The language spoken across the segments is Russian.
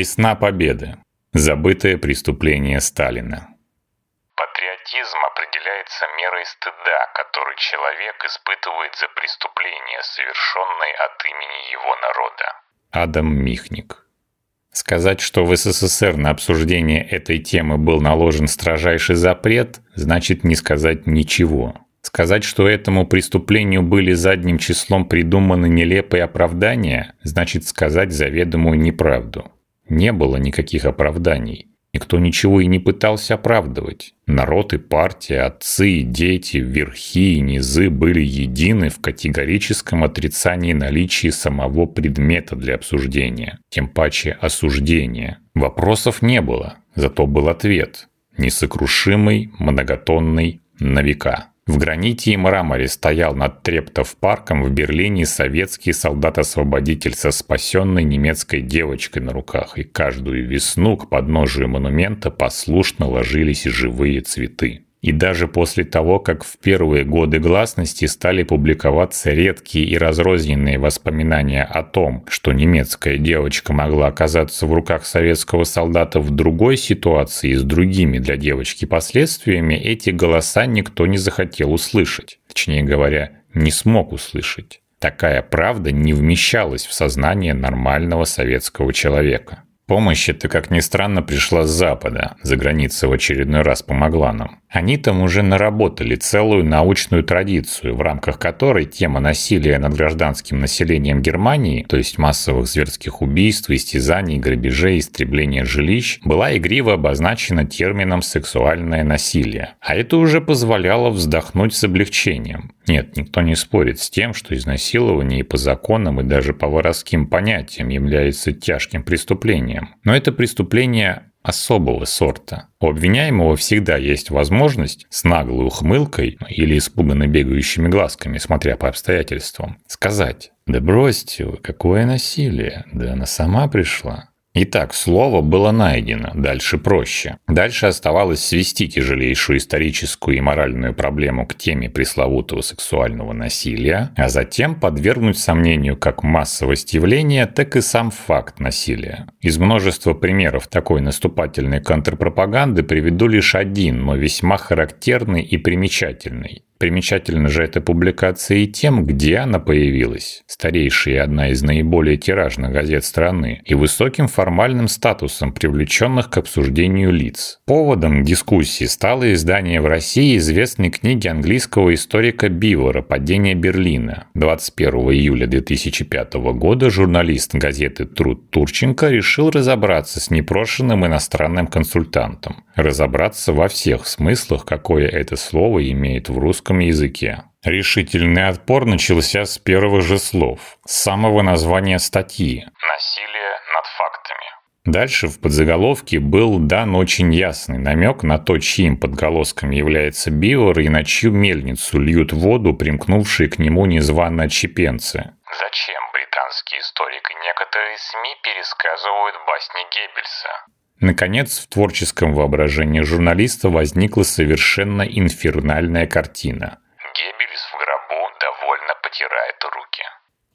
Весна Победы. Забытое преступление Сталина. Патриотизм определяется мерой стыда, который человек испытывает за преступление, совершенное от имени его народа. Адам Михник. Сказать, что в СССР на обсуждение этой темы был наложен строжайший запрет, значит не сказать ничего. Сказать, что этому преступлению были задним числом придуманы нелепые оправдания, значит сказать заведомую неправду. Не было никаких оправданий. Никто ничего и не пытался оправдывать. Народ и партия, отцы и дети, верхи и низы были едины в категорическом отрицании наличия самого предмета для обсуждения, тем паче осуждения. Вопросов не было, зато был ответ. Несокрушимый, многотонный, на века. В граните и мраморе стоял над Трептов парком в Берлине советский солдат-освободитель со спасенной немецкой девочкой на руках, и каждую весну к подножию монумента послушно ложились живые цветы. И даже после того, как в первые годы гласности стали публиковаться редкие и разрозненные воспоминания о том, что немецкая девочка могла оказаться в руках советского солдата в другой ситуации с другими для девочки последствиями, эти голоса никто не захотел услышать. Точнее говоря, не смог услышать. Такая правда не вмещалась в сознание нормального советского человека. Помощь эта, как ни странно, пришла с Запада. За граница в очередной раз помогла нам. Они там уже наработали целую научную традицию, в рамках которой тема насилия над гражданским населением Германии, то есть массовых зверских убийств, истязаний, грабежей, истребления жилищ, была игриво обозначена термином «сексуальное насилие». А это уже позволяло вздохнуть с облегчением. Нет, никто не спорит с тем, что изнасилование по законам, и даже по воровским понятиям является тяжким преступлением. Но это преступление особого сорта. У обвиняемого всегда есть возможность с наглой ухмылкой или испуганно бегающими глазками, смотря по обстоятельствам, сказать «Да бросьте вы, какое насилие, да она сама пришла». Итак, слово было найдено, дальше проще. Дальше оставалось свести тяжелейшую историческую и моральную проблему к теме пресловутого сексуального насилия, а затем подвергнуть сомнению как массовость явления, так и сам факт насилия. Из множества примеров такой наступательной контрпропаганды приведу лишь один, но весьма характерный и примечательный. Примечательна же эта публикация и тем, где она появилась. Старейшая и одна из наиболее тиражных газет страны и высоким формальным статусом привлеченных к обсуждению лиц. Поводом дискуссии стало издание в России известной книги английского историка Бивора «Падение Берлина». 21 июля 2005 года журналист газеты «Труд Турченко» решил разобраться с непрошенным иностранным консультантом. Разобраться во всех смыслах, какое это слово имеет в русском русском языке. Решительный отпор начался с первых же слов, с самого названия статьи «Насилие над фактами». Дальше в подзаголовке был дан очень ясный намек на то, чьим подголоском является Биор и на чью мельницу льют воду, примкнувшие к нему незваные отщепенцы. Зачем британский историк и некоторые СМИ пересказывают басни Геббельса? Наконец, в творческом воображении журналиста возникла совершенно инфернальная картина. Геббельс в гробу довольно потирает руки.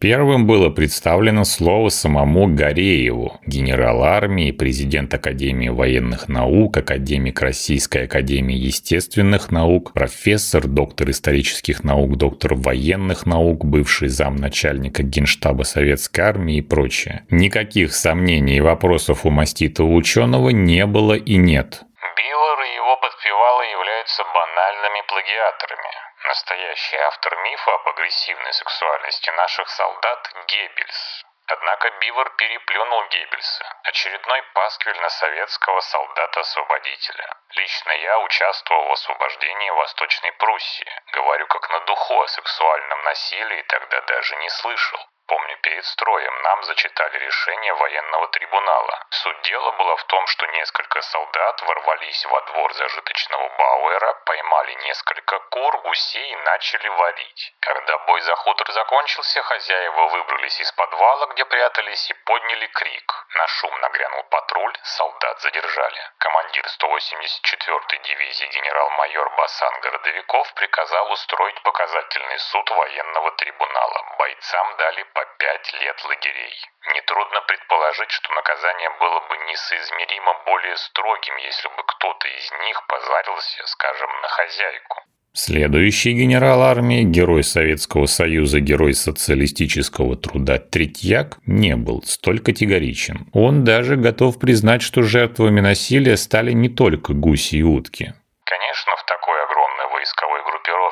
Первым было представлено слово самому Горееву, генерал армии, президент Академии военных наук, академик Российской Академии естественных наук, профессор, доктор исторических наук, доктор военных наук, бывший замначальника Генштаба Советской армии и прочее. Никаких сомнений и вопросов у маститого ученого не было и нет. Биллер и его подпевалы являются банальными плагиаторами. Настоящий автор мифа об агрессивной сексуальности наших солдат – Геббельс. Однако Бивер переплюнул Геббельса, очередной пасквиль на советского солдата-освободителя. Лично я участвовал в освобождении Восточной Пруссии. Говорю как на духу о сексуальном насилии, тогда даже не слышал. Помню, перед строем нам зачитали решение военного трибунала. Суть дела была в том, что несколько солдат ворвались во двор зажиточного Бауэра, поймали несколько кур, гусей и начали варить. Когда бой за хутор закончился, хозяева выбрались из подвала, где прятались, и подняли крик. На шум нагрянул патруль, солдат задержали. Командир 184-й дивизии генерал-майор Басан Городовиков приказал устроить показательный суд военного трибунала. Бойцам дали по пять лет лагерей. Нетрудно предположить, что наказание было бы несоизмеримо более строгим, если бы кто-то из них позарился, скажем, на хозяйку. Следующий генерал армии, герой Советского Союза, герой социалистического труда Третьяк, не был столь категоричен. Он даже готов признать, что жертвами насилия стали не только гуси и утки. Конечно, в такой огромной войсковой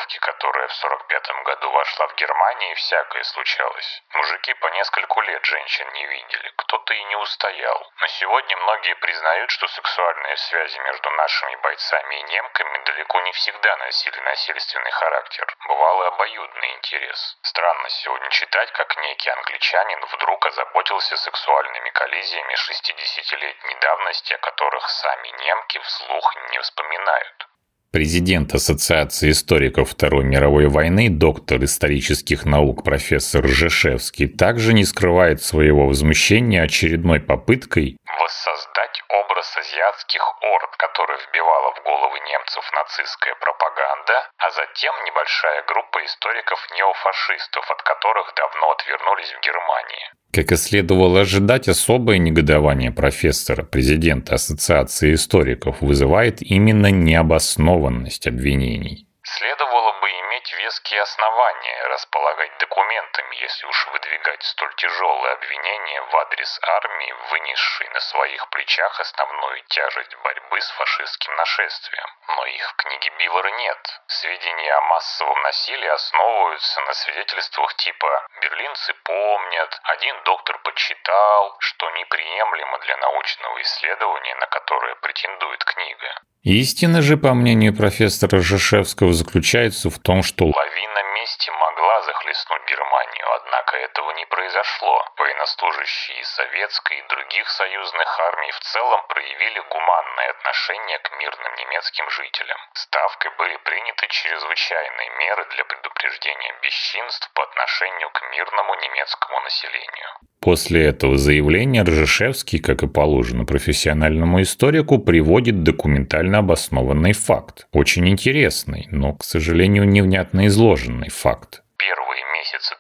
группировке, которая в 45 году вошла в Германию, всякое случалось. Мужики по нескольку лет женщин не видели, кто-то и не устоял. Но сегодня многие признают, что сексуальные связи между нашими бойцами и немками далеко не всегда носили насильственный характер. Бывал и обоюдный интерес. Странно сегодня читать, как некий англичанин вдруг озаботился сексуальными коллизиями 60-летней давности, о которых сами немки вслух не вспоминают. Президент Ассоциации историков Второй мировой войны, доктор исторических наук профессор Жешевский также не скрывает своего возмущения очередной попыткой воссоздать образ азиатских орд, который вбивала в головы немцев нацистская пропаганда, а затем небольшая группа историков-неофашистов, от которых давно отвернулись в Германии. Как и следовало ожидать, особое негодование профессора, президента Ассоциации историков, вызывает именно необоснованность обвинений. Следовало бы иметь веские основания располагать документами, если уж выдвигать столь тяжелые обвинения в адрес армии, вынесшей на своих плечах основную тяжесть борьбы с фашистским нашествием. Но их в книге Биллера нет. Сведения о массовом насилии основываются на свидетельствах типа «берлинцы помнят», «один доктор подсчитал», что неприемлемо для научного исследования, на которое претендует книга. Истина же, по мнению профессора Жешевского, заключается в том, что лавина мести могла захлестнуть Германию, однако этого не произошло. Военнослужащие советской и других союзных армий в целом проявили гуманное отношение к мирным немецким жителям. Ставкой были приняты чрезвычайные меры для предупреждения бесчинств по отношению к мирному немецкому населению. После этого заявления Ржешевский, как и положено профессиональному историку, приводит документально обоснованный факт. Очень интересный, но, к сожалению, невнятно изложенный факт. Первые месяцы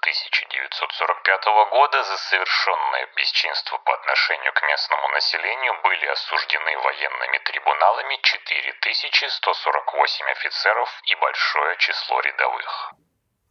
1945 года за совершенное бесчинство по отношению к местному населению были осуждены военными трибуналами 4148 офицеров и большое число рядовых.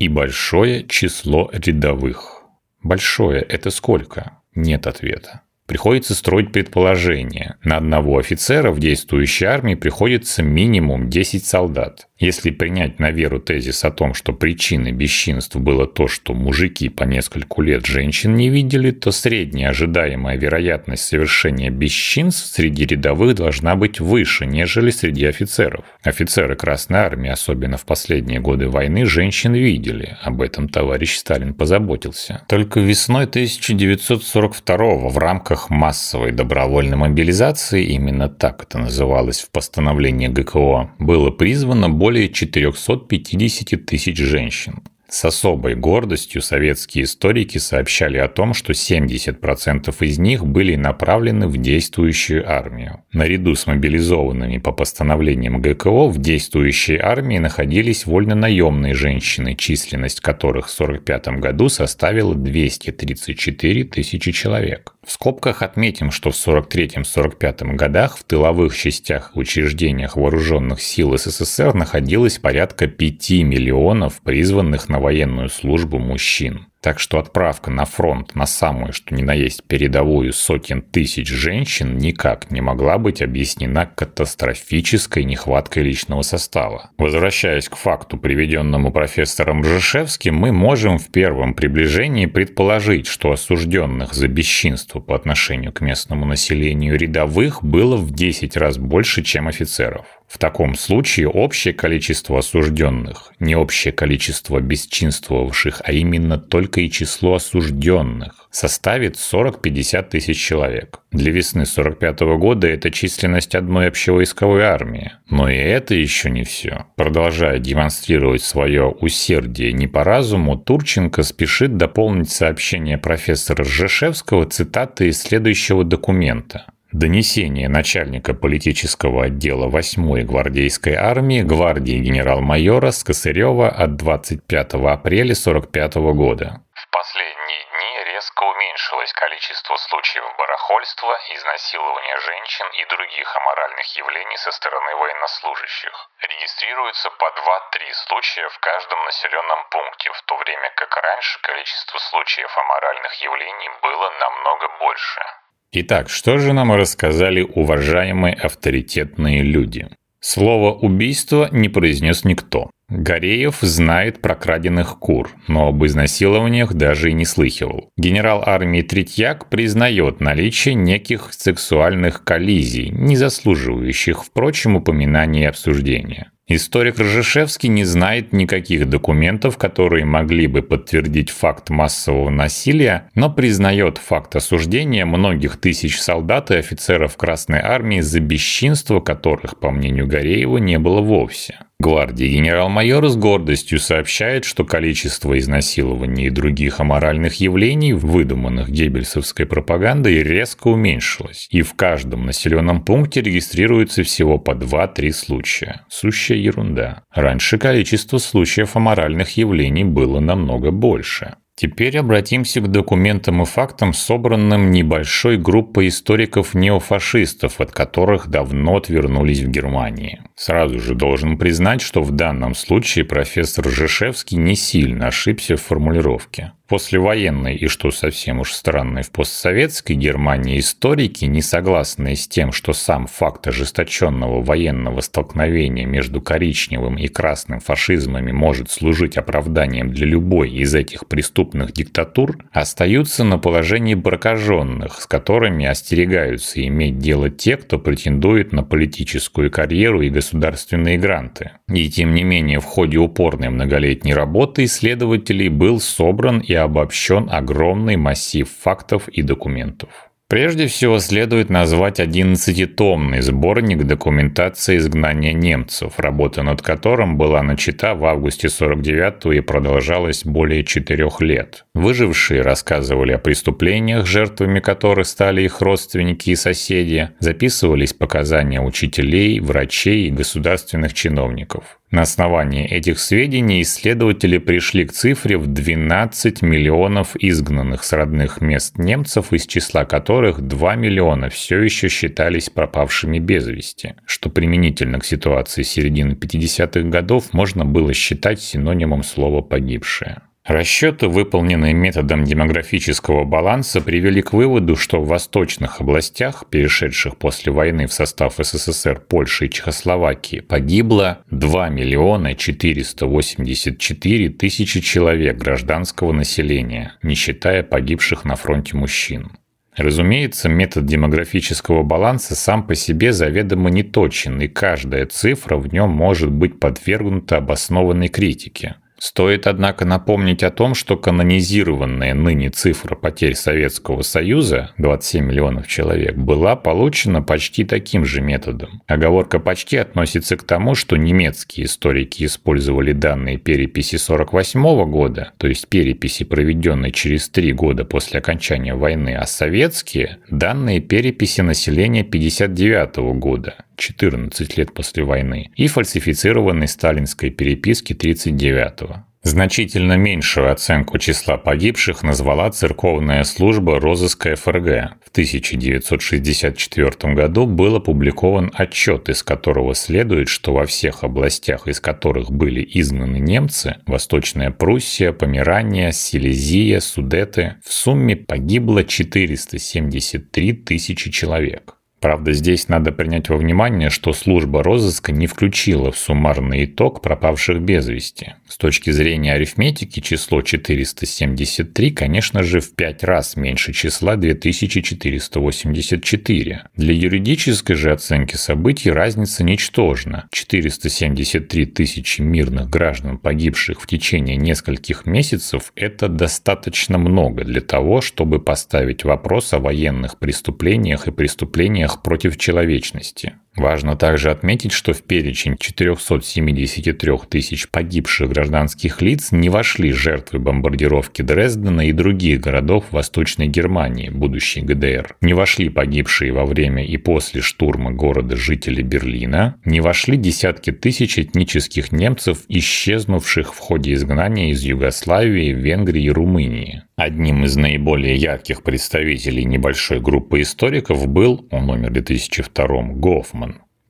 И большое число рядовых. Большое – это сколько? Нет ответа. Приходится строить предположение. На одного офицера в действующей армии приходится минимум 10 солдат. Если принять на веру тезис о том, что причиной бесчинств было то, что мужики по нескольку лет женщин не видели, то средняя ожидаемая вероятность совершения бесчинств среди рядовых должна быть выше, нежели среди офицеров. Офицеры Красной Армии, особенно в последние годы войны, женщин видели. Об этом товарищ Сталин позаботился. Только весной 1942 в рамках массовой добровольной мобилизации, именно так это называлось в постановлении ГКО, было призвано более более 450 тысяч женщин. С особой гордостью советские историки сообщали о том, что 70% из них были направлены в действующую армию. Наряду с мобилизованными по постановлениям ГКО в действующей армии находились вольнонаемные женщины, численность которых в 1945 году составила 234 тысячи человек. В скобках отметим, что в 43-45 годах в тыловых частях и учреждениях вооруженных сил СССР находилось порядка 5 миллионов призванных на военную службу мужчин. Так что отправка на фронт на самую, что ни на есть, передовую сотен тысяч женщин никак не могла быть объяснена катастрофической нехваткой личного состава. Возвращаясь к факту, приведенному профессором Жешевским, мы можем в первом приближении предположить, что осужденных за бесчинство по отношению к местному населению рядовых было в 10 раз больше, чем офицеров. В таком случае общее количество осужденных, не общее количество бесчинствовавших, а именно только и число осужденных, составит 40-50 тысяч человек. Для весны 45 года это численность одной общевойсковой армии. Но и это еще не все. Продолжая демонстрировать свое усердие не по разуму, Турченко спешит дополнить сообщение профессора Ржешевского цитатой из следующего документа. Донесение начальника политического отдела 8-й гвардейской армии гвардии генерал-майора Скосырева от 25 апреля 45 года. В последние дни резко уменьшилось количество случаев барахольства, изнасилования женщин и других аморальных явлений со стороны военнослужащих. Регистрируется по 2-3 случая в каждом населенном пункте, в то время как раньше количество случаев аморальных явлений было намного больше. Итак, что же нам рассказали уважаемые авторитетные люди? Слово «убийство» не произнес никто. Гореев знает про краденных кур, но об изнасилованиях даже и не слыхивал. Генерал армии Третьяк признает наличие неких сексуальных коллизий, не заслуживающих, впрочем, упоминания и обсуждения. Историк Ржешевский не знает никаких документов, которые могли бы подтвердить факт массового насилия, но признает факт осуждения многих тысяч солдат и офицеров Красной Армии за бесчинство которых, по мнению Гореева, не было вовсе гвардии генерал-майор с гордостью сообщает, что количество изнасилований и других аморальных явлений, выдуманных геббельсовской пропагандой, резко уменьшилось, и в каждом населенном пункте регистрируется всего по 2-3 случая. Сущая ерунда. Раньше количество случаев аморальных явлений было намного больше. Теперь обратимся к документам и фактам, собранным небольшой группой историков-неофашистов, от которых давно отвернулись в Германии. Сразу же должен признать, что в данном случае профессор Жешевский не сильно ошибся в формулировке. Послевоенной и, что совсем уж странно, в постсоветской Германии историки, не согласные с тем, что сам факт ожесточенного военного столкновения между коричневым и красным фашизмами может служить оправданием для любой из этих преступных диктатур, остаются на положении прокаженных, с которыми остерегаются иметь дело те, кто претендует на политическую карьеру и государственные гранты. И тем не менее, в ходе упорной многолетней работы исследователей был собран и обобщен огромный массив фактов и документов. Прежде всего следует назвать 11-томный сборник документации изгнания немцев, работа над которым была начата в августе 49 и продолжалась более четырех лет. Выжившие рассказывали о преступлениях, жертвами которых стали их родственники и соседи, записывались показания учителей, врачей и государственных чиновников. На основании этих сведений исследователи пришли к цифре в 12 миллионов изгнанных с родных мест немцев, из числа которых 2 миллиона все еще считались пропавшими без вести, что применительно к ситуации середины 50-х годов можно было считать синонимом слова «погибшие». Расчеты, выполненные методом демографического баланса, привели к выводу, что в восточных областях, перешедших после войны в состав СССР, Польши и Чехословакии, погибло 2 миллиона 484 тысячи человек гражданского населения, не считая погибших на фронте мужчин. Разумеется, метод демографического баланса сам по себе заведомо неточен, и каждая цифра в нем может быть подвергнута обоснованной критике. Стоит, однако, напомнить о том, что канонизированная ныне цифра потерь Советского Союза, 27 миллионов человек, была получена почти таким же методом. Оговорка «почти» относится к тому, что немецкие историки использовали данные переписи 48 года, то есть переписи, проведенные через три года после окончания войны, а советские – данные переписи населения 59 года, 14 лет после войны, и фальсифицированной сталинской переписки 39-го. Значительно меньшую оценку числа погибших назвала церковная служба розыска ФРГ. В 1964 году был опубликован отчет, из которого следует, что во всех областях, из которых были изгнаны немцы, Восточная Пруссия, Померания, Силезия, Судеты, в сумме погибло 473 тысячи человек. Правда, здесь надо принять во внимание, что служба розыска не включила в суммарный итог пропавших без вести. С точки зрения арифметики число 473, конечно же, в 5 раз меньше числа 2484. Для юридической же оценки событий разница ничтожна. 473 тысячи мирных граждан, погибших в течение нескольких месяцев, это достаточно много для того, чтобы поставить вопрос о военных преступлениях и преступлениях против человечности. Важно также отметить, что в перечень 473 тысяч погибших гражданских лиц не вошли жертвы бомбардировки Дрездена и других городов Восточной Германии, будущей ГДР. Не вошли погибшие во время и после штурма города жители Берлина. Не вошли десятки тысяч этнических немцев, исчезнувших в ходе изгнания из Югославии, Венгрии и Румынии. Одним из наиболее ярких представителей небольшой группы историков был, он умер в 2002 Гофман.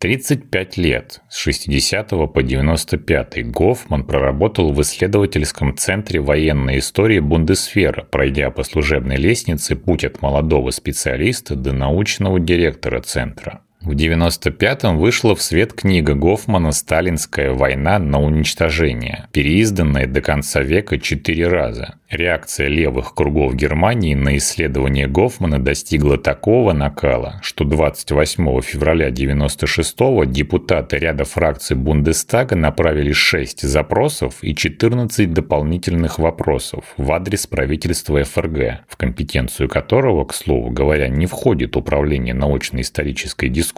35 лет, с 60 по 95 Гофман проработал в исследовательском центре военной истории Бундесфера, пройдя по служебной лестнице путь от молодого специалиста до научного директора центра. В 95-м вышла в свет книга Гофмана «Сталинская война на уничтожение», переизданная до конца века четыре раза. Реакция левых кругов Германии на исследование Гофмана достигла такого накала, что 28 февраля 96-го депутаты ряда фракций Бундестага направили 6 запросов и 14 дополнительных вопросов в адрес правительства ФРГ, в компетенцию которого, к слову говоря, не входит управление научно-исторической дискуссией.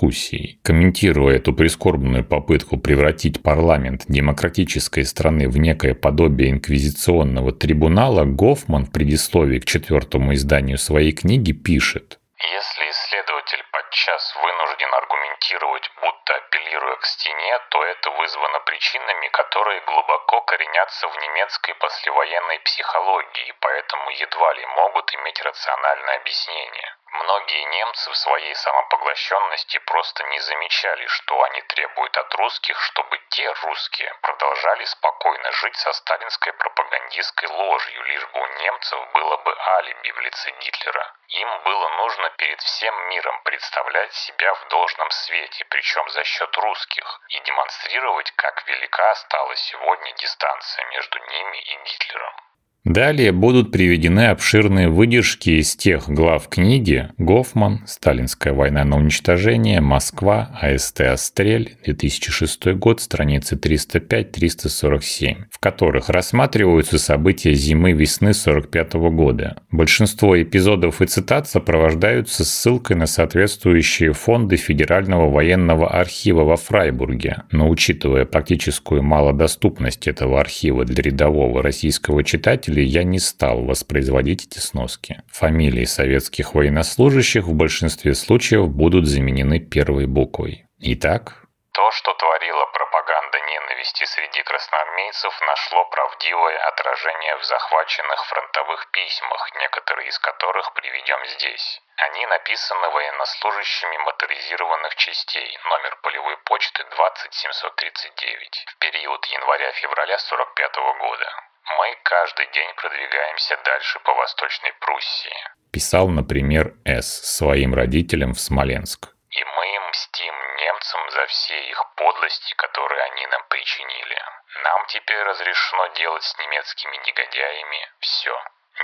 Комментируя эту прискорбную попытку превратить парламент демократической страны в некое подобие инквизиционного трибунала, Гофман в предисловии к четвертому изданию своей книги пишет. Если исследователь подчас вынужден аргументировать, будто апеллируя к стене, то это вызвано причинами, которые глубоко коренятся в немецкой послевоенной психологии, поэтому едва ли могут иметь рациональное объяснение. Многие немцы в своей самопоглощенности просто не замечали, что они требуют от русских, чтобы те русские продолжали спокойно жить со сталинской пропагандистской ложью, лишь бы у немцев было бы алиби в лице Гитлера. Им было нужно перед всем миром представлять себя в должном свете, причем за счет русских, и демонстрировать, как велика стала сегодня дистанция между ними и Гитлером. Далее будут приведены обширные выдержки из тех глав книги «Гофман. Сталинская война на уничтожение. Москва. АСТ «Острель. 2006 год. Страницы 305-347», в которых рассматриваются события зимы-весны 45 года. Большинство эпизодов и цитат сопровождаются ссылкой на соответствующие фонды Федерального военного архива во Фрайбурге, но учитывая практическую малодоступность этого архива для рядового российского читателя, слушателей я не стал воспроизводить эти сноски. Фамилии советских военнослужащих в большинстве случаев будут заменены первой буквой. Итак, то, что творила пропаганда ненависти среди красноармейцев, нашло правдивое отражение в захваченных фронтовых письмах, некоторые из которых приведем здесь. Они написаны военнослужащими моторизированных частей, номер полевой почты 20739, в период января-февраля 45 года. Мы каждый день продвигаемся дальше по Восточной Пруссии. Писал, например, С. своим родителям в Смоленск. И мы мстим немцам за все их подлости, которые они нам причинили. Нам теперь разрешено делать с немецкими негодяями все.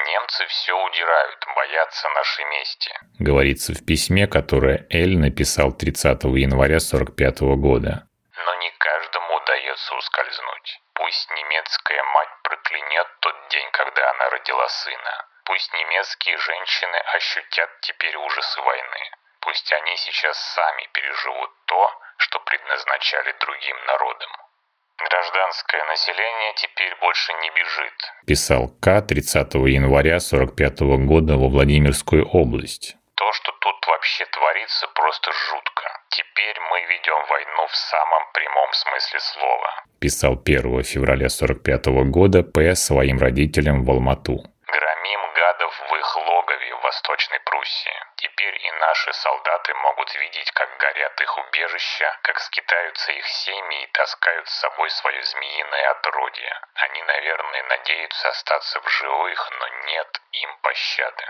Немцы все удирают, боятся нашей мести. Говорится в письме, которое Эль написал 30 января 45 года. Но не каждому удается ускользнуть. Пусть немецкая мать проклянет тот день, когда она родила сына. Пусть немецкие женщины ощутят теперь ужасы войны. Пусть они сейчас сами переживут то, что предназначали другим народам. Гражданское население теперь больше не бежит. Писал К 30 января 45 года во Владимирскую область. То, что тут вообще творится, просто жутко. Теперь мы ведем войну в самом прямом смысле слова. Писал 1 февраля 45 года П. своим родителям в Алмату. Громим гадов в их логове в Восточной Пруссии. Теперь и наши солдаты могут видеть, как горят их убежища, как скитаются их семьи и таскают с собой свое змеиное отродье. Они, наверное, надеются остаться в живых, но нет им пощады.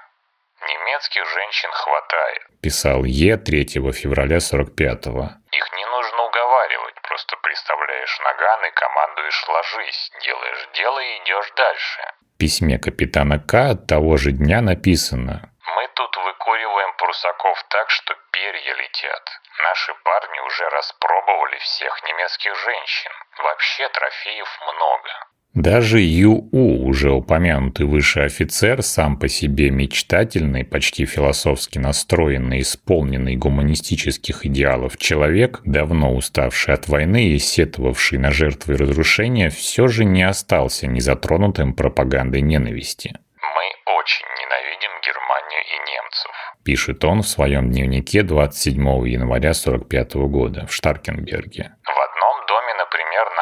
Немецких женщин хватает, писал Е 3 февраля 45-го. Их не нужно уговаривать, просто представляешь наган и командуешь «ложись», делаешь дело и идешь дальше. В письме капитана К от того же дня написано Мы тут выкуриваем прусаков так, что перья летят. Наши парни уже распробовали всех немецких женщин. Вообще трофеев много. Даже Ю.У., уже упомянутый выше офицер, сам по себе мечтательный, почти философски настроенный, исполненный гуманистических идеалов человек, давно уставший от войны и сетовавший на жертвы разрушения, все же не остался незатронутым пропагандой ненависти. Мы очень ненавидим Германию и немцев. Пишет он в своем дневнике 27 января 1945 года в Штаркенберге. В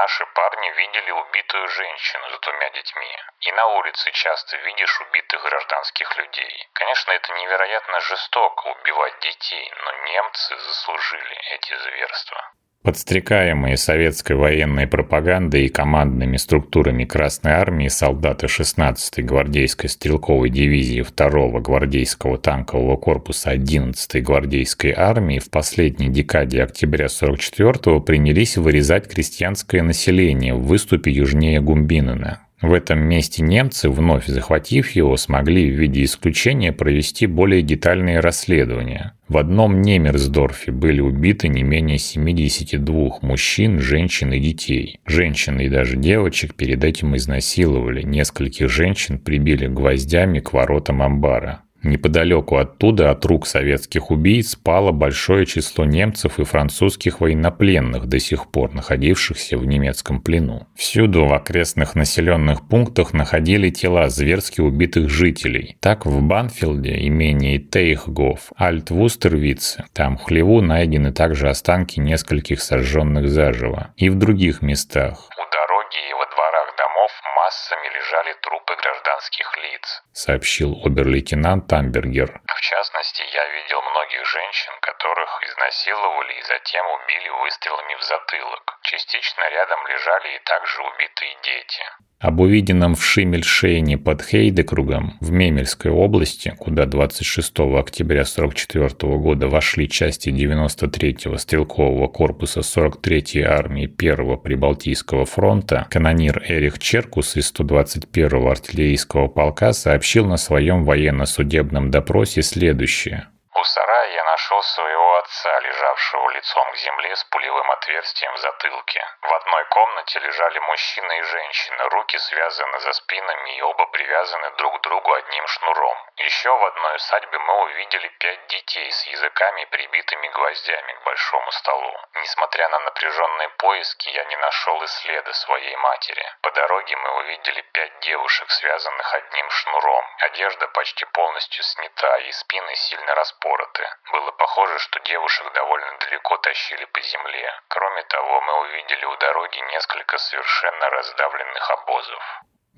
наши парни видели убитую женщину с двумя детьми. И на улице часто видишь убитых гражданских людей. Конечно, это невероятно жестоко убивать детей, но немцы заслужили эти зверства. Подстрекаемые советской военной пропагандой и командными структурами Красной Армии солдаты 16-й гвардейской стрелковой дивизии 2-го гвардейского танкового корпуса 11-й гвардейской армии в последней декаде октября 44-го принялись вырезать крестьянское население в выступе южнее Гумбинена. В этом месте немцы, вновь захватив его, смогли в виде исключения провести более детальные расследования. В одном Немерсдорфе были убиты не менее 72 мужчин, женщин и детей. Женщин и даже девочек перед этим изнасиловали. Нескольких женщин прибили гвоздями к воротам амбара. Неподалеку оттуда от рук советских убийц пало большое число немцев и французских военнопленных, до сих пор находившихся в немецком плену. Всюду в окрестных населенных пунктах находили тела зверски убитых жителей. Так в Банфилде, имении Тейхгоф, Альт-Вустервице, там хлеву найдены также останки нескольких сожженных заживо. И в других местах. У дороги и во дворах домов массами лежали трупы гражданских лиц. Сообщил обер-лейтенант Тамбергер. В частности, я видел многих женщин, которых изнасиловали и затем убили выстрелами в затылок. Частично рядом лежали и также убитые дети. Об увиденном в Шиммельшейне под Хейдекругом в Мемельской области, куда 26 октября 1944 года вошли части 93-го стрелкового корпуса 43-й армии 1-го Прибалтийского фронта, канонир Эрих Черкус из 121-го артиллерийского полка сообщил на своем военно-судебном допросе следующее. У сарая я нашел своего отца, лежавшего лицом к земле с пулевым отверстием в затылке. В одной комнате лежали мужчина и женщина, руки связаны за спинами и оба привязаны друг к другу одним шнуром. Еще в одной усадьбе мы увидели пять детей с языками, прибитыми гвоздями к большому столу. Несмотря на напряженные поиски, я не нашел и следа своей матери. По дороге мы увидели пять девушек, связанных одним шнуром. Одежда почти полностью снята, и спины сильно распороты. Было похоже, что девушек довольно далеко тащили по земле. Кроме того, мы увидели у дороги несколько совершенно раздавленных обозов.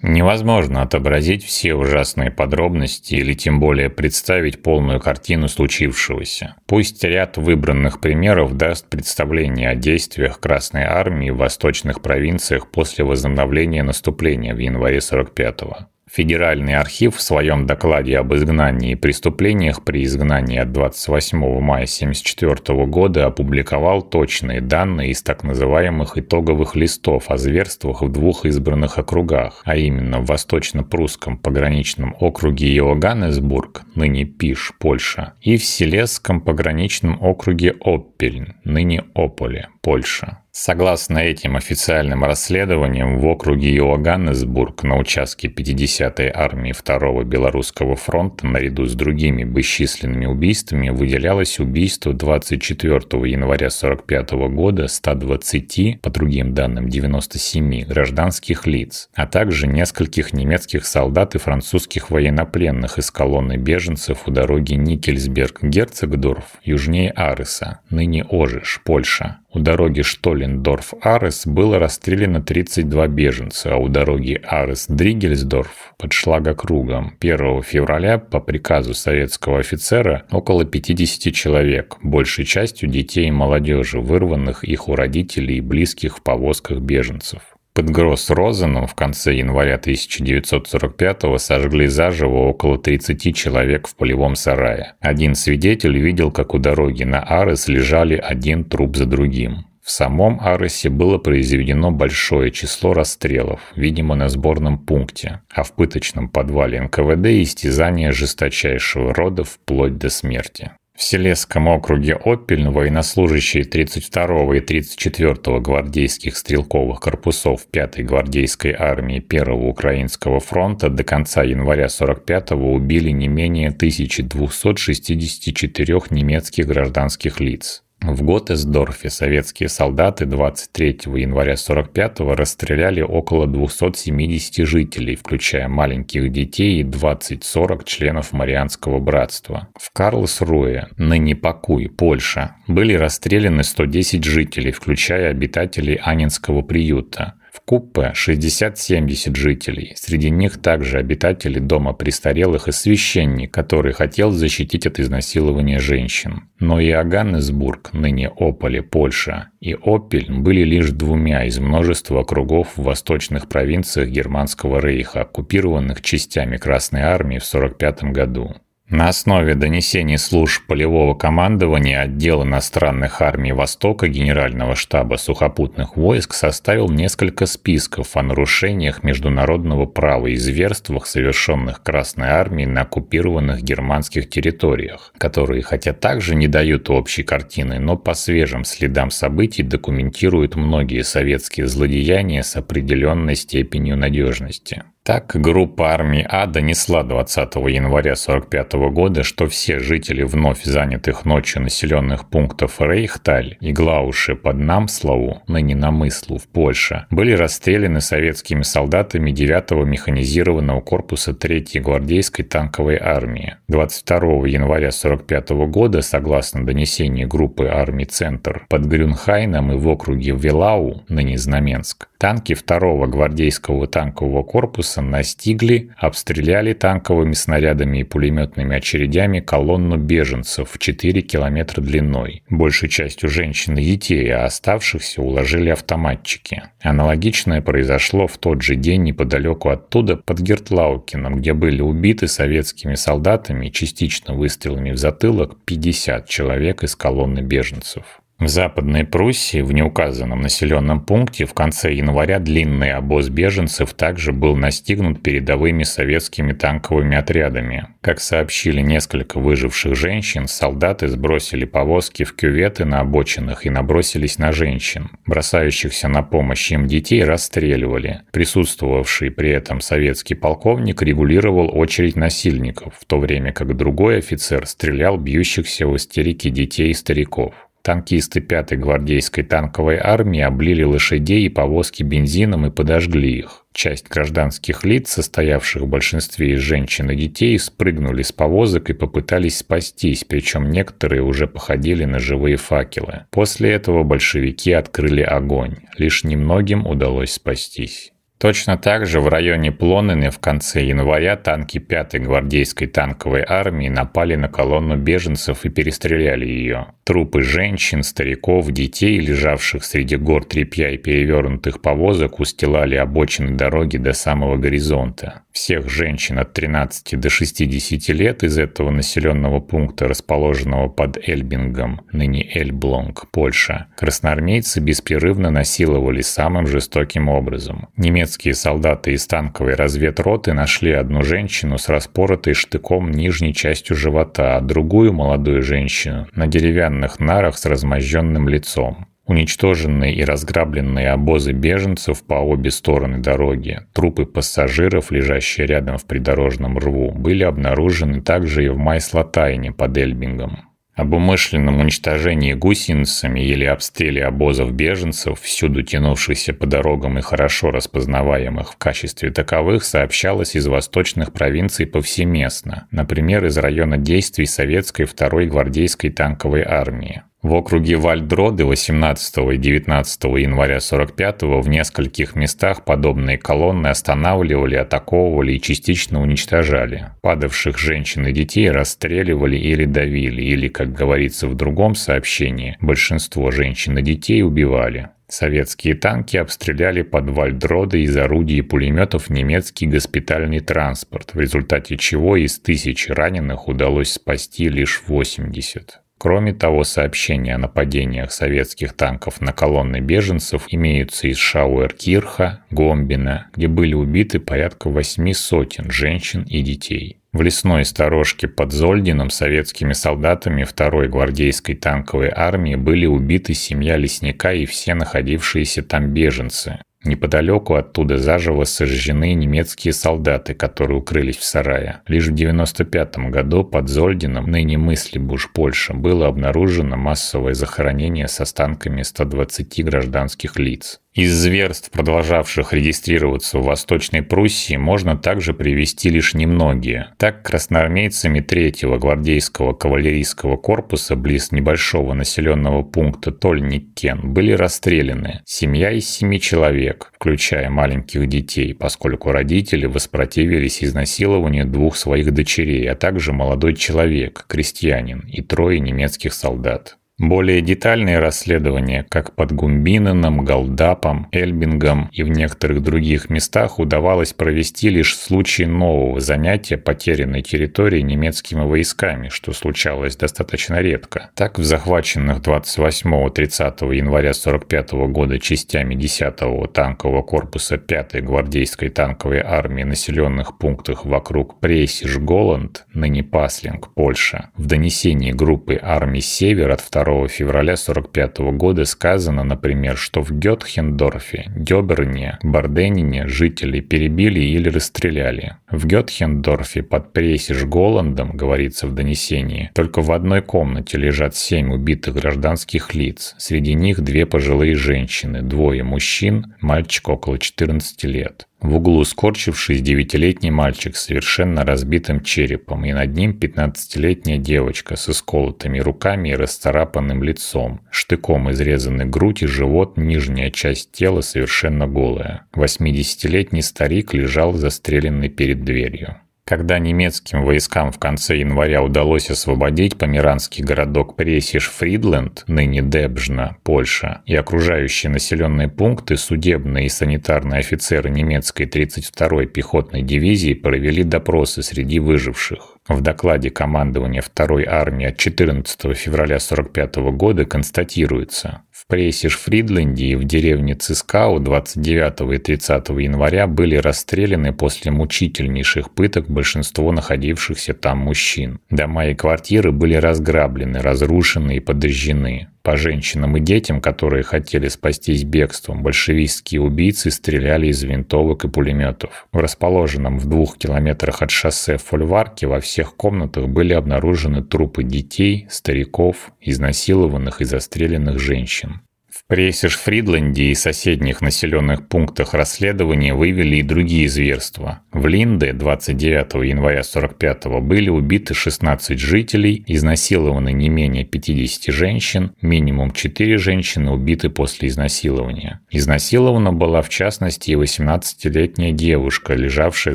Невозможно отобразить все ужасные подробности или тем более представить полную картину случившегося. Пусть ряд выбранных примеров даст представление о действиях Красной Армии в восточных провинциях после возобновления наступления в январе 45-го. Федеральный архив в своем докладе об изгнании и преступлениях при изгнании от 28 мая 1974 года опубликовал точные данные из так называемых итоговых листов о зверствах в двух избранных округах, а именно в восточно-прусском пограничном округе Иоганнесбург, ныне Пиш, Польша, и в Селесском пограничном округе Оппельн, ныне Ополе, Польша. Согласно этим официальным расследованиям, в округе Иоганнесбург на участке 50-й армии 2-го Белорусского фронта наряду с другими бесчисленными убийствами выделялось убийство 24 января 1945 года 120, по другим данным 97, гражданских лиц, а также нескольких немецких солдат и французских военнопленных из колонны беженцев у дороги Никельсберг-Герцогдорф южнее Ареса, ныне Ожиш, Польша. У дороги Штолендорф-Арес было расстреляно 32 беженца, а у дороги Арес-Дригельсдорф под Шлагокругом 1 февраля по приказу советского офицера около 50 человек, большей частью детей и молодежи, вырванных их у родителей и близких в повозках беженцев. Под Гросс-Розеном в конце января 1945-го сожгли заживо около 30 человек в полевом сарае. Один свидетель видел, как у дороги на Арес лежали один труп за другим. В самом Аресе было произведено большое число расстрелов, видимо, на сборном пункте, а в пыточном подвале НКВД истязания жесточайшего рода вплоть до смерти. В Селесском округе Оппель военнослужащие 32-го и 34-го гвардейских стрелковых корпусов 5-й гвардейской армии 1-го Украинского фронта до конца января 45-го убили не менее 1264 немецких гражданских лиц. В Готесдорфе советские солдаты 23 января 45-го расстреляли около 270 жителей, включая маленьких детей и 20-40 членов Марианского братства. В Карлсруе, ныне Пакуй, Польша, были расстреляны 110 жителей, включая обитателей Анинского приюта. В Куппе 60-70 жителей, среди них также обитатели дома престарелых и священник, который хотел защитить от изнасилования женщин. Но и Аганнесбург, ныне Ополе, Польша, и Опель были лишь двумя из множества округов в восточных провинциях Германского рейха, оккупированных частями Красной Армии в 1945 году. На основе донесений служб полевого командования отдел иностранных армий Востока Генерального штаба сухопутных войск составил несколько списков о нарушениях международного права и зверствах, совершенных Красной армией на оккупированных германских территориях, которые хотя также не дают общей картины, но по свежим следам событий документируют многие советские злодеяния с определенной степенью надежности. Так, группа армии А донесла 20 января 1945 года, что все жители вновь занятых ночью населенных пунктов Рейхталь и Глауши под Намславу, ныне Намыслу, в Польше, были расстреляны советскими солдатами 9-го механизированного корпуса 3-й гвардейской танковой армии. 22 января 1945 года, согласно донесению группы армий «Центр», под Грюнхайном и в округе Вилау, ныне Знаменск, танки 2-го гвардейского танкового корпуса корпуса настигли, обстреляли танковыми снарядами и пулеметными очередями колонну беженцев в 4 километра длиной, большей частью женщин и детей, а оставшихся уложили автоматчики. Аналогичное произошло в тот же день неподалеку оттуда под Гертлаукином, где были убиты советскими солдатами частично выстрелами в затылок 50 человек из колонны беженцев. В Западной Пруссии, в неуказанном населенном пункте, в конце января длинный обоз беженцев также был настигнут передовыми советскими танковыми отрядами. Как сообщили несколько выживших женщин, солдаты сбросили повозки в кюветы на обочинах и набросились на женщин. Бросающихся на помощь им детей расстреливали. Присутствовавший при этом советский полковник регулировал очередь насильников, в то время как другой офицер стрелял бьющихся в истерике детей и стариков. Танкисты 5-й гвардейской танковой армии облили лошадей и повозки бензином и подожгли их. Часть гражданских лиц, состоявших в большинстве из женщин и детей, спрыгнули с повозок и попытались спастись, причем некоторые уже походили на живые факелы. После этого большевики открыли огонь. Лишь немногим удалось спастись. Точно так же в районе Плонены в конце января танки 5-й гвардейской танковой армии напали на колонну беженцев и перестреляли ее. Трупы женщин, стариков, детей, лежавших среди гор тряпья и перевернутых повозок, устилали обочины дороги до самого горизонта. Всех женщин от 13 до 60 лет из этого населенного пункта, расположенного под Эльбингом, ныне Эльблонг, Польша, красноармейцы беспрерывно насиловали самым жестоким образом. Немецкие солдаты из танковой разведроты нашли одну женщину с распоротой штыком нижней частью живота, а другую молодую женщину на деревянных нарах с размозженным лицом. Уничтоженные и разграбленные обозы беженцев по обе стороны дороги, трупы пассажиров, лежащие рядом в придорожном рву, были обнаружены также и в Майслатайне под Эльбингом. Об умышленном уничтожении гусеницами или обстреле обозов беженцев, всюду тянувшихся по дорогам и хорошо распознаваемых в качестве таковых, сообщалось из восточных провинций повсеместно, например, из района действий советской второй гвардейской танковой армии. В округе Вальдроды 18 и 19 января 45 в нескольких местах подобные колонны останавливали, атаковывали и частично уничтожали. Падавших женщин и детей расстреливали или давили, или, как говорится в другом сообщении, большинство женщин и детей убивали. Советские танки обстреляли под Вальдроды из орудий и пулеметов немецкий госпитальный транспорт, в результате чего из тысячи раненых удалось спасти лишь 80. Кроме того, сообщения о нападениях советских танков на колонны беженцев имеются из Шауэр-Кирха, Гомбина, где были убиты порядка восьми сотен женщин и детей. В лесной сторожке под Зольдином советскими солдатами второй гвардейской танковой армии были убиты семья лесника и все находившиеся там беженцы. Неподалеку оттуда заживо сожжены немецкие солдаты, которые укрылись в сарае. Лишь в 1995 году под Зольдином, ныне Мыслибуш, Польша, было обнаружено массовое захоронение с останками 120 гражданских лиц. Из зверств, продолжавших регистрироваться в Восточной Пруссии, можно также привести лишь немногие. Так, красноармейцами 3-го гвардейского кавалерийского корпуса близ небольшого населенного пункта Тольниккен были расстреляны семья из семи человек, включая маленьких детей, поскольку родители воспротивились изнасилованию двух своих дочерей, а также молодой человек, крестьянин и трое немецких солдат. Более детальные расследования, как под Гумбинненом, Голдапом, Эльбингом и в некоторых других местах удавалось провести лишь в случае нового занятия потерянной территории немецкими войсками, что случалось достаточно редко. Так, в захваченных 28-30 января 1945 года частями 10-го танкового корпуса 5-й гвардейской танковой армии населенных пунктах вокруг Прейсиш-Голланд, ныне Пасленк, Польша, в донесении группы армий «Север» от 2 февраля 1945 года сказано, например, что в Гетхендорфе, Дёберне, Барденине жители перебили или расстреляли. В Гетхендорфе под Прейсиш-Голландом, говорится в донесении, только в одной комнате лежат семь убитых гражданских лиц. Среди них две пожилые женщины, двое мужчин, мальчик около 14 лет. В углу скорчившись девятилетний мальчик с совершенно разбитым черепом, и над ним пятнадцатилетняя девочка с исколотыми руками и расцарапанным лицом, штыком изрезаны грудь и живот, нижняя часть тела совершенно голая. Восьмидесятилетний старик лежал застреленный перед дверью. Когда немецким войскам в конце января удалось освободить померанский городок Пресиш-Фридленд, ныне Дебжна, Польша, и окружающие населенные пункты, судебные и санитарные офицеры немецкой 32-й пехотной дивизии провели допросы среди выживших. В докладе командования 2-й армии от 14 февраля 1945 года констатируется, в Прейсиш-Фридленде и в деревне Цискау 29 и 30 января были расстреляны после мучительнейших пыток большинство находившихся там мужчин. Дома и квартиры были разграблены, разрушены и подожжены. По женщинам и детям, которые хотели спастись бегством, большевистские убийцы стреляли из винтовок и пулеметов. В расположенном в двух километрах от шоссе Фольварке во всех комнатах были обнаружены трупы детей, стариков, изнасилованных и застреленных женщин. Прейсиш-Фридленде и соседних населенных пунктах расследования выявили и другие зверства. В Линде 29 января 45 были убиты 16 жителей, изнасилованы не менее 50 женщин, минимум 4 женщины убиты после изнасилования. Изнасилована была в частности и 18-летняя девушка, лежавшая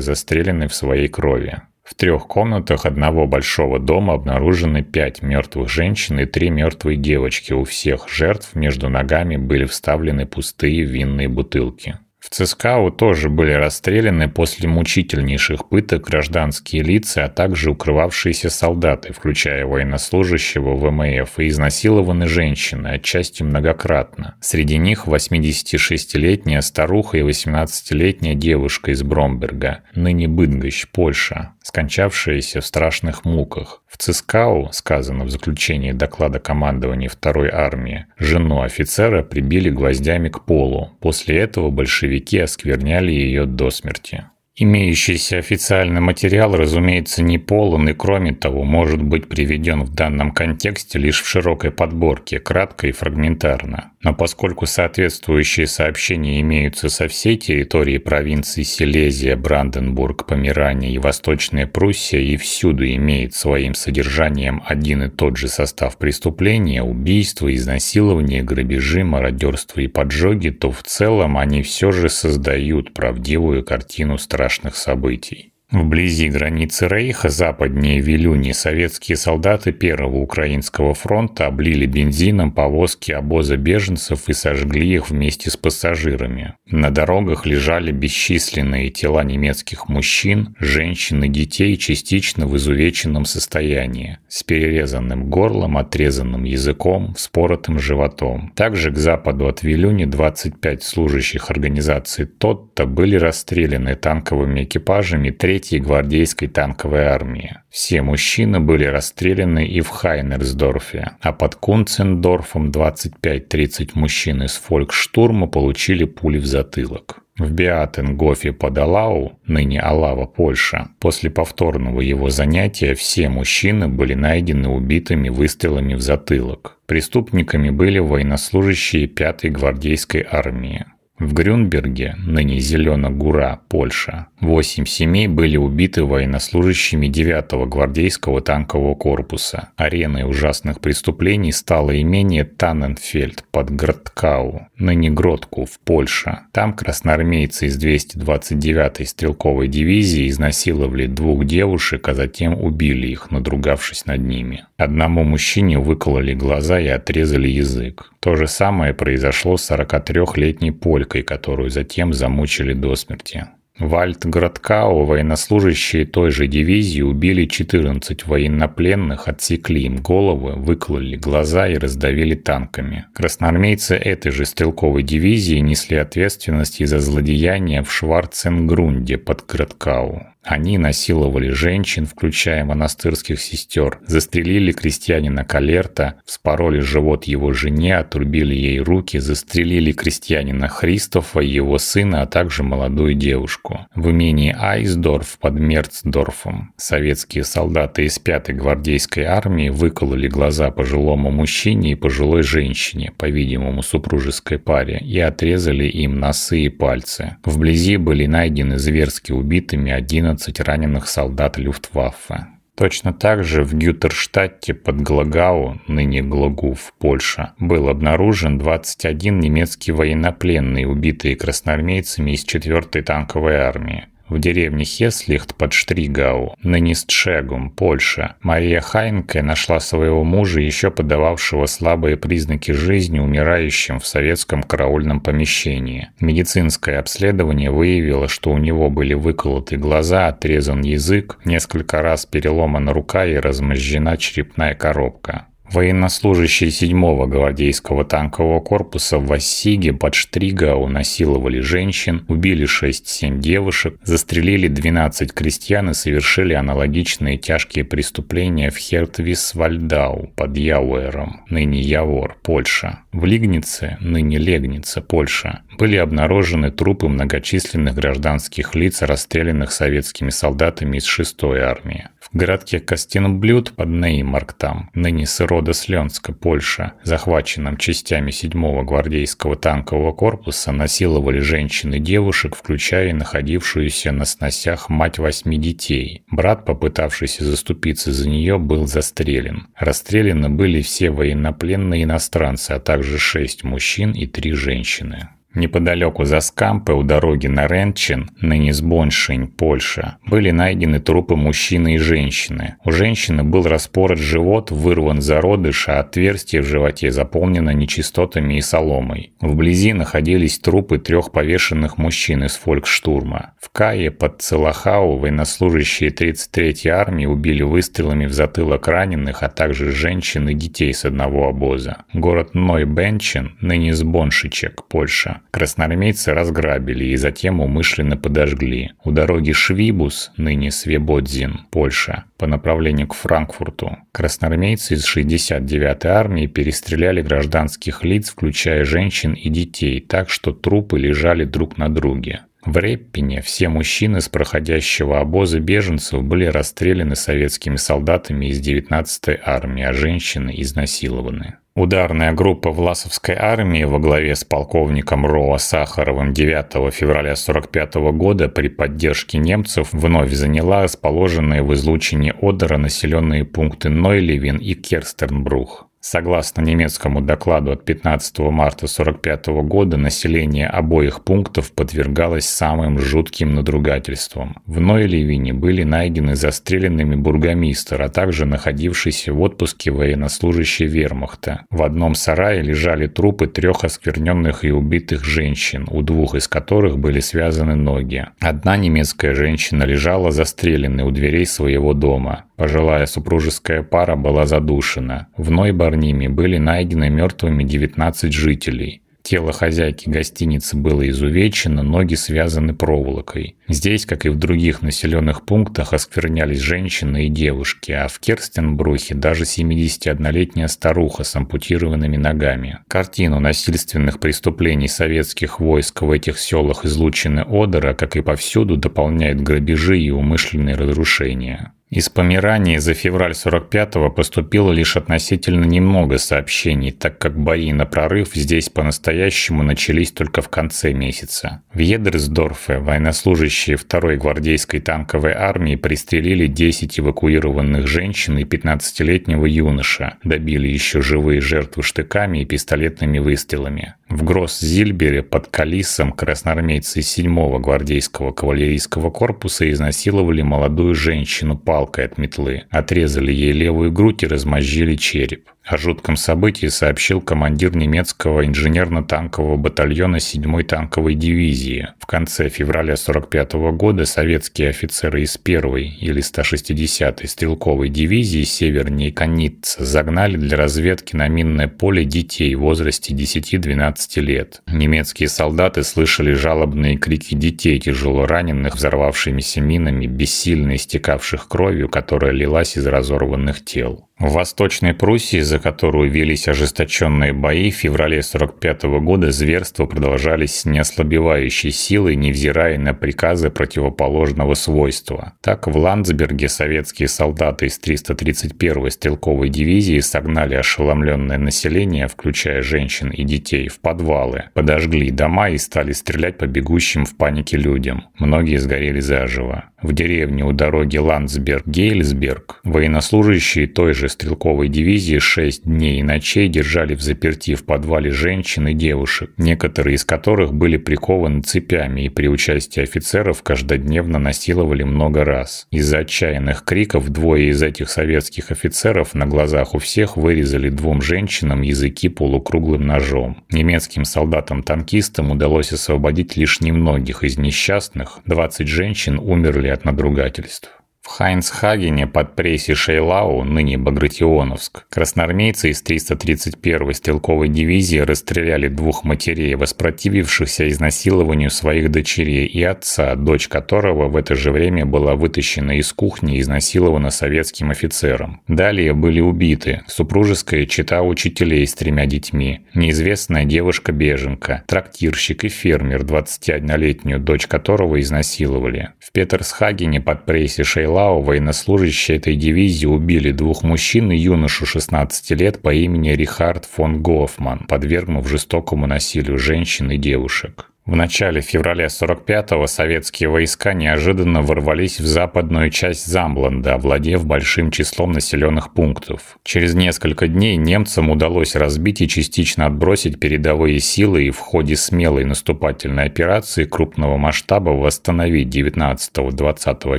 застреленной в своей крови. В трех комнатах одного большого дома обнаружены пять мертвых женщин и три мертвые девочки. У всех жертв между ногами были вставлены пустые винные бутылки. В Цискау тоже были расстреляны после мучительнейших пыток гражданские лица, а также укрывавшиеся солдаты, включая военнослужащего ВМФ, и изнасилованы женщины, отчасти многократно. Среди них 86-летняя старуха и 18-летняя девушка из Бромберга, ныне Быдгощ, Польша, скончавшиеся в страшных муках. В Цискау, сказано в заключении доклада командования второй армии, жену офицера прибили гвоздями к полу. После этого большевики оскверняли ее до смерти. Имеющийся официальный материал, разумеется, не полон и, кроме того, может быть приведен в данном контексте лишь в широкой подборке, кратко и фрагментарно. Но поскольку соответствующие сообщения имеются со всей территории провинций Силезия, Бранденбург, Померания и Восточная Пруссия и всюду имеет своим содержанием один и тот же состав преступления – убийства, изнасилования, грабежи, мародерства и поджоги, то в целом они все же создают правдивую картину страшных событий. Вблизи границы Рейха, западнее Вилюни, советские солдаты Первого Украинского фронта облили бензином повозки обоза беженцев и сожгли их вместе с пассажирами. На дорогах лежали бесчисленные тела немецких мужчин, женщин и детей частично в изувеченном состоянии, с перерезанным горлом, отрезанным языком, вспоротым животом. Также к западу от Вилюни 25 служащих организации Тотта были расстреляны танковыми экипажами 3 Третьей гвардейской танковой армии. Все мужчины были расстреляны и в Хайнерсдорфе, а под Кунцендорфом 25-30 мужчин из фолькштурма получили пули в затылок. В Биатенгофе под Алау, ныне Алава, Польша, после повторного его занятия все мужчины были найдены убитыми выстрелами в затылок. Преступниками были военнослужащие 5-й гвардейской армии. В Грюнберге, ныне Зелено-Гура, Польша, восемь семей были убиты военнослужащими 9-го гвардейского танкового корпуса. Ареной ужасных преступлений стало имение Танненфельд под Градкау, ныне Гродку, в Польше. Там красноармейцы из 229-й стрелковой дивизии изнасиловали двух девушек, а затем убили их, надругавшись над ними. Одному мужчине выкололи глаза и отрезали язык. То же самое произошло с 43-летней полькой, которую затем замучили до смерти. В Альтградкау военнослужащие той же дивизии убили 14 военнопленных, отсекли им головы, выкололи глаза и раздавили танками. Красноармейцы этой же стрелковой дивизии несли ответственность из-за злодеяния в Шварценгрунде под Градкау. Они насиловали женщин, включая монастырских сестер, застрелили крестьянина Калерта, вспороли живот его жене, отрубили ей руки, застрелили крестьянина Христофа, его сына, а также молодую девушку. В имении Айсдорф под Мерцдорфом советские солдаты из 5-й гвардейской армии выкололи глаза пожилому мужчине и пожилой женщине, по-видимому супружеской паре, и отрезали им носы и пальцы. Вблизи были найдены зверски убитыми 11 11 раненых солдат Люфтваффе. Точно так же в Гютерштадте под Глагау, ныне Глагув, Польша, был обнаружен 21 немецкий военнопленный, убитые красноармейцами из 4-й танковой армии. В деревне Хеслихт под Штригау, ныне Стшегум, Польша, Мария Хайнке нашла своего мужа, еще подававшего слабые признаки жизни, умирающим в советском караульном помещении. Медицинское обследование выявило, что у него были выколоты глаза, отрезан язык, несколько раз переломана рука и размозжена черепная коробка. Военнослужащие 7-го гвардейского танкового корпуса в Вассиге под Штригау насиловали женщин, убили 6-7 девушек, застрелили 12 крестьян и совершили аналогичные тяжкие преступления в Хертвис-Вальдау под Яуэром, ныне Явор, Польша. В Лигнице, ныне Легница, Польша, были обнаружены трупы многочисленных гражданских лиц, расстрелянных советскими солдатами из 6-й армии. Городке Костинблюд под Неймарктам, ныне Сырода Сленска, Польша, захваченном частями 7-го гвардейского танкового корпуса, насиловали женщин и девушек, включая находившуюся на сносях мать восьми детей. Брат, попытавшийся заступиться за нее, был застрелен. Расстреляны были все военнопленные иностранцы, а также шесть мужчин и три женщины. Неподалеку за Скампе у дороги на Ренчин, ныне Сбоншень, Польша, были найдены трупы мужчины и женщины. У женщины был распорот живот, вырван зародыш, а отверстие в животе заполнено нечистотами и соломой. Вблизи находились трупы трех повешенных мужчин из фолькштурма. В Кае под Целахау военнослужащие 33-й армии убили выстрелами в затылок раненых, а также женщин и детей с одного обоза. Город Нойбенчен, ныне Сбоншичек, Польша, красноармейцы разграбили и затем умышленно подожгли. У дороги Швибус, ныне Свебодзин, Польша, по направлению к Франкфурту, красноармейцы из 69-й армии перестреляли гражданских лиц, включая женщин и детей, так что трупы лежали друг на друге. В Реппине все мужчины с проходящего обоза беженцев были расстреляны советскими солдатами из 19-й армии, а женщины изнасилованы. Ударная группа Власовской армии во главе с полковником Роа Сахаровым 9 февраля 1945 года при поддержке немцев вновь заняла расположенные в излучине Одера населенные пункты Нойлевин и Керстернбрух. Согласно немецкому докладу от 15 марта 1945 года, население обоих пунктов подвергалось самым жутким надругательствам. В Нойлевине были найдены застреленными бургомистр, а также находившийся в отпуске военнослужащий вермахта. В одном сарае лежали трупы трех оскверненных и убитых женщин, у двух из которых были связаны ноги. Одна немецкая женщина лежала застреленной у дверей своего дома. Пожилая супружеская пара была задушена. В Нойбарниме были найдены мертвыми 19 жителей. Тело хозяйки гостиницы было изувечено, ноги связаны проволокой. Здесь, как и в других населенных пунктах, осквернялись женщины и девушки, а в Керстенбрухе даже 71-летняя старуха с ампутированными ногами. Картину насильственных преступлений советских войск в этих селах излучины Одера, как и повсюду, дополняют грабежи и умышленные разрушения. Из Померании за февраль 45-го поступило лишь относительно немного сообщений, так как бои на прорыв здесь по-настоящему начались только в конце месяца. В Едерсдорфе военнослужащие 2-й гвардейской танковой армии пристрелили 10 эвакуированных женщин и 15-летнего юноша, добили еще живые жертвы штыками и пистолетными выстрелами. В Гросс-Зильбере под Калисом красноармейцы 7-го гвардейского кавалерийского корпуса изнасиловали молодую женщину палкой от метлы, отрезали ей левую грудь и размозжили череп. О жутком событии сообщил командир немецкого инженерно-танкового батальона 7-й танковой дивизии. В конце февраля 45 года советские офицеры из 1-й или 160-й стрелковой дивизии севернее Канитца загнали для разведки на минное поле детей в возрасте 10-12 лет. Немецкие солдаты слышали жалобные крики детей, тяжело раненых взорвавшимися минами, бессильно истекавших кровью, которая лилась из разорванных тел. В Восточной Пруссии, за которую велись ожесточенные бои, в феврале 45 года зверства продолжались с неослабевающей силой, невзирая на приказы противоположного свойства. Так, в Ландсберге советские солдаты из 331-й стрелковой дивизии согнали ошеломленное население, включая женщин и детей, в подвалы, подожгли дома и стали стрелять по бегущим в панике людям. Многие сгорели заживо. В деревне у дороги Ландсберг-Гейльсберг военнослужащие той же стрелковой дивизии шесть дней и ночей держали в заперти в подвале женщин и девушек, некоторые из которых были прикованы цепями и при участии офицеров каждодневно насиловали много раз. Из-за отчаянных криков двое из этих советских офицеров на глазах у всех вырезали двум женщинам языки полукруглым ножом. Немецким солдатам-танкистам удалось освободить лишь немногих из несчастных, 20 женщин умерли от надругательств. В Хайнцхагене под прессе Шейлау, ныне Багратионовск, красноармейцы из 331-й стрелковой дивизии расстреляли двух матерей, воспротивившихся изнасилованию своих дочерей и отца, дочь которого в это же время была вытащена из кухни и изнасилована советским офицером. Далее были убиты супружеская чита учителей с тремя детьми, неизвестная девушка-беженка, трактирщик и фермер, 21-летнюю дочь которого изнасиловали. В Петерсхагене под прессе Шейлау Лао военнослужащие этой дивизии убили двух мужчин и юношу 16 лет по имени Рихард фон Гофман, подвергнув жестокому насилию женщин и девушек. В начале февраля 45-го советские войска неожиданно ворвались в западную часть Замбланда, овладев большим числом населенных пунктов. Через несколько дней немцам удалось разбить и частично отбросить передовые силы и в ходе смелой наступательной операции крупного масштаба восстановить 19-20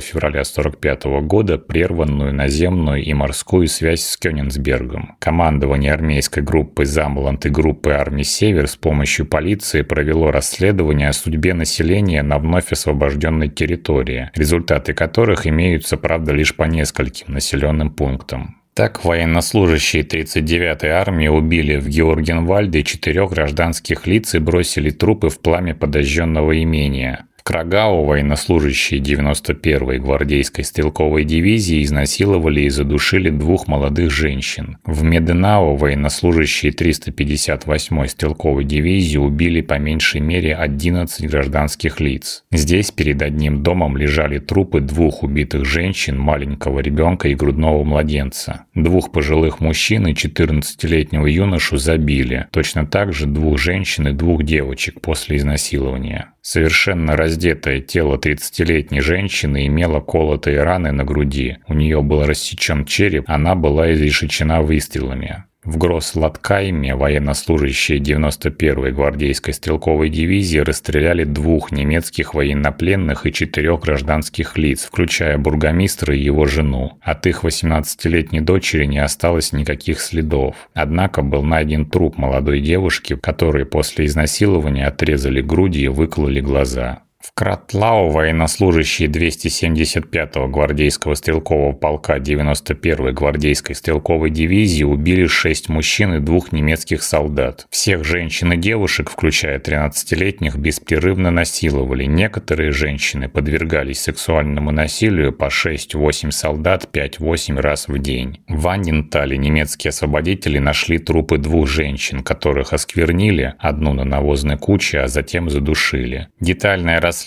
февраля 45 -го года прерванную наземную и морскую связь с Кёнигсбергом. Командование армейской группы Замбланд и группы армии Север с помощью полиции провело расследование исследования о судьбе населения на вновь освобожденной территории, результаты которых имеются, правда, лишь по нескольким населенным пунктам. Так, военнослужащие 39-й армии убили в Георгенвальде четырех гражданских лиц и бросили трупы в пламя подожженного имения. Крагау военнослужащие 91-й гвардейской стрелковой дивизии изнасиловали и задушили двух молодых женщин. В Меденау военнослужащие 358-й стрелковой дивизии убили по меньшей мере 11 гражданских лиц. Здесь перед одним домом лежали трупы двух убитых женщин, маленького ребенка и грудного младенца. Двух пожилых мужчин и 14-летнего юношу забили. Точно так же двух женщин и двух девочек после изнасилования. Совершенно раздетое тело 30-летней женщины имело колотые раны на груди. У нее был рассечен череп, она была изрешечена выстрелами. В Гросс-Латкайме военнослужащие 91-й гвардейской стрелковой дивизии расстреляли двух немецких военнопленных и четырех гражданских лиц, включая бургомистра и его жену. От их 18-летней дочери не осталось никаких следов. Однако был найден труп молодой девушки, которой после изнасилования отрезали груди и выкололи глаза. В Кратлау военнослужащие 275-го гвардейского стрелкового полка 91-й гвардейской стрелковой дивизии убили 6 мужчин и двух немецких солдат. Всех женщин и девушек, включая 13-летних, беспрерывно насиловали. Некоторые женщины подвергались сексуальному насилию по 6-8 солдат 5-8 раз в день. В Аннентале немецкие освободители нашли трупы двух женщин, которых осквернили, одну на навозной куче, а затем задушили. Детальная расследование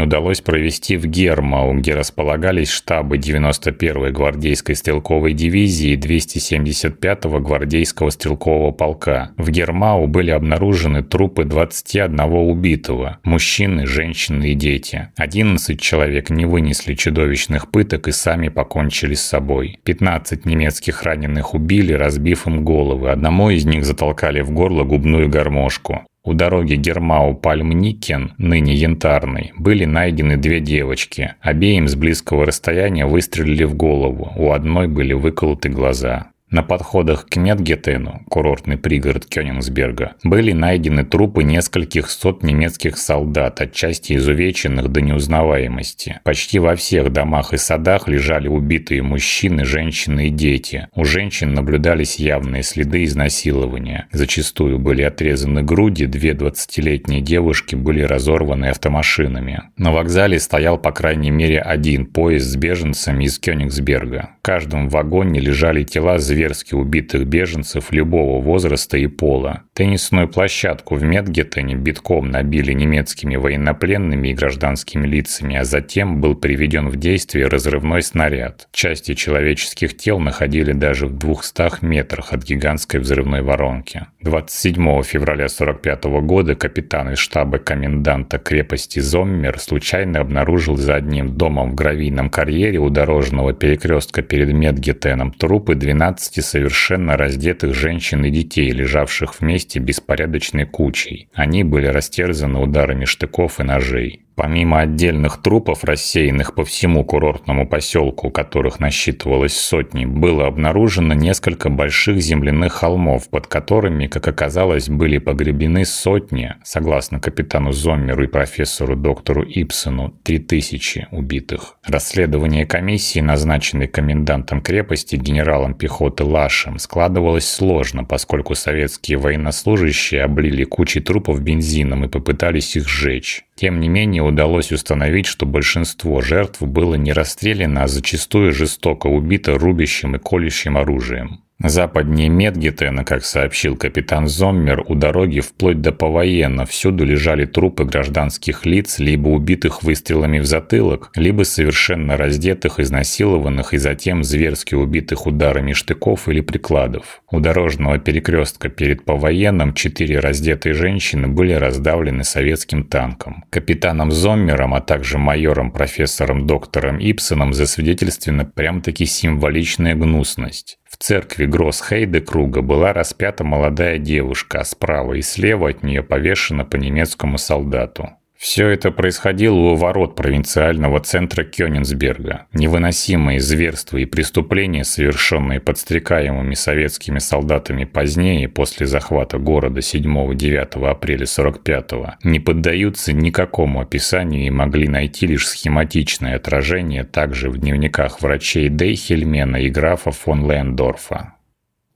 удалось провести в Гермау, где располагались штабы 91-й гвардейской стрелковой дивизии и 275-го гвардейского стрелкового полка. В Гермау были обнаружены трупы 21 убитого – мужчины, женщины и дети. 11 человек не вынесли чудовищных пыток и сами покончили с собой. 15 немецких раненых убили, разбив им головы. Одному из них затолкали в горло губную гармошку. У дороги Гермау-Пальмникен, ныне Янтарной, были найдены две девочки. Обеим с близкого расстояния выстрелили в голову, у одной были выколоты глаза. На подходах к Медгетену, курортный пригород Кёнигсберга, были найдены трупы нескольких сот немецких солдат, отчасти изувеченных до неузнаваемости. Почти во всех домах и садах лежали убитые мужчины, женщины и дети. У женщин наблюдались явные следы изнасилования. Зачастую были отрезаны груди, две двадцатилетние девушки были разорваны автомашинами. На вокзале стоял по крайней мере один поезд с беженцами из Кёнигсберга. В каждом вагоне лежали тела зверски убитых беженцев любого возраста и пола. Теннисную площадку в Медгеттене битком набили немецкими военнопленными и гражданскими лицами, а затем был приведен в действие разрывной снаряд. Части человеческих тел находили даже в 200 метрах от гигантской взрывной воронки. 27 февраля 45 года капитан из штаба коменданта крепости Зоммер случайно обнаружил за одним домом в гравийном карьере у дорожного перекрестка перед Медгеттеном трупы 12 15 совершенно раздетых женщин и детей, лежавших вместе беспорядочной кучей. Они были растерзаны ударами штыков и ножей. Помимо отдельных трупов, рассеянных по всему курортному поселку, которых насчитывалось сотни, было обнаружено несколько больших земляных холмов, под которыми, как оказалось, были погребены сотни, согласно капитану Зоммеру и профессору доктору Ипсону, 3000 убитых. Расследование комиссии, назначенной комендантом крепости генералом пехоты Лашем, складывалось сложно, поскольку советские военнослужащие облили кучи трупов бензином и попытались их сжечь. Тем не менее, удалось установить, что большинство жертв было не расстреляно, а зачастую жестоко убито рубящим и колющим оружием. Западнее Медгетена, как сообщил капитан Зоммер, у дороги вплоть до Павоена всюду лежали трупы гражданских лиц, либо убитых выстрелами в затылок, либо совершенно раздетых, изнасилованных и затем зверски убитых ударами штыков или прикладов. У дорожного перекрестка перед Павоеном четыре раздетые женщины были раздавлены советским танком. Капитаном Зоммером, а также майором профессором доктором Ипсоном засвидетельствована прям-таки символичная гнусность. В церкви Гросс-Хейде круга была распята молодая девушка, а справа и слева от нее повешена по немецкому солдату. Все это происходило у ворот провинциального центра Кёнигсберга. Невыносимые зверства и преступления, совершенные подстрекаемыми советскими солдатами позднее, после захвата города 7-9 апреля 45-го, не поддаются никакому описанию и могли найти лишь схематичное отражение также в дневниках врачей Дейхельмена и графа фон Лендорфа.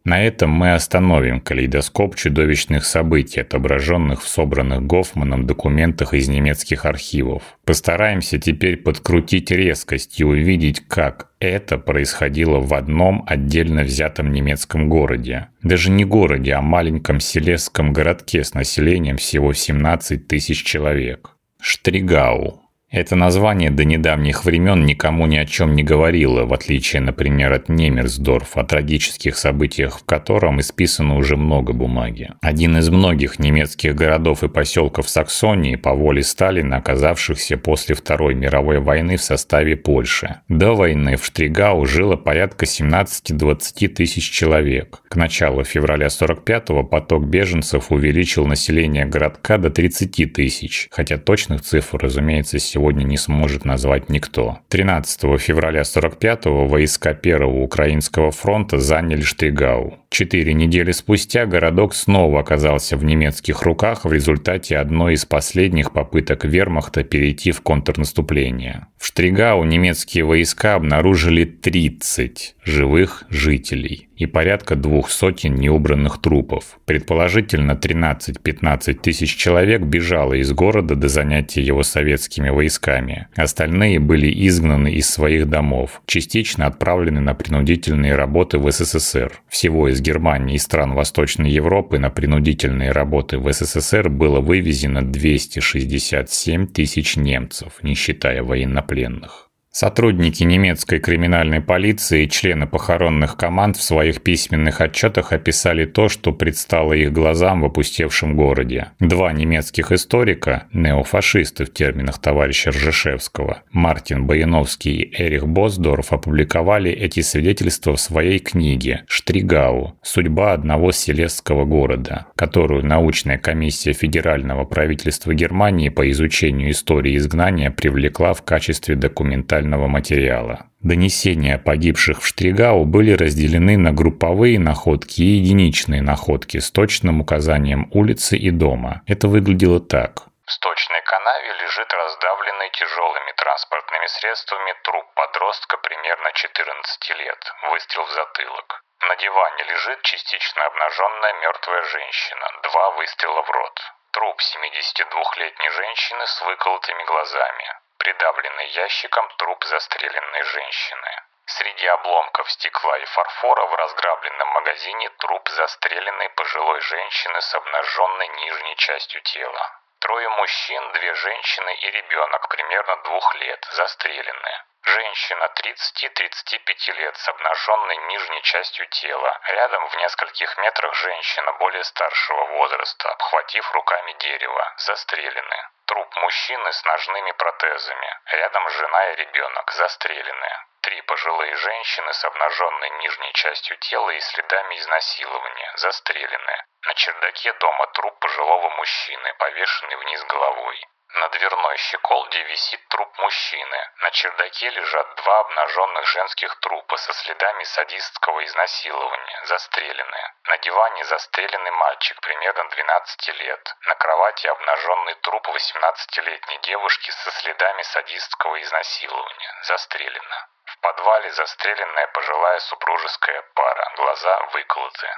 На этом мы остановим калейдоскоп чудовищных событий, отображенных в собранных Гофманом документах из немецких архивов. Постараемся теперь подкрутить резкость и увидеть, как это происходило в одном отдельно взятом немецком городе. Даже не городе, а маленьком селесском городке с населением всего 17 тысяч человек. Штригау. Это название до недавних времен никому ни о чем не говорило, в отличие, например, от Немерсдорф, о трагических событиях в котором исписано уже много бумаги. Один из многих немецких городов и поселков Саксонии по воле Сталина, оказавшихся после Второй мировой войны в составе Польши. До войны в Штригау жило порядка 17-20 тысяч человек. К началу февраля 45-го поток беженцев увеличил население городка до 30 тысяч, хотя точных цифр, разумеется, сегодня сегодня не сможет назвать никто. 13 февраля 45-го войска Первого Украинского фронта заняли Штригау. Четыре недели спустя городок снова оказался в немецких руках в результате одной из последних попыток вермахта перейти в контрнаступление. В Штригау немецкие войска обнаружили 30 живых жителей и порядка двух сотен неубранных трупов. Предположительно, 13-15 тысяч человек бежало из города до занятия его советскими войсками. Остальные были изгнаны из своих домов, частично отправлены на принудительные работы в СССР. Всего из Германии и стран Восточной Европы на принудительные работы в СССР было вывезено 267 тысяч немцев, не считая военнопленных. Сотрудники немецкой криминальной полиции и члены похоронных команд в своих письменных отчетах описали то, что предстало их глазам в опустевшем городе. Два немецких историка, неофашисты в терминах товарища Ржешевского, Мартин Баяновский и Эрих Босдорф опубликовали эти свидетельства в своей книге «Штригау. Судьба одного селесского города», которую научная комиссия Федерального правительства Германии по изучению истории изгнания привлекла в качестве документального документального материала. Донесения погибших в Штригау были разделены на групповые находки и единичные находки с точным указанием улицы и дома. Это выглядело так. В сточной канаве лежит раздавленный тяжелыми транспортными средствами труп подростка примерно 14 лет, выстрел в затылок. На диване лежит частично обнаженная мертвая женщина, два выстрела в рот. Труп 72-летней женщины с выколотыми глазами придавленный ящиком труп застреленной женщины. Среди обломков стекла и фарфора в разграбленном магазине труп застреленной пожилой женщины с обнаженной нижней частью тела. Трое мужчин, две женщины и ребенок примерно двух лет застрелены. Женщина 30-35 лет с обнаженной нижней частью тела. Рядом в нескольких метрах женщина более старшего возраста, обхватив руками дерево, застрелены. Труп мужчины с ножными протезами. Рядом жена и ребенок, застрелены. Три пожилые женщины с обнаженной нижней частью тела и следами изнасилования, застрелены. На чердаке дома труп пожилого мужчины, повешенный вниз головой. На дверной щеколде висит труп мужчины. На чердаке лежат два обнаженных женских трупа со следами садистского изнасилования, застреленные. На диване застреленный мальчик примерно 12 лет. На кровати обнаженный труп 18-летней девушки со следами садистского изнасилования, застрелена. В подвале застреленная пожилая супружеская пара, глаза выколоты.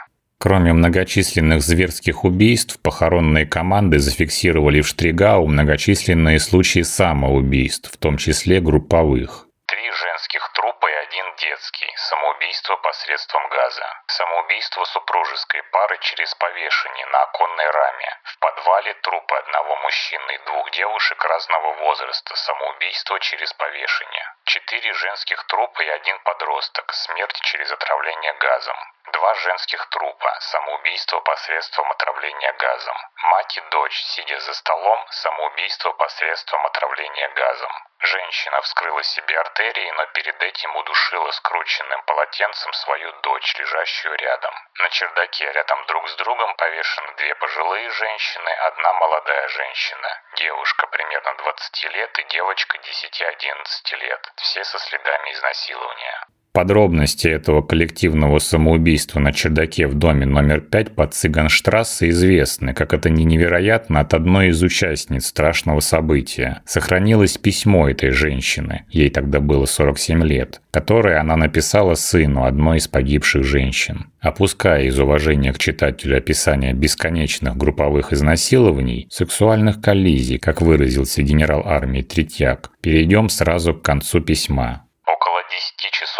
Кроме многочисленных зверских убийств, похоронные команды зафиксировали в Штригау многочисленные случаи самоубийств, в том числе групповых. Три женских трупа и один детский. Самоубийство посредством газа. Самоубийство супружеской пары через повешение на оконной раме. В подвале трупы одного мужчины и двух девушек разного возраста. Самоубийство через повешение. Четыре женских трупа и один подросток. Смерть через отравление газом. Два женских трупа. Самоубийство посредством отравления газом. Мать и дочь, сидя за столом, самоубийство посредством отравления газом. Женщина вскрыла себе артерии, но перед этим удушила скрученным полотенцем свою дочь, лежащую рядом. На чердаке рядом друг с другом повешены две пожилые женщины, одна молодая женщина. Девушка примерно 20 лет и девочка 10-11 лет. Все со следами изнасилования. Подробности этого коллективного самоубийства на чердаке в доме номер 5 под Цыганштрассе известны, как это не невероятно от одной из участниц страшного события. Сохранилось письмо этой женщины, ей тогда было 47 лет, которое она написала сыну одной из погибших женщин. Опуская из уважения к читателю описание бесконечных групповых изнасилований, сексуальных коллизий, как выразился генерал армии Третьяк, перейдем сразу к концу письма. Около 10 часов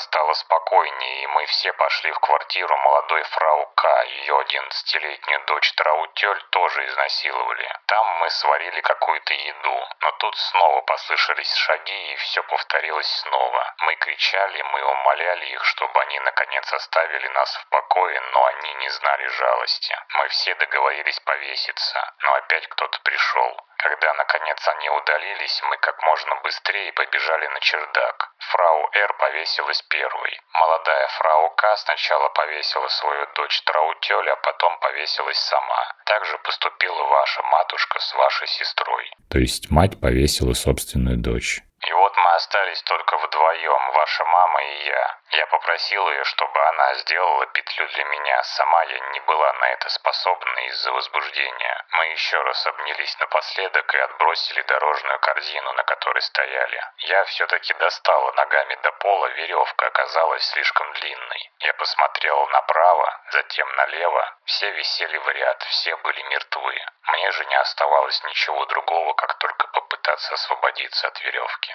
стало спокойнее, и мы все пошли в квартиру молодой фрау К. Ее одиннадцатилетнюю дочь Траутель тоже изнасиловали. Там мы сварили какую-то еду, но тут снова послышались шаги, и все повторилось снова. Мы кричали, мы умоляли их, чтобы они наконец оставили нас в покое, но они не знали жалости. Мы все договорились повеситься, но опять кто-то пришел. Когда, наконец, они удалились, мы как можно быстрее побежали на чердак. Фрау Р повесилась первой. Молодая фрау К сначала повесила свою дочь Траутель, а потом повесилась сама. Так же поступила ваша матушка с вашей сестрой. То есть мать повесила собственную дочь. И вот мы остались только вдвоем, ваша мама и я. Я попросил ее, чтобы она сделала петлю для меня. Сама я не была на это способна из-за возбуждения. Мы еще раз обнялись напоследок и отбросили дорожную корзину, на которой стояли. Я все-таки достала ногами до пола, веревка оказалась слишком длинной. Я посмотрела направо, затем налево. Все висели в ряд, все были мертвы. Мне же не оставалось ничего другого, как только попытаться освободиться от веревки.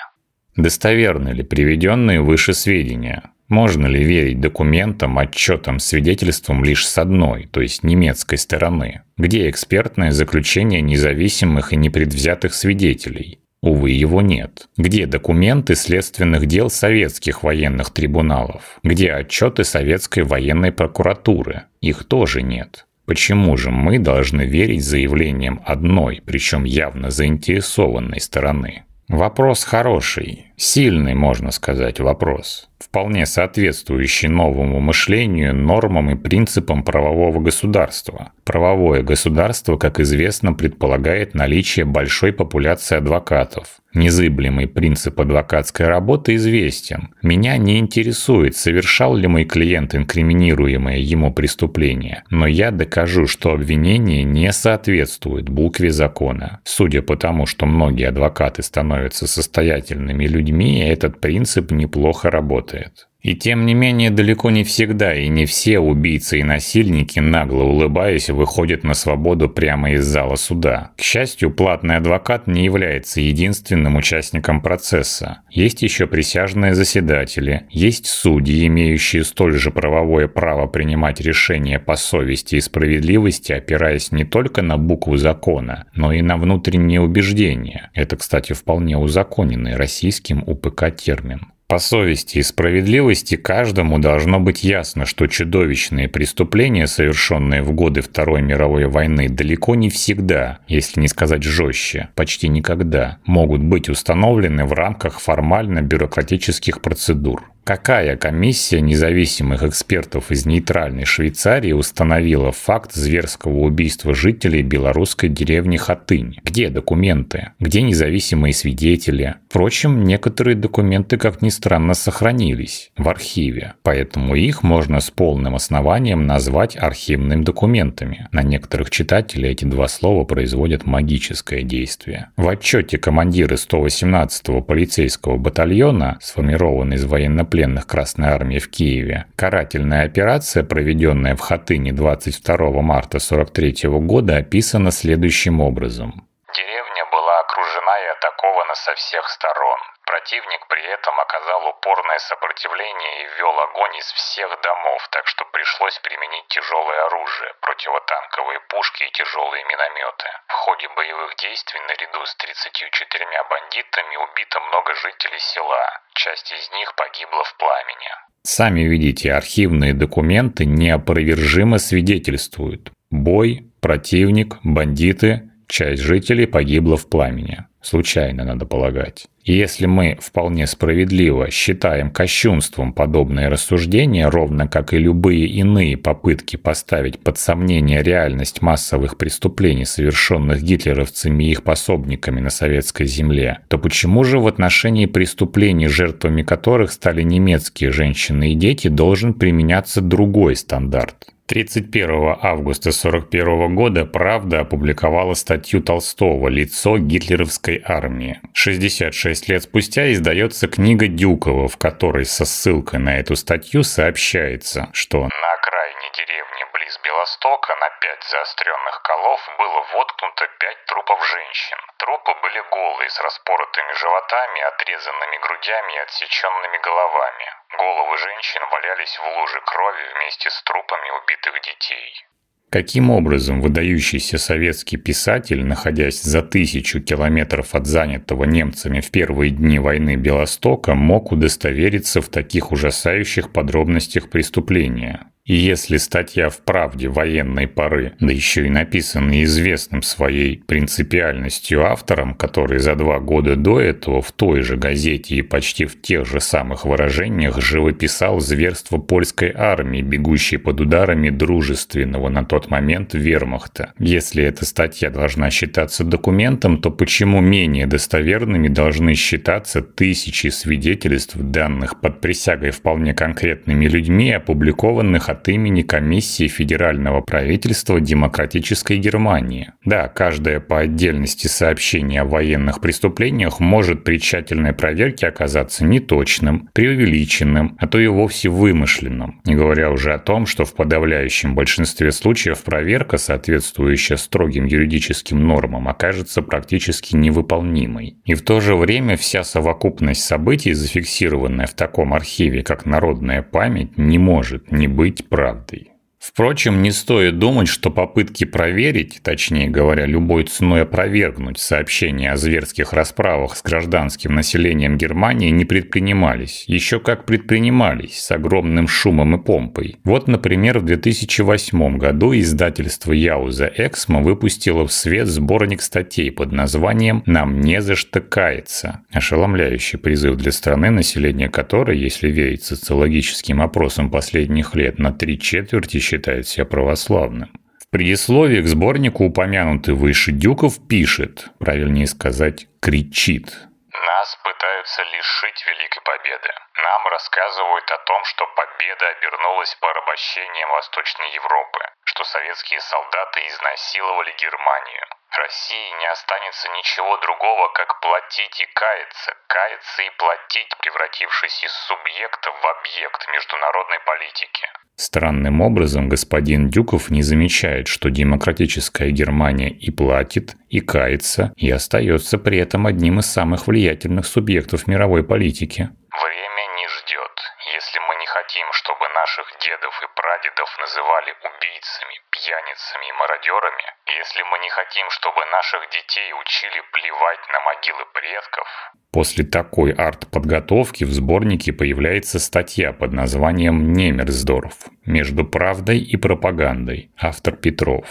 Достоверны ли приведенные выше сведения? Можно ли верить документам, отчетам, свидетельствам лишь с одной, то есть немецкой стороны? Где экспертное заключение независимых и непредвзятых свидетелей? Увы, его нет. Где документы следственных дел советских военных трибуналов? Где отчеты советской военной прокуратуры? Их тоже нет. Почему же мы должны верить заявлениям одной, причем явно заинтересованной стороны? Вопрос хороший, сильный, можно сказать, вопрос, вполне соответствующий новому мышлению, нормам и принципам правового государства. Правовое государство, как известно, предполагает наличие большой популяции адвокатов. Незыблемый принцип адвокатской работы известен. Меня не интересует, совершал ли мой клиент инкриминируемое ему преступление, но я докажу, что обвинение не соответствует букве закона. Судя по тому, что многие адвокаты становятся состоятельными людьми, этот принцип неплохо работает. И тем не менее, далеко не всегда и не все убийцы и насильники, нагло улыбаясь, выходят на свободу прямо из зала суда. К счастью, платный адвокат не является единственным участником процесса. Есть еще присяжные заседатели, есть судьи, имеющие столь же правовое право принимать решения по совести и справедливости, опираясь не только на букву закона, но и на внутренние убеждения. Это, кстати, вполне узаконенный российским УПК термин. По совести и справедливости каждому должно быть ясно, что чудовищные преступления, совершенные в годы Второй мировой войны, далеко не всегда, если не сказать жестче, почти никогда, могут быть установлены в рамках формально-бюрократических процедур. Какая комиссия независимых экспертов из нейтральной Швейцарии установила факт зверского убийства жителей белорусской деревни Хатынь? Где документы? Где независимые свидетели? Впрочем, некоторые документы, как ни странно, сохранились в архиве, поэтому их можно с полным основанием назвать архивными документами. На некоторых читателей эти два слова производят магическое действие. В отчете командира 118-го полицейского батальона, сформированный из военнопленных военнопленных Красной Армии в Киеве. Карательная операция, проведенная в Хатыне 22 марта 1943 года, описана следующим образом. Деревня была окружена и атакована со всех сторон. Противник при этом оказал упорное сопротивление и вел огонь из всех домов, так что пришлось применить тяжелое оружие, противотанковые пушки и тяжелые минометы. В ходе боевых действий наряду с 34 бандитами убито много жителей села. Часть из них погибла в пламени. Сами видите, архивные документы неопровержимо свидетельствуют. Бой, противник, бандиты, часть жителей погибла в пламени. Случайно, надо полагать. Если мы вполне справедливо считаем кощунством подобные рассуждения, ровно как и любые иные попытки поставить под сомнение реальность массовых преступлений, совершенных гитлеровцами и их пособниками на советской земле, то почему же в отношении преступлений, жертвами которых стали немецкие женщины и дети, должен применяться другой стандарт? 31 августа 1941 года «Правда» опубликовала статью Толстого «Лицо гитлеровской армии». 66 лет спустя издается книга Дюкова, в которой со ссылкой на эту статью сообщается, что «На окраине деревни близ Белостока на пять заостренных колов было воткнуто пять трупов женщин. Трупы были голые, с распоротыми животами, отрезанными грудями и отсеченными головами. Головы женщин валялись в луже крови вместе с трупами убитых детей. Каким образом выдающийся советский писатель, находясь за тысячу километров от занятого немцами в первые дни войны Белостока, мог удостовериться в таких ужасающих подробностях преступления? И если статья в «Правде» военной поры, да еще и написанная известным своей принципиальностью автором, который за два года до этого в той же газете и почти в тех же самых выражениях живописал зверство польской армии, бегущей под ударами дружественного на тот момент вермахта. Если эта статья должна считаться документом, то почему менее достоверными должны считаться тысячи свидетельств, данных под присягой вполне конкретными людьми, опубликованных от от имени Комиссии Федерального правительства Демократической Германии. Да, каждое по отдельности сообщение о военных преступлениях может при тщательной проверке оказаться неточным, преувеличенным, а то и вовсе вымышленным. Не говоря уже о том, что в подавляющем большинстве случаев проверка, соответствующая строгим юридическим нормам, окажется практически невыполнимой. И в то же время вся совокупность событий, зафиксированная в таком архиве, как народная память, не может не быть правдой. Впрочем, не стоит думать, что попытки проверить, точнее говоря, любой ценой опровергнуть сообщения о зверских расправах с гражданским населением Германии не предпринимались. Еще как предпринимались, с огромным шумом и помпой. Вот, например, в 2008 году издательство Яуза Эксмо выпустило в свет сборник статей под названием «Нам не за что каяться». Ошеломляющий призыв для страны, население которой, если верить социологическим опросам последних лет, на три четверти считает себя православным. В предисловии к сборнику упомянутый выше Дюков пишет, правильнее сказать, кричит. Нас пытаются лишить великой победы. Нам рассказывают о том, что победа обернулась порабощением Восточной Европы, что советские солдаты изнасиловали Германию. России не останется ничего другого, как платить и каяться, каяться и платить, превратившись из субъекта в объект международной политики. Странным образом господин Дюков не замечает, что демократическая Германия и платит, и кается, и остается при этом одним из самых влиятельных субъектов мировой политики. Время не ждет. Если мы не хотим, чтобы наших дедов и прадедов называли убийцами, пьяницами и мародерами, если мы не хотим, чтобы наших детей учили плевать на могилы предков, После такой арт-подготовки в сборнике появляется статья под названием «Немерсдорф. Между правдой и пропагандой». Автор Петров.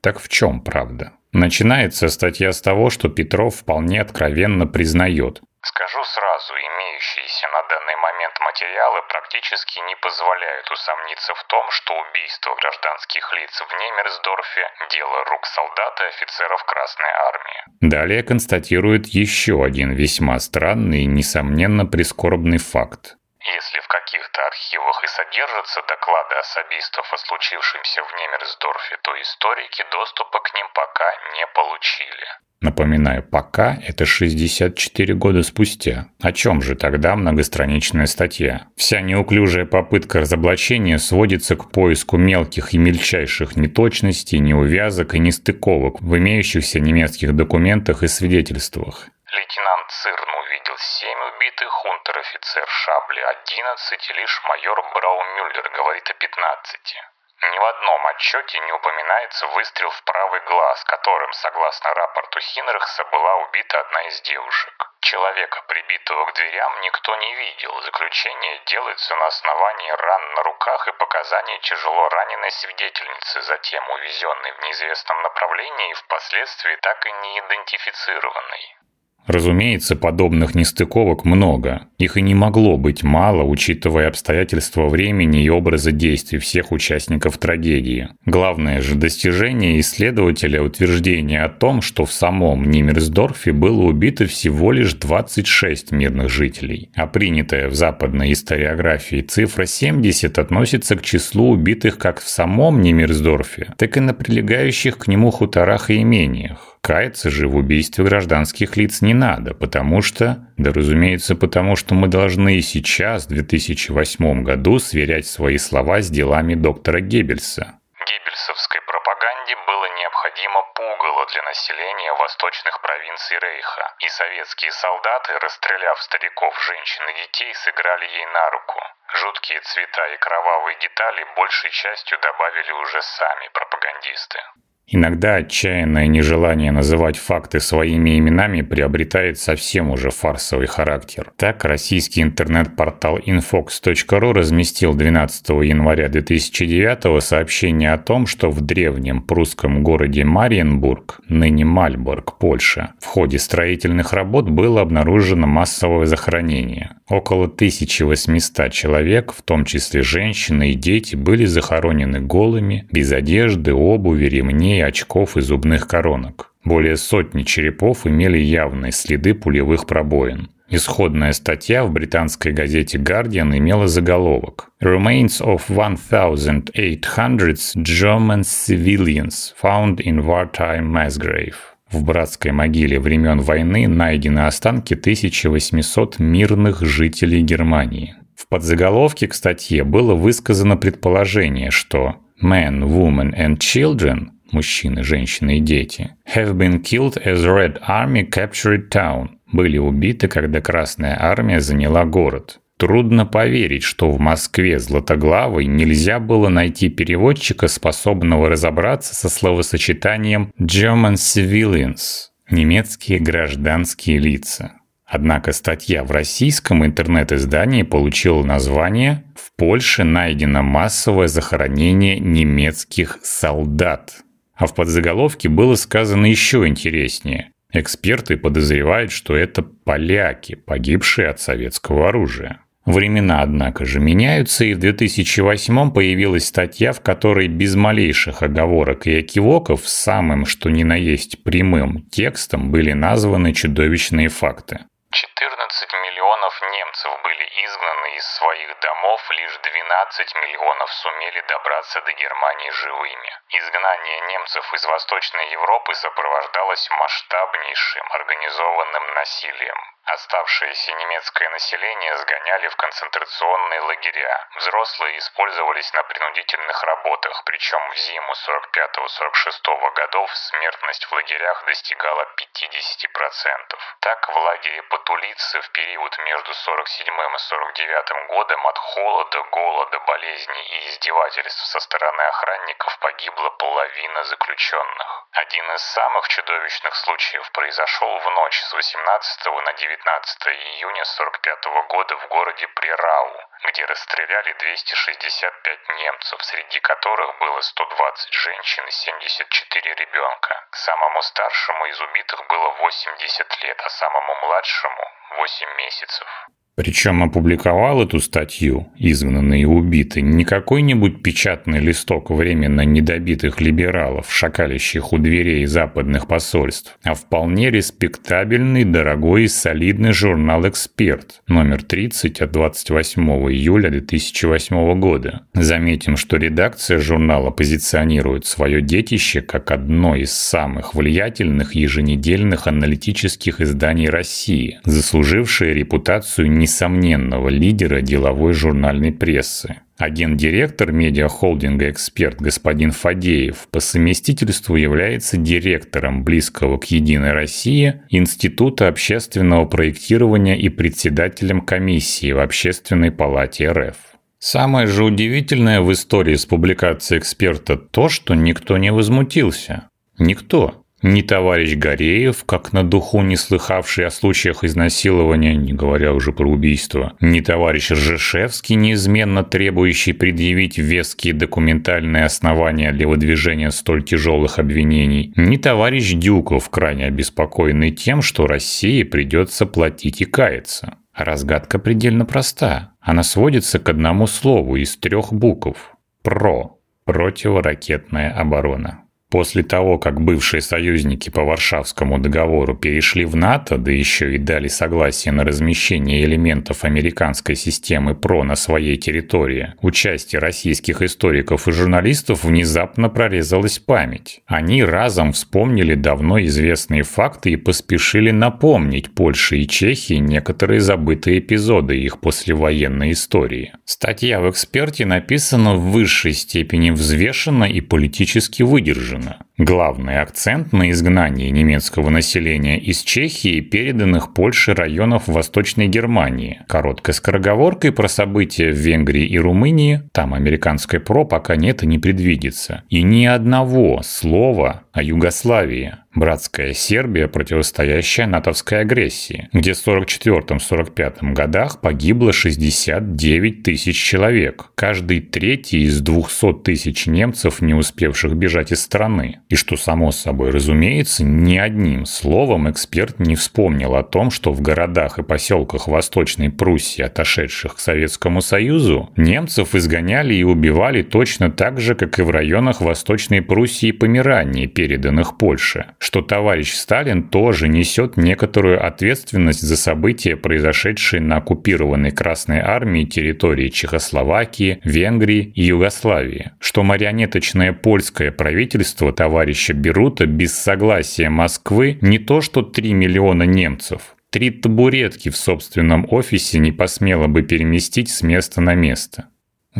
Так в чем правда? Начинается статья с того, что Петров вполне откровенно признает, Скажу сразу, имеющиеся на данный момент материалы практически не позволяют усомниться в том, что убийство гражданских лиц в Немерсдорфе – дело рук солдат и офицеров Красной Армии. Далее констатирует еще один весьма странный и, несомненно, прискорбный факт. Если в каких-то архивах и содержатся доклады особистов о случившемся в Немерсдорфе, то историки доступа к ним пока не получили. Напоминаю, пока это 64 года спустя. О чем же тогда многостраничная статья? Вся неуклюжая попытка разоблачения сводится к поиску мелких и мельчайших неточностей, неувязок и нестыковок в имеющихся немецких документах и свидетельствах. Лейтенант Цирн увидел семь убитых, унтер-офицер Шабли 11, лишь майор Браумюллер говорит о 15. Ни в одном отчете не упоминается выстрел в правый глаз, которым, согласно рапорту Хинрехса, была убита одна из девушек. Человека, прибитого к дверям, никто не видел. Заключение делается на основании ран на руках и показаний тяжело раненой свидетельницы, затем увезенной в неизвестном направлении и впоследствии так и не идентифицированной. Разумеется, подобных нестыковок много. Их и не могло быть мало, учитывая обстоятельства времени и образа действий всех участников трагедии. Главное же достижение исследователя – утверждение о том, что в самом Нимерсдорфе было убито всего лишь 26 мирных жителей, а принятая в западной историографии цифра 70 относится к числу убитых как в самом Нимерсдорфе, так и на прилегающих к нему хуторах и имениях. Каяться же в убийстве гражданских лиц не надо, потому что... Да, разумеется, потому что мы должны сейчас, в 2008 году, сверять свои слова с делами доктора Геббельса. Геббельсовской пропаганде было необходимо пугало для населения восточных провинций Рейха, и советские солдаты, расстреляв стариков, женщин и детей, сыграли ей на руку. Жуткие цвета и кровавые детали большей частью добавили уже сами пропагандисты. Иногда отчаянное нежелание называть факты своими именами приобретает совсем уже фарсовый характер. Так, российский интернет-портал infox.ru разместил 12 января 2009 сообщение о том, что в древнем прусском городе Мариенбург, ныне Мальборг, Польша, в ходе строительных работ было обнаружено массовое захоронение. Около 1800 человек, в том числе женщины и дети, были захоронены голыми, без одежды, обуви, ремней, очков и зубных коронок. Более сотни черепов имели явные следы пулевых пробоин. Исходная статья в британской газете Guardian имела заголовок «Remains of 1800 German civilians found in wartime mass grave». В братской могиле времен войны найдены останки 1800 мирных жителей Германии. В подзаголовке к статье было высказано предположение, что «men, women and children» мужчины, женщины и дети, have been killed as Red Army captured town, были убиты, когда Красная Армия заняла город. Трудно поверить, что в Москве Златоглавой нельзя было найти переводчика, способного разобраться со словосочетанием «German civilians» – немецкие гражданские лица. Однако статья в российском интернет-издании получила название «В Польше найдено массовое захоронение немецких солдат». А в подзаголовке было сказано еще интереснее. Эксперты подозревают, что это поляки, погибшие от советского оружия. Времена, однако же, меняются, и в 2008 появилась статья, в которой без малейших оговорок и окивоков самым, что ни на есть прямым текстом были названы чудовищные факты. 14 миллионов немцев были изгнаны из своих домов, лишь 12 миллионов сумели добраться до Германии живыми. Изгнание немцев из Восточной Европы сопровождалось масштабнейшим организованным насилием. Оставшееся немецкое население сгоняли в концентрационные лагеря. Взрослые использовались на принудительных работах, причем в зиму 45-46 годов смертность в лагерях достигала 50%. Так в лагере Патулицы в период между 47 и 49 годом от холода, голода, болезней и издевательств со стороны охранников погибла половина заключенных. Один из самых чудовищных случаев произошел в ночь с 18 на 19 июня 45 года в городе Прирау, где расстреляли 265 немцев, среди которых было 120 женщин и 74 ребенка. Самому старшему из убитых было 80 лет, а самому младшему 8 месяцев. Причем опубликовал эту статью «Изгнанные и убиты» не какой-нибудь печатный листок временно недобитых либералов, шакалящих у дверей западных посольств, а вполне респектабельный, дорогой и солидный журнал «Эксперт» номер 30 от 28 июля 2008 года. Заметим, что редакция журнала позиционирует свое детище как одно из самых влиятельных еженедельных аналитических изданий России, заслужившее репутацию не несомненного лидера деловой журнальной прессы. Агент-директор медиахолдинга «Эксперт» господин Фадеев по совместительству является директором близкого к «Единой России» Института общественного проектирования и председателем комиссии в Общественной палате РФ. Самое же удивительное в истории с публикацией эксперта то, что никто не возмутился. Никто. Ни товарищ Гореев, как на духу не слыхавший о случаях изнасилования, не говоря уже про убийство, ни товарищ Ржешевский, неизменно требующий предъявить веские документальные основания для выдвижения столь тяжелых обвинений, ни товарищ Дюков, крайне обеспокоенный тем, что России придется платить и каяться. Разгадка предельно проста. Она сводится к одному слову из трех букв. ПРО. Противоракетная оборона. После того, как бывшие союзники по Варшавскому договору перешли в НАТО, да еще и дали согласие на размещение элементов американской системы ПРО на своей территории, участие российских историков и журналистов внезапно прорезалась память. Они разом вспомнили давно известные факты и поспешили напомнить Польше и Чехии некоторые забытые эпизоды их послевоенной истории. Статья в «Эксперте» написана в высшей степени взвешенно и политически выдержана выдержана. Главный акцент на изгнании немецкого населения из Чехии переданных Польше районов Восточной Германии. Короткой скороговоркой про события в Венгрии и Румынии, там американской ПРО пока нет и не предвидится. И ни одного слова о Югославии братская Сербия, противостоящая натовской агрессии, где в 1944-1945 годах погибло 69 тысяч человек, каждый третий из 200 тысяч немцев, не успевших бежать из страны. И что само собой разумеется, ни одним словом эксперт не вспомнил о том, что в городах и поселках Восточной Пруссии, отошедших к Советскому Союзу, немцев изгоняли и убивали точно так же, как и в районах Восточной Пруссии и Померании, переданных Польше что товарищ Сталин тоже несет некоторую ответственность за события, произошедшие на оккупированной Красной Армией территории Чехословакии, Венгрии и Югославии, что марионеточное польское правительство товарища Берута без согласия Москвы не то что 3 миллиона немцев, Три табуретки в собственном офисе не посмело бы переместить с места на место.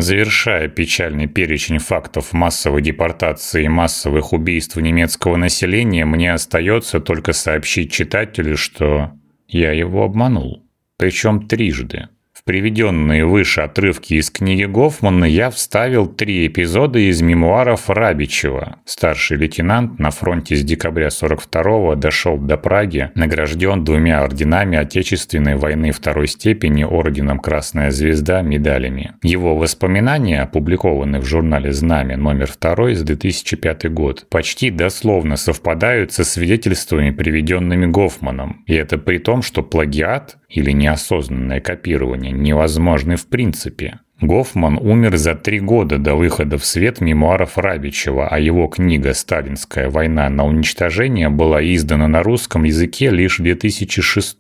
Завершая печальный перечень фактов массовой депортации и массовых убийств немецкого населения, мне остается только сообщить читателю, что я его обманул. Причем трижды приведенные выше отрывки из книги Гофмана я вставил три эпизода из мемуаров Рабичева. Старший лейтенант на фронте с декабря 42-го дошел до Праги, награжден двумя орденами Отечественной войны второй степени орденом Красная Звезда медалями. Его воспоминания, опубликованы в журнале «Знамя» номер 2 за 2005 год, почти дословно совпадают со свидетельствами, приведенными Гофманом. И это при том, что плагиат или неосознанное копирование невозможны в принципе. Гофман умер за три года до выхода в свет мемуаров Рабичева, а его книга «Сталинская война на уничтожение» была издана на русском языке лишь в 2006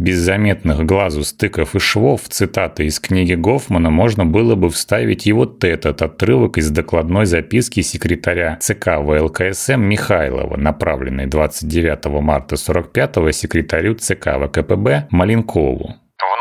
без заметных глазу стыков и швов цитаты из книги Гофмана можно было бы вставить и вот этот отрывок из докладной записки секретаря ЦК ВЛКСМ Михайлова, направленной 29 марта 45 секретарю ЦК ВКПБ Маленкову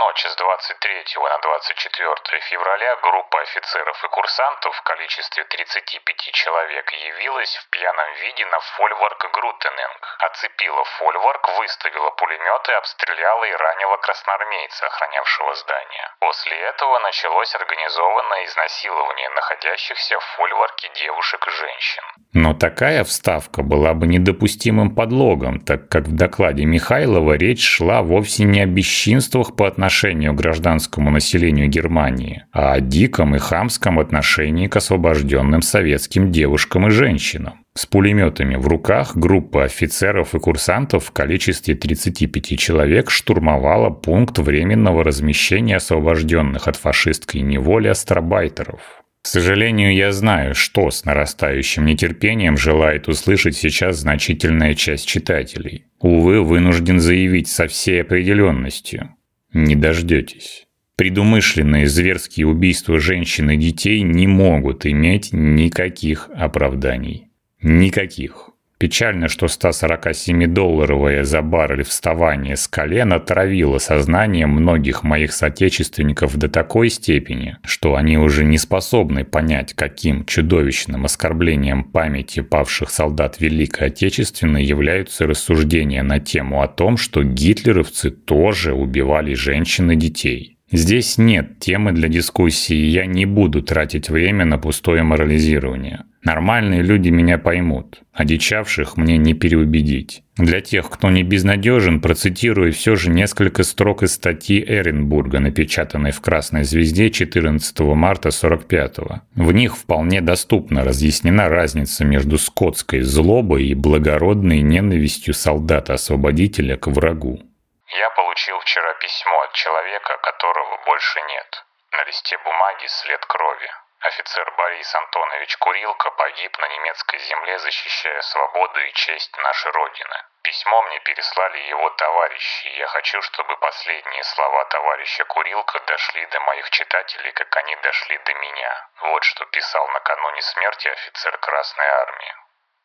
ночь с 23 на 24 февраля группа офицеров и курсантов в количестве 35 человек явилась в пьяном виде на фольворк Грутенинг. Оцепила фольворк, выставила пулеметы, обстреляла и ранила красноармейца, охранявшего здание. После этого началось организованное изнасилование находящихся в фольворке девушек и женщин. Но такая вставка была бы недопустимым подлогом, так как в докладе Михайлова речь шла вовсе не о бесчинствах по отношению к гражданскому населению Германии, а о диком и хамском отношении к освобожденным советским девушкам и женщинам. С пулеметами в руках группа офицеров и курсантов в количестве 35 человек штурмовала пункт временного размещения освобожденных от фашистской неволи астробайтеров. К сожалению, я знаю, что с нарастающим нетерпением желает услышать сейчас значительная часть читателей. Увы, вынужден заявить со всей определенностью. Не дождетесь. Предумышленные зверские убийства женщин и детей не могут иметь никаких оправданий. Никаких. Печально, что 147-долларовое за баррель вставание с колена травило сознание многих моих соотечественников до такой степени, что они уже не способны понять, каким чудовищным оскорблением памяти павших солдат Великой Отечественной являются рассуждения на тему о том, что гитлеровцы тоже убивали женщин и детей. Здесь нет темы для дискуссии, я не буду тратить время на пустое морализирование. Нормальные люди меня поймут, одичавших мне не переубедить. Для тех, кто не безнадежен, процитирую все же несколько строк из статьи Эренбурга, напечатанной в «Красной звезде» 14 марта 45 -го. В них вполне доступно разъяснена разница между скотской злобой и благородной ненавистью солдата-освободителя к врагу. Я получил вчера письмо от человека, которого больше нет. На листе бумаги след крови. Офицер Борис Антонович Курилко погиб на немецкой земле, защищая свободу и честь нашей Родины. Письмо мне переслали его товарищи, и я хочу, чтобы последние слова товарища Курилка дошли до моих читателей, как они дошли до меня. Вот что писал накануне смерти офицер Красной Армии.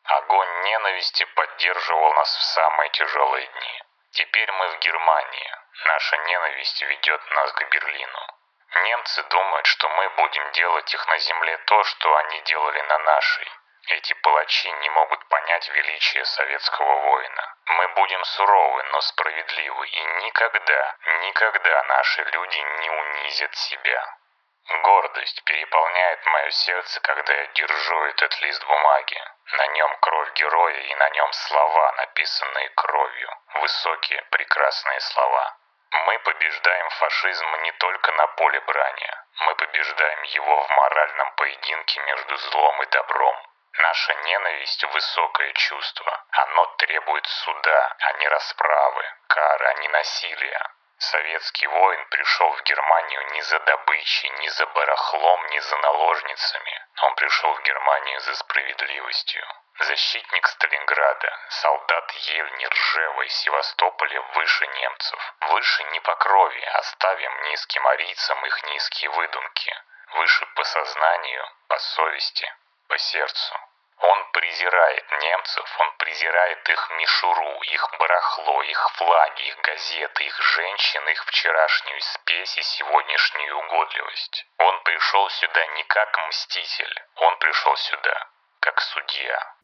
Огонь ненависти поддерживал нас в самые тяжелые дни. Теперь мы в Германии. Наша ненависть ведет нас к Берлину. Немцы думают, что мы будем делать их на земле то, что они делали на нашей. Эти палачи не могут понять величие советского воина. Мы будем суровы, но справедливы, и никогда, никогда наши люди не унизят себя. Гордость переполняет мое сердце, когда я держу этот лист бумаги. На нем кровь героя и на нем слова, написанные кровью. Высокие, прекрасные слова. Мы побеждаем фашизм не только на поле брани. Мы побеждаем его в моральном поединке между злом и добром. Наша ненависть – высокое чувство. Оно требует суда, а не расправы, кары, а не насилия. Советский воин пришел в Германию не за добычей, не за барахлом, не за наложницами. Он пришел в Германию за справедливостью. Защитник Сталинграда, солдат Ельни, Ржева и Севастополя выше немцев. Выше не по крови, оставим низким арийцам их низкие выдумки. Выше по сознанию, по совести, по сердцу. Он презирает немцев, он презирает их мишуру, их барахло, их флаги, их газеты, их женщин, их вчерашнюю спесь и сегодняшнюю угодливость. Он пришел сюда не как мститель, он пришел сюда как судья.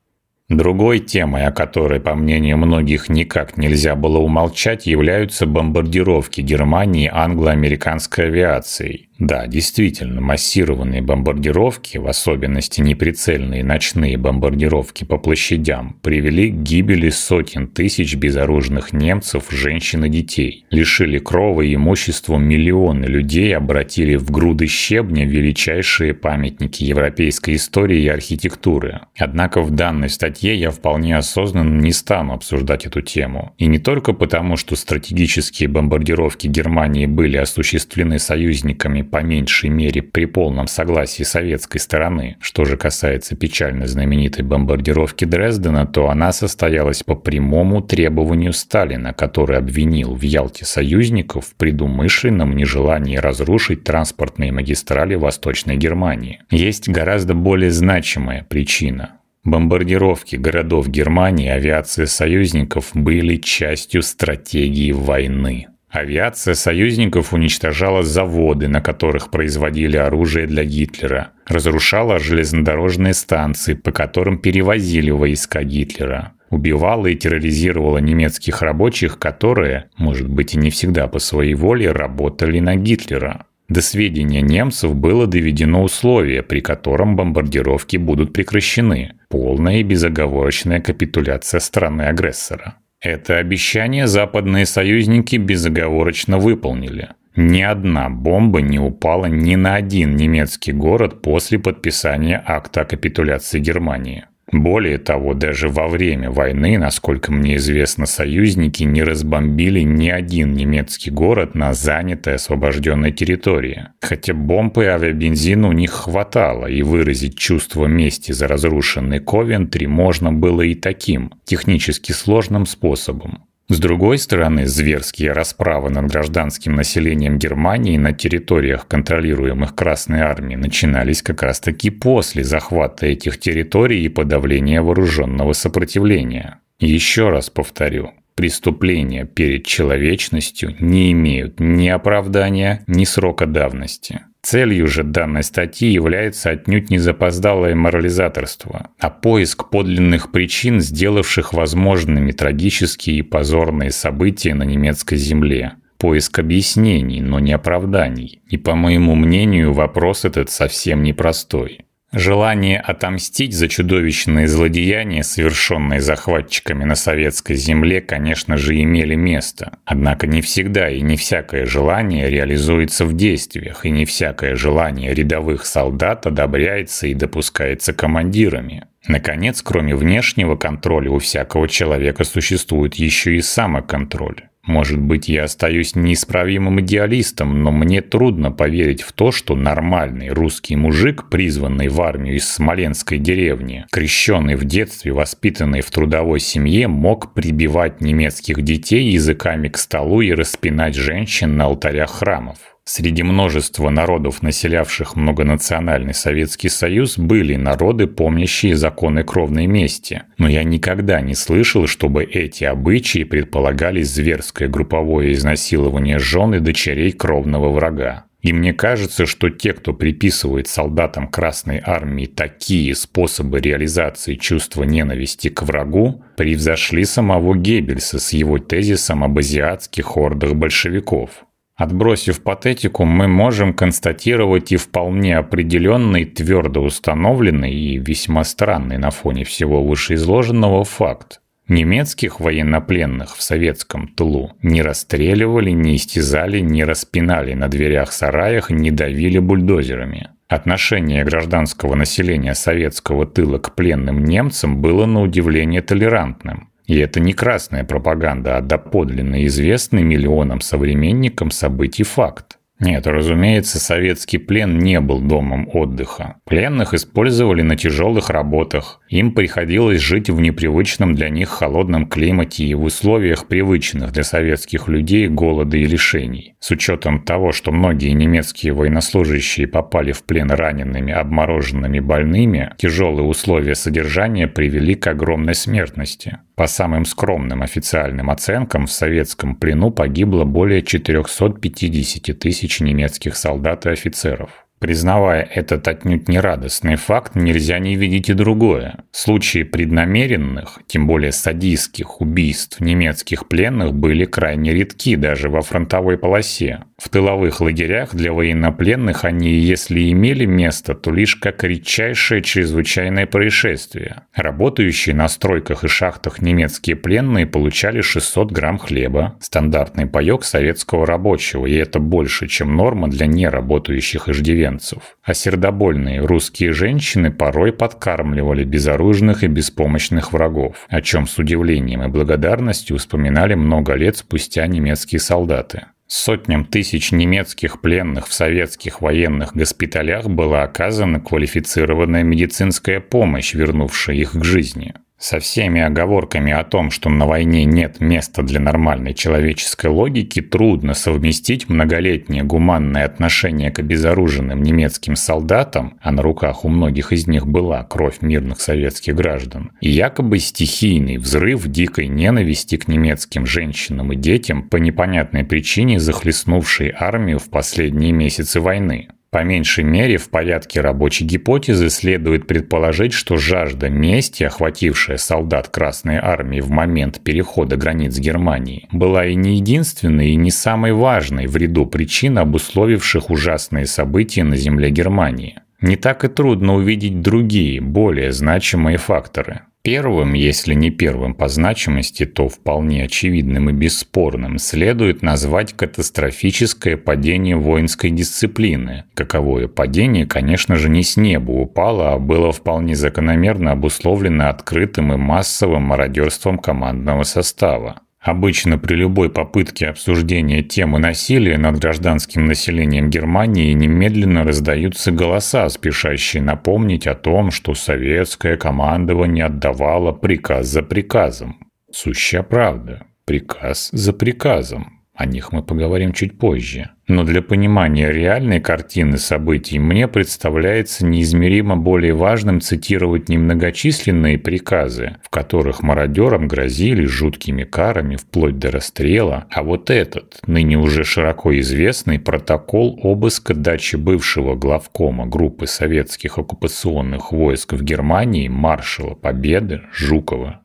Другой темой, о которой, по мнению многих, никак нельзя было умолчать, являются бомбардировки Германии англо-американской авиацией. Да, действительно, массированные бомбардировки, в особенности неприцельные ночные бомбардировки по площадям, привели к гибели сотен тысяч безоружных немцев, женщин и детей, лишили крова и имущества миллионы людей, обратили в груды щебня величайшие памятники европейской истории и архитектуры. Однако в данной статье я вполне осознанно не стану обсуждать эту тему. И не только потому, что стратегические бомбардировки Германии были осуществлены союзниками по меньшей мере при полном согласии советской стороны. Что же касается печально знаменитой бомбардировки Дрездена, то она состоялась по прямому требованию Сталина, который обвинил в Ялте союзников в предумышленном нежелании разрушить транспортные магистрали Восточной Германии. Есть гораздо более значимая причина Бомбардировки городов Германии авиации союзников были частью стратегии войны. Авиация союзников уничтожала заводы, на которых производили оружие для Гитлера, разрушала железнодорожные станции, по которым перевозили войска Гитлера, убивала и терроризировала немецких рабочих, которые, может быть и не всегда по своей воле, работали на Гитлера. До сведения немцев было доведено условие, при котором бомбардировки будут прекращены – полная и безоговорочная капитуляция страны-агрессора. Это обещание западные союзники безоговорочно выполнили. Ни одна бомба не упала ни на один немецкий город после подписания акта о капитуляции Германии. Более того, даже во время войны, насколько мне известно, союзники не разбомбили ни один немецкий город на занятой освобожденной территории. Хотя бомб и авиабензина у них хватало, и выразить чувство мести за разрушенный Ковентри можно было и таким, технически сложным способом. С другой стороны, зверские расправы над гражданским населением Германии на территориях, контролируемых Красной Армией, начинались как раз-таки после захвата этих территорий и подавления вооруженного сопротивления. Еще раз повторю, преступления перед человечностью не имеют ни оправдания, ни срока давности. Целью же данной статьи является отнюдь не запоздалое морализаторство, а поиск подлинных причин, сделавших возможными трагические и позорные события на немецкой земле. Поиск объяснений, но не оправданий. И по моему мнению, вопрос этот совсем непростой. Желание отомстить за чудовищные злодеяния, совершенные захватчиками на советской земле, конечно же, имели место. Однако не всегда и не всякое желание реализуется в действиях, и не всякое желание рядовых солдат одобряется и допускается командирами. Наконец, кроме внешнего контроля у всякого человека существует еще и самоконтроль. Может быть, я остаюсь неисправимым идеалистом, но мне трудно поверить в то, что нормальный русский мужик, призванный в армию из смоленской деревни, крещенный в детстве, воспитанный в трудовой семье, мог прибивать немецких детей языками к столу и распинать женщин на алтарях храмов. Среди множества народов, населявших многонациональный Советский Союз, были народы, помнящие законы кровной мести. Но я никогда не слышал, чтобы эти обычаи предполагали зверское групповое изнасилование жен и дочерей кровного врага. И мне кажется, что те, кто приписывает солдатам Красной Армии такие способы реализации чувства ненависти к врагу, превзошли самого Геббельса с его тезисом об азиатских ордах большевиков. Отбросив патетику, мы можем констатировать и вполне определенный, твердо установленный и весьма странный на фоне всего вышеизложенного факт. Немецких военнопленных в советском тылу не расстреливали, не истязали, не распинали на дверях-сараях, не давили бульдозерами. Отношение гражданского населения советского тыла к пленным немцам было на удивление толерантным. И это не красная пропаганда, а доподлинно известный миллионам современникам событий факт. Нет, разумеется, советский плен не был домом отдыха. Пленных использовали на тяжелых работах. Им приходилось жить в непривычном для них холодном климате и в условиях привычных для советских людей голода и лишений. С учетом того, что многие немецкие военнослужащие попали в плен ранеными, обмороженными, больными, тяжелые условия содержания привели к огромной смертности. По самым скромным официальным оценкам, в советском плену погибло более 450 тысяч немецких солдат и офицеров. Признавая этот отнюдь нерадостный факт, нельзя не видеть и другое. Случаи преднамеренных, тем более садистских убийств немецких пленных были крайне редки даже во фронтовой полосе. В тыловых лагерях для военнопленных они, если имели место, то лишь как редчайшее чрезвычайное происшествие. Работающие на стройках и шахтах немецкие пленные получали 600 грамм хлеба, стандартный паёк советского рабочего, и это больше, чем норма для неработающих иждивенцев беженцев, а сердобольные русские женщины порой подкармливали безоружных и беспомощных врагов, о чем с удивлением и благодарностью вспоминали много лет спустя немецкие солдаты. Сотням тысяч немецких пленных в советских военных госпиталях была оказана квалифицированная медицинская помощь, вернувшая их к жизни. Со всеми оговорками о том, что на войне нет места для нормальной человеческой логики, трудно совместить многолетнее гуманное отношение к обезоруженным немецким солдатам, а на руках у многих из них была кровь мирных советских граждан, и якобы стихийный взрыв дикой ненависти к немецким женщинам и детям по непонятной причине захлестнувшей армию в последние месяцы войны. По меньшей мере, в порядке рабочей гипотезы следует предположить, что жажда мести, охватившая солдат Красной Армии в момент перехода границ Германии, была и не единственной, и не самой важной в ряду причин, обусловивших ужасные события на земле Германии. Не так и трудно увидеть другие, более значимые факторы. Первым, если не первым по значимости, то вполне очевидным и бесспорным, следует назвать катастрофическое падение воинской дисциплины. Каковое падение, конечно же, не с неба упало, а было вполне закономерно обусловлено открытым и массовым мародерством командного состава. Обычно при любой попытке обсуждения темы насилия над гражданским населением Германии немедленно раздаются голоса, спешащие напомнить о том, что советское командование отдавало приказ за приказом. Сущая правда. Приказ за приказом. О них мы поговорим чуть позже. Но для понимания реальной картины событий мне представляется неизмеримо более важным цитировать немногочисленные приказы, в которых мародерам грозили жуткими карами вплоть до расстрела, а вот этот, ныне уже широко известный протокол обыска дачи бывшего главкома группы советских оккупационных войск в Германии маршала Победы Жукова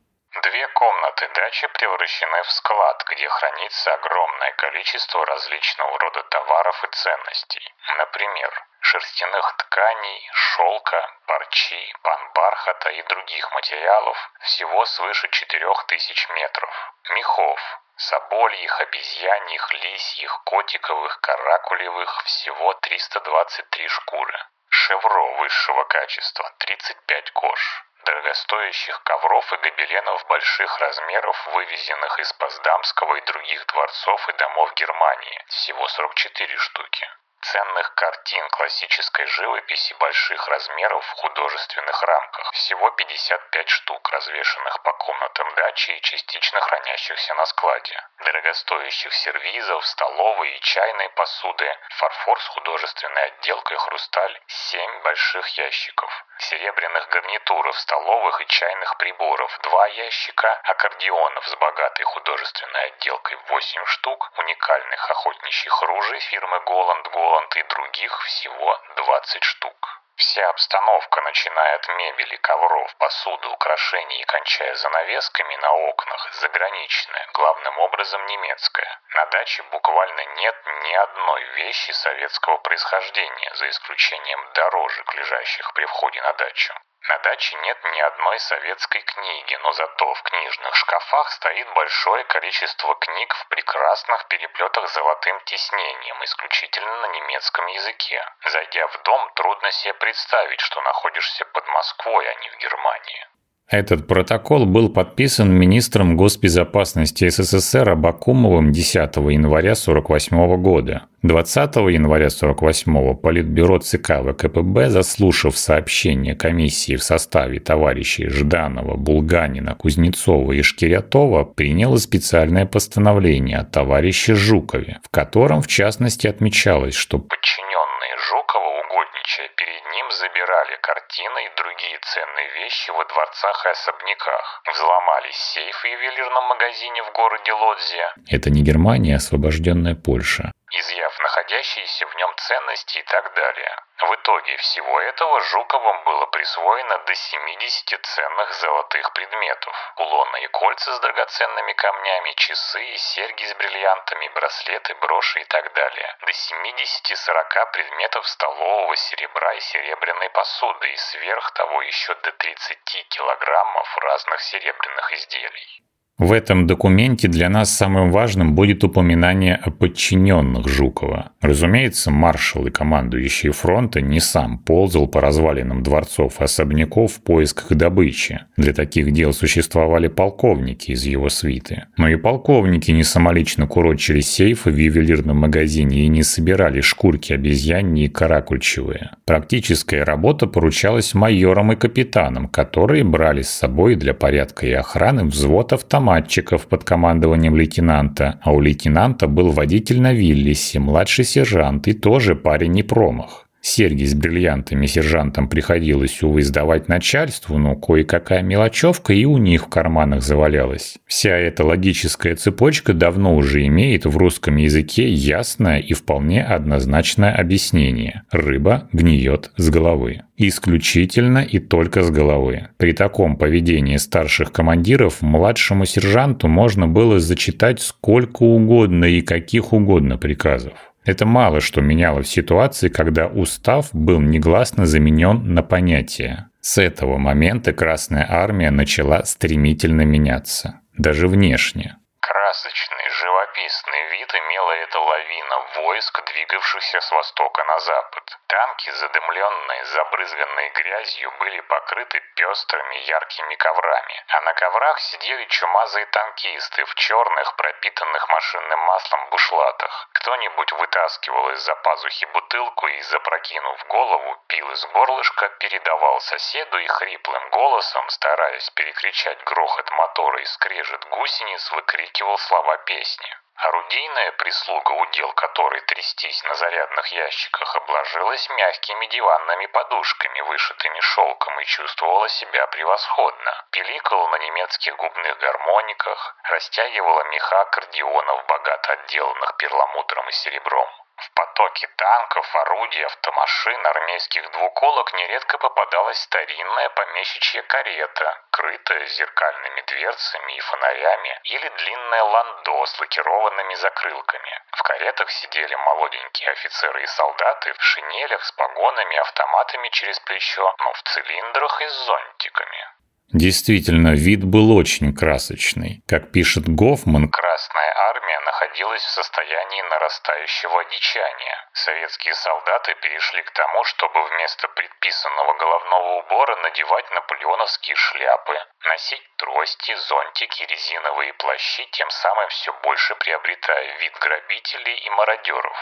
дачи превращены в склад, где хранится огромное количество различного рода товаров и ценностей. Например, шерстяных тканей, шелка, парчи, панбархата и других материалов всего свыше 4000 метров. Мехов, собольих, обезьяньих, лисьих, котиковых, каракулевых всего 323 шкуры. Шевро высшего качества 35 кож дорогостоящих ковров и гобеленов больших размеров, вывезенных из Поздамского и других дворцов и домов Германии, всего 44 штуки. Ценных картин классической живописи больших размеров в художественных рамках, всего 55 штук, развешанных по комнатам дачи и частично хранящихся на складе. Дорогостоящих сервизов, столовой и чайной посуды, фарфор с художественной отделкой, хрусталь, 7 больших ящиков – серебряных гарнитуров столовых и чайных приборов, два ящика, аккордеонов с богатой художественной отделкой 8 штук, уникальных охотничьих ружей фирмы Голланд Голланд и других всего 20 штук. Вся обстановка, начиная от мебели, ковров, посуды, украшений и кончая занавесками на окнах, заграничная, главным образом немецкая. На даче буквально нет ни одной вещи советского происхождения, за исключением дорожек, лежащих при входе на дачу. На даче нет ни одной советской книги, но зато в книжных шкафах стоит большое количество книг в прекрасных переплетах золотым тиснением, исключительно на немецком языке. Зайдя в дом, трудно себе представить, что находишься под Москвой, а не в Германии. Этот протокол был подписан министром госбезопасности СССР Абакумовым 10 января 1948 года. 20 января 1948 Политбюро ЦК ВКПБ, заслушав сообщение комиссии в составе товарищей Жданова, Булганина, Кузнецова и Шкирятова, приняло специальное постановление о товарище Жукове, в котором в частности отмечалось, что подчиненные Жукова, угодничая перед ним, забирали картины и другие ценные вещи во дворцах и особняках. Взломали сейф в ювелирном магазине в городе Лодзе. Это не Германия, а освобожденная Польша изъяв находящиеся в нем ценности и так далее. В итоге всего этого Жуковым было присвоено до 70 ценных золотых предметов. Кулоны и кольца с драгоценными камнями, часы и серьги с бриллиантами, браслеты, броши и так далее. До 70-40 предметов столового серебра и серебряной посуды и сверх того еще до 30 килограммов разных серебряных изделий. В этом документе для нас самым важным будет упоминание о подчиненных Жукова. Разумеется, маршал и командующий фронта не сам ползал по развалинам дворцов и особняков в поисках добычи. Для таких дел существовали полковники из его свиты. Но и полковники не самолично курочили сейфы в ювелирном магазине и не собирали шкурки обезьяньи и каракульчевые. Практическая работа поручалась майорам и капитанам, которые брали с собой для порядка и охраны взвод автоматов автоматчиков под командованием лейтенанта, а у лейтенанта был водитель на Виллисе, младший сержант и тоже парень не промах. Серьги с бриллиантами сержантам приходилось, увы, сдавать начальству, но кое-какая мелочевка и у них в карманах завалялась. Вся эта логическая цепочка давно уже имеет в русском языке ясное и вполне однозначное объяснение. Рыба гниет с головы. Исключительно и только с головы. При таком поведении старших командиров младшему сержанту можно было зачитать сколько угодно и каких угодно приказов. Это мало что меняло в ситуации, когда устав был негласно заменен на понятие. С этого момента Красная Армия начала стремительно меняться, даже внешне. Красочный, живописный вид имела эта лавина войск, двигавшихся с востока на запад. Танки, задымленные, забрызганные грязью, были покрыты пестрыми яркими коврами. А на коврах сидели чумазые танкисты в черных, пропитанных машинным маслом бушлатах. Кто-нибудь вытаскивал из-за пазухи бутылку и, запрокинув голову, пил из горлышка, передавал соседу и хриплым голосом, стараясь перекричать грохот мотора и скрежет гусениц, выкрикивал слова песни. Орудийная прислуга, удел которой трястись на зарядных ящиках, обложилась мягкими диванными подушками, вышитыми шелком, и чувствовала себя превосходно. Пиликала на немецких губных гармониках, растягивала меха аккордеонов, богато отделанных перламутром и серебром. В потоке танков, орудий, автомашин, армейских двуколок нередко попадалась старинная помещичья карета, крытая зеркальными дверцами и фонарями, или длинное ландо с лакированными закрылками. В каретах сидели молоденькие офицеры и солдаты в шинелях с погонами, автоматами через плечо, но в цилиндрах и с зонтиками. Действительно, вид был очень красочный. Как пишет Гофман, Красная армия находилась в состоянии нарастающего одичания. Советские солдаты перешли к тому, чтобы вместо предписанного головного убора надевать наполеоновские шляпы, носить трости, зонтики, резиновые плащи, тем самым все больше приобретая вид грабителей и мародеров.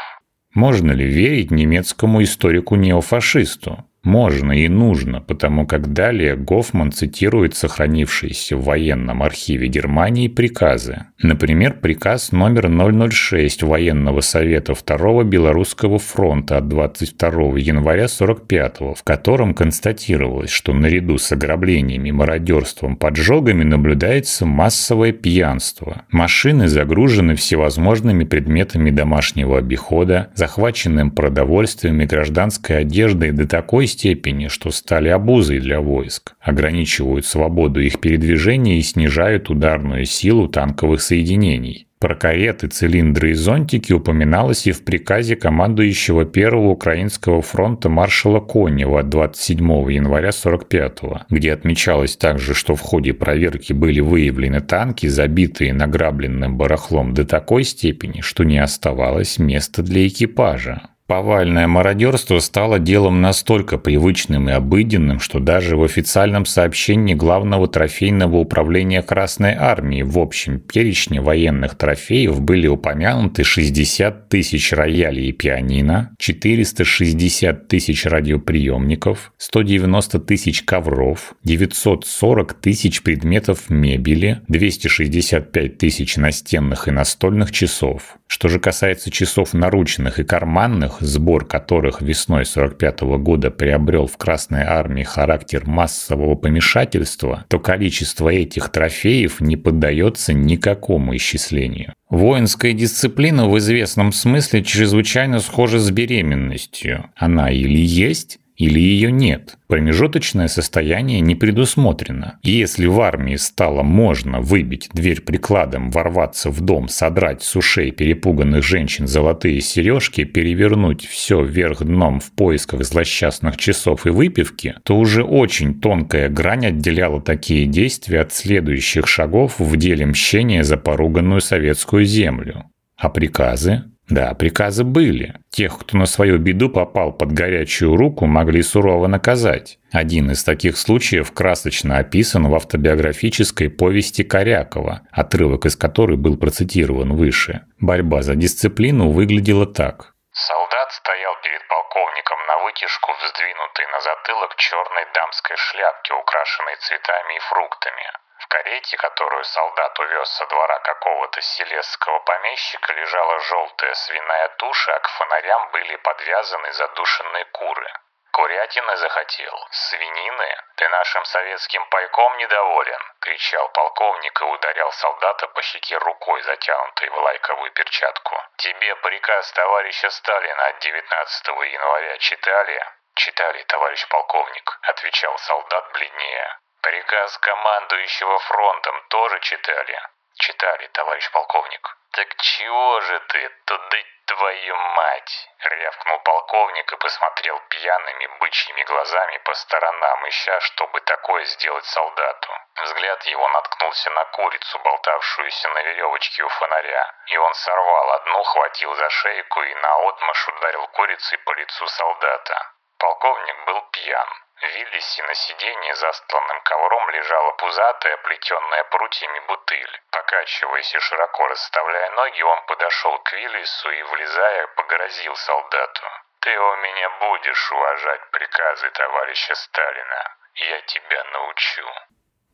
Можно ли верить немецкому историку-неофашисту? Можно и нужно, потому как далее Гофман цитирует сохранившиеся в военном архиве Германии приказы. Например, приказ номер 006 Военного совета Второго Белорусского фронта от 22 января 45 в котором констатировалось, что наряду с ограблениями, мародерством, поджогами наблюдается массовое пьянство. Машины загружены всевозможными предметами домашнего обихода, захваченным продовольствием и гражданской одеждой до такой степени, что стали обузой для войск, ограничивают свободу их передвижения и снижают ударную силу танковых соединений. Про кареты, цилиндры и зонтики упоминалось и в приказе командующего Первого Украинского фронта маршала Конева от 27 января 45 где отмечалось также, что в ходе проверки были выявлены танки, забитые награбленным барахлом до такой степени, что не оставалось места для экипажа. Повальное мародерство стало делом настолько привычным и обыденным, что даже в официальном сообщении Главного трофейного управления Красной Армии в общем перечне военных трофеев были упомянуты 60 тысяч роялей и пианино, 460 тысяч радиоприемников, 190 тысяч ковров, 940 тысяч предметов мебели, 265 тысяч настенных и настольных часов. Что же касается часов наручных и карманных, сбор которых весной 45 года приобрел в Красной армии характер массового помешательства, то количество этих трофеев не поддается никакому исчислению. Воинская дисциплина в известном смысле чрезвычайно схожа с беременностью. Она или есть, или ее нет. Промежуточное состояние не предусмотрено. Если в армии стало можно выбить дверь прикладом, ворваться в дом, содрать с ушей перепуганных женщин золотые сережки, перевернуть все вверх дном в поисках злосчастных часов и выпивки, то уже очень тонкая грань отделяла такие действия от следующих шагов в деле мщения за поруганную советскую землю. А приказы? Да, приказы были. Тех, кто на свою беду попал под горячую руку, могли сурово наказать. Один из таких случаев красочно описан в автобиографической повести Корякова, отрывок из которой был процитирован выше. Борьба за дисциплину выглядела так. Солдат стоял перед полковником на вытяжку, вздвинутой на затылок черной дамской шляпки, украшенной цветами и фруктами. Карете, которую солдат увез со двора какого-то селесского помещика, лежала желтая свиная туша, а к фонарям были подвязаны задушенные куры. Курятины захотел. Свинины? Ты нашим советским пайком недоволен? Кричал полковник и ударял солдата по щеке рукой, затянутой в лайковую перчатку. Тебе приказ товарища Сталина от 19 января читали? «Читали, товарищ полковник», — отвечал солдат бледнее. Приказ командующего фронтом тоже читали? Читали, товарищ полковник. Так чего же ты, туда твою мать? Рявкнул полковник и посмотрел пьяными бычьими глазами по сторонам, ища, чтобы такое сделать солдату. Взгляд его наткнулся на курицу, болтавшуюся на веревочке у фонаря, и он сорвал одну, хватил за шейку и наотмашь ударил курицей по лицу солдата. Полковник был пьян. В Виллисе на сиденье, застланным ковром, лежала пузатая, оплетенная прутьями бутыль. Покачиваясь и широко расставляя ноги, он подошел к Виллису и, влезая, погрозил солдату. «Ты у меня будешь уважать приказы товарища Сталина. Я тебя научу».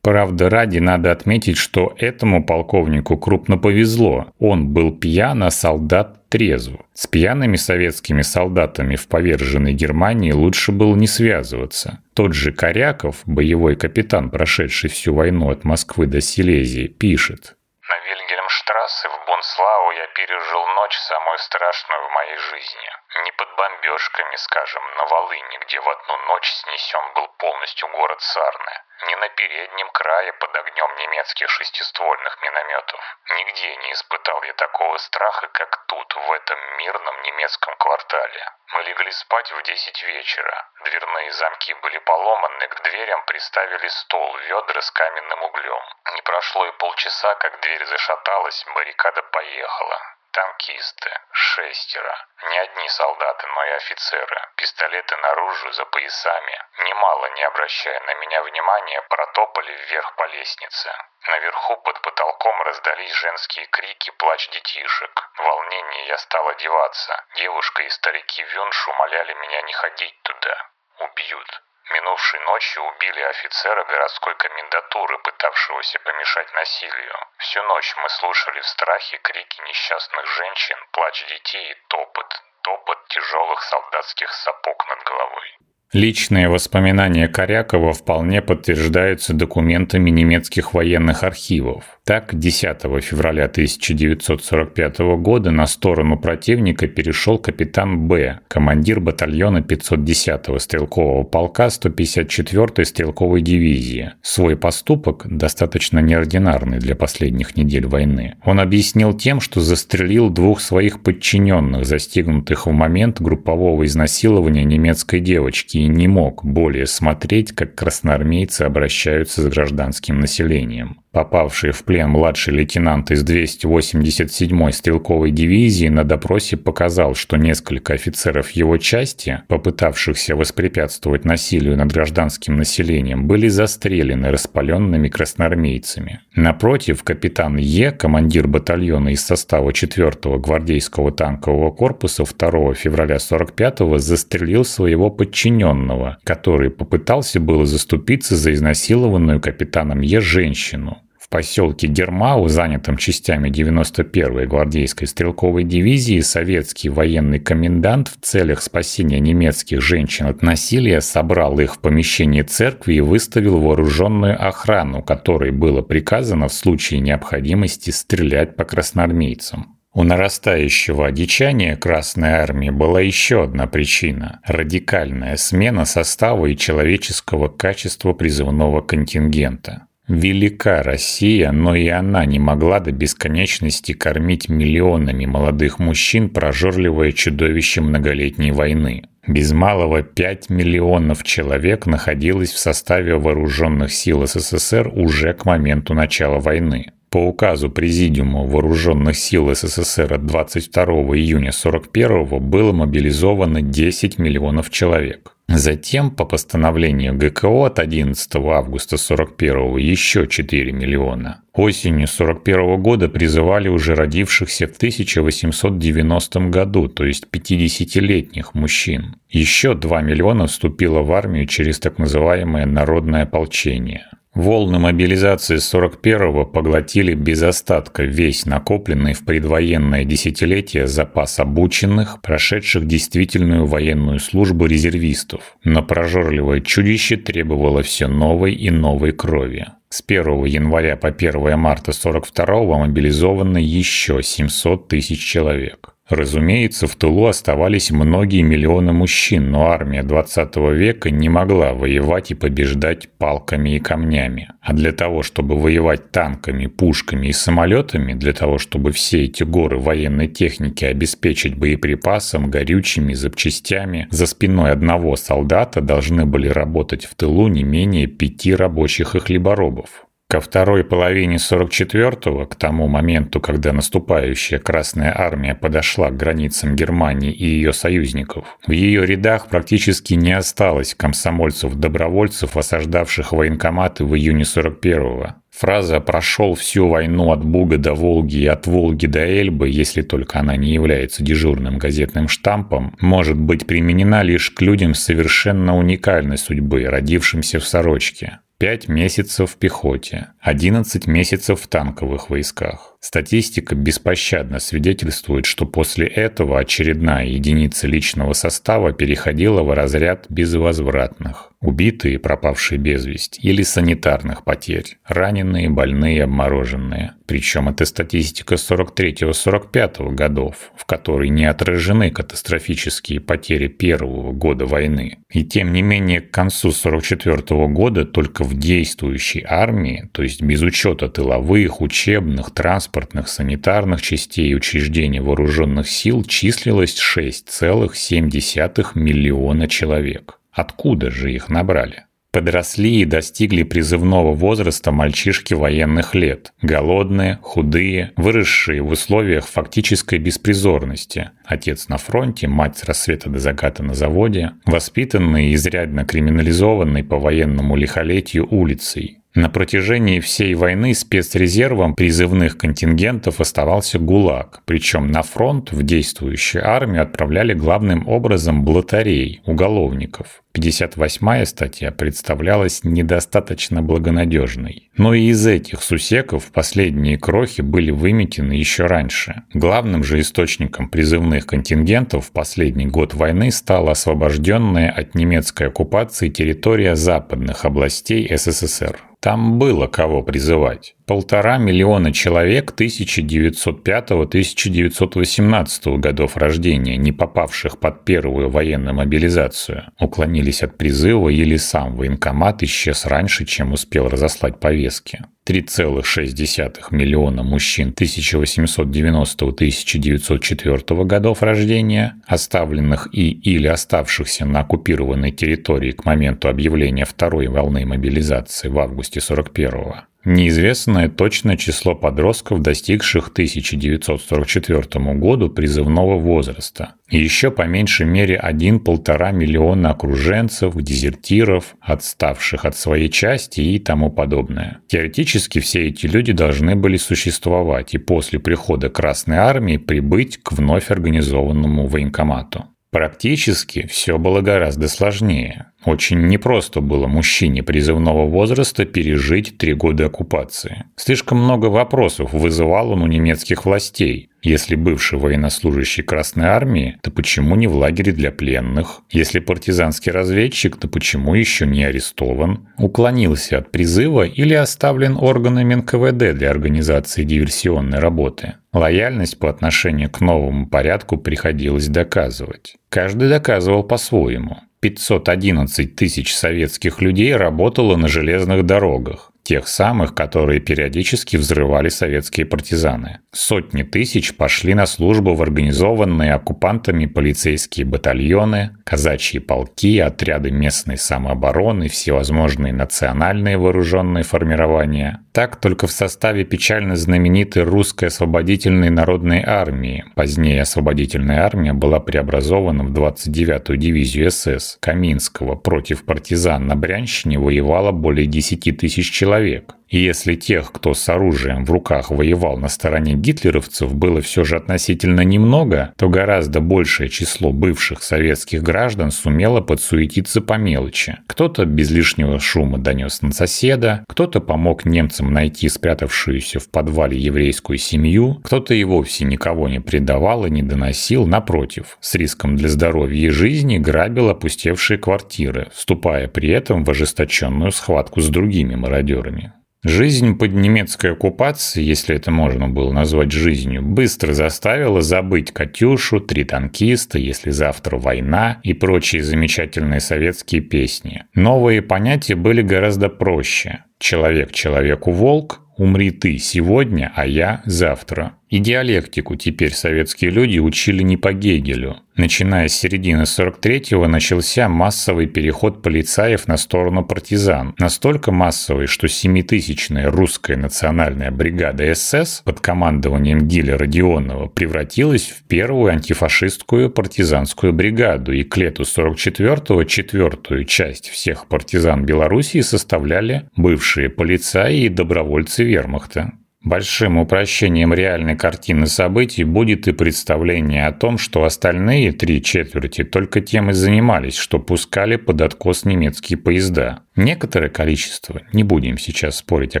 Правда ради надо отметить, что этому полковнику крупно повезло. Он был пьян, а солдат трезв. С пьяными советскими солдатами в поверженной Германии лучше было не связываться. Тот же Коряков, боевой капитан, прошедший всю войну от Москвы до Силезии, пишет. На Вильгельмштрассе в Бунслау я пережил ночь самую страшную в моей жизни. Не под бомбежками, скажем, на Волыне, где в одну ночь снесен был полностью город Сарны ни на переднем крае под огнем немецких шестиствольных минометов. Нигде не испытал я такого страха, как тут, в этом мирном немецком квартале. Мы легли спать в 10 вечера. Дверные замки были поломаны, к дверям приставили стол, ведра с каменным углем. Не прошло и полчаса, как дверь зашаталась, баррикада поехала. Танкисты. Шестеро. Не одни солдаты, но и офицеры. Пистолеты наружу, за поясами. Немало не обращая на меня внимания, протопали вверх по лестнице. Наверху под потолком раздались женские крики, плач детишек. В волнении я стал одеваться. Девушка и старики Вюнш умоляли меня не ходить туда. Убьют. Минувшей ночью убили офицера городской комендатуры, пытавшегося помешать насилию. Всю ночь мы слушали в страхе крики несчастных женщин, плач детей и топот. Топот тяжелых солдатских сапог над головой. Личные воспоминания Корякова вполне подтверждаются документами немецких военных архивов. Так, 10 февраля 1945 года на сторону противника перешел капитан Б, командир батальона 510-го стрелкового полка 154-й стрелковой дивизии. Свой поступок, достаточно неординарный для последних недель войны, он объяснил тем, что застрелил двух своих подчиненных, застигнутых в момент группового изнасилования немецкой девочки, и не мог более смотреть, как красноармейцы обращаются с гражданским населением. Попавший в плен младший лейтенант из 287-й стрелковой дивизии на допросе показал, что несколько офицеров его части, попытавшихся воспрепятствовать насилию над гражданским населением, были застрелены распаленными красноармейцами. Напротив, капитан Е, командир батальона из состава 4-го гвардейского танкового корпуса 2 февраля 45-го застрелил своего подчиненного, который попытался было заступиться за изнасилованную капитаном Е женщину поселке Гермау, занятом частями 91-й гвардейской стрелковой дивизии, советский военный комендант в целях спасения немецких женщин от насилия собрал их в помещении церкви и выставил вооруженную охрану, которой было приказано в случае необходимости стрелять по красноармейцам. У нарастающего одичания Красной Армии была еще одна причина – радикальная смена состава и человеческого качества призывного контингента. Велика Россия, но и она не могла до бесконечности кормить миллионами молодых мужчин, прожорливое чудовище многолетней войны. Без малого 5 миллионов человек находилось в составе вооруженных сил СССР уже к моменту начала войны. По указу Президиума Вооруженных сил СССР от 22 июня 1941 было мобилизовано 10 миллионов человек. Затем, по постановлению ГКО от 11 августа 1941 еще 4 миллиона. Осенью 1941 года призывали уже родившихся в 1890 году, то есть 50-летних мужчин. Еще 2 миллиона вступило в армию через так называемое народное ополчение. Волны мобилизации 41-го поглотили без остатка весь накопленный в предвоенное десятилетие запас обученных, прошедших действительную военную службу резервистов. Но прожорливое чудище требовало все новой и новой крови. С 1 января по 1 марта 42-го мобилизовано еще 700 тысяч человек. Разумеется, в тылу оставались многие миллионы мужчин, но армия 20 века не могла воевать и побеждать палками и камнями. А для того, чтобы воевать танками, пушками и самолетами, для того, чтобы все эти горы военной техники обеспечить боеприпасом, горючими, запчастями, за спиной одного солдата должны были работать в тылу не менее пяти рабочих и хлеборобов. Ко второй половине 44-го, к тому моменту, когда наступающая Красная Армия подошла к границам Германии и ее союзников, в ее рядах практически не осталось комсомольцев-добровольцев, осаждавших военкоматы в июне 41-го. Фраза «прошел всю войну от Буга до Волги и от Волги до Эльбы», если только она не является дежурным газетным штампом, может быть применена лишь к людям совершенно уникальной судьбы, родившимся в сорочке. Пять месяцев в пехоте, 11 месяцев в танковых войсках. Статистика беспощадно свидетельствует, что после этого очередная единица личного состава переходила в разряд безвозвратных. Убитые, пропавшие без вести, или санитарных потерь. Раненые, больные, обмороженные. Причем это статистика 43-45 годов, в которой не отражены катастрофические потери первого года войны. И тем не менее, к концу 44 года только в действующей армии, то есть без учета тыловых, учебных, транспортных, санитарных частей учреждений вооруженных сил числилось 6,7 миллиона человек. Откуда же их набрали? Подросли и достигли призывного возраста мальчишки военных лет. Голодные, худые, выросшие в условиях фактической беспризорности. Отец на фронте, мать с рассвета до заката на заводе. Воспитанные и изрядно криминализованные по военному лихолетию улицей На протяжении всей войны спецрезервом призывных контингентов оставался ГУЛАГ, причем на фронт в действующую армию отправляли главным образом блатарей, уголовников. 58-я статья представлялась недостаточно благонадежной. Но и из этих сусеков последние крохи были выметены еще раньше. Главным же источником призывных контингентов в последний год войны стала освобожденная от немецкой оккупации территория западных областей СССР. Там было кого призывать. Полтора миллиона человек 1905-1918 годов рождения, не попавших под первую военную мобилизацию, уклонились от призыва или сам военкомат исчез раньше, чем успел разослать повестки. 3,6 миллиона мужчин 1890-1904 годов рождения, оставленных и или оставшихся на оккупированной территории к моменту объявления второй волны мобилизации в августе 41 Неизвестное точное число подростков, достигших 1944 году призывного возраста. И еще по меньшей мере 1-1,5 миллиона окруженцев, дезертиров, отставших от своей части и тому подобное. Теоретически все эти люди должны были существовать и после прихода Красной Армии прибыть к вновь организованному военкомату. Практически все было гораздо сложнее. Очень непросто было мужчине призывного возраста пережить три года оккупации. Слишком много вопросов вызывал он у немецких властей. Если бывший военнослужащий Красной Армии, то почему не в лагере для пленных? Если партизанский разведчик, то почему еще не арестован? Уклонился от призыва или оставлен органами НКВД для организации диверсионной работы? Лояльность по отношению к новому порядку приходилось доказывать. Каждый доказывал по-своему. 511 тысяч советских людей работало на железных дорогах тех самых, которые периодически взрывали советские партизаны. Сотни тысяч пошли на службу в организованные оккупантами полицейские батальоны, казачьи полки, отряды местной самообороны, всевозможные национальные вооруженные формирования. Так только в составе печально знаменитой русской освободительной народной армии, позднее освободительная армия была преобразована в 29-ю дивизию СС Каминского против партизан на Брянщине воевало более 10 тысяч человек человек. И если тех, кто с оружием в руках воевал на стороне гитлеровцев, было все же относительно немного, то гораздо большее число бывших советских граждан сумело подсуетиться по мелочи. Кто-то без лишнего шума донес на соседа, кто-то помог немцам найти спрятавшуюся в подвале еврейскую семью, кто-то и вовсе никого не предавал и не доносил, напротив, с риском для здоровья и жизни грабил опустевшие квартиры, вступая при этом в ожесточенную схватку с другими мародерами. Жизнь под немецкой оккупацией, если это можно было назвать жизнью, быстро заставила забыть «Катюшу», «Три танкиста», «Если завтра война» и прочие замечательные советские песни. Новые понятия были гораздо проще. «Человек человеку волк», «Умри ты сегодня, а я завтра». И диалектику теперь советские люди учили не по Гегелю. Начиная с середины 43-го начался массовый переход полицаев на сторону партизан. Настолько массовый, что семитысячная русская национальная бригада СС под командованием Гиля Родионова превратилась в первую антифашистскую партизанскую бригаду, и к лету 44-го четвертую часть всех партизан Белоруссии составляли бывшие полицаи и добровольцы вермахта. Большим упрощением реальной картины событий будет и представление о том, что остальные три четверти только тем и занимались, что пускали под откос немецкие поезда. Некоторое количество, не будем сейчас спорить о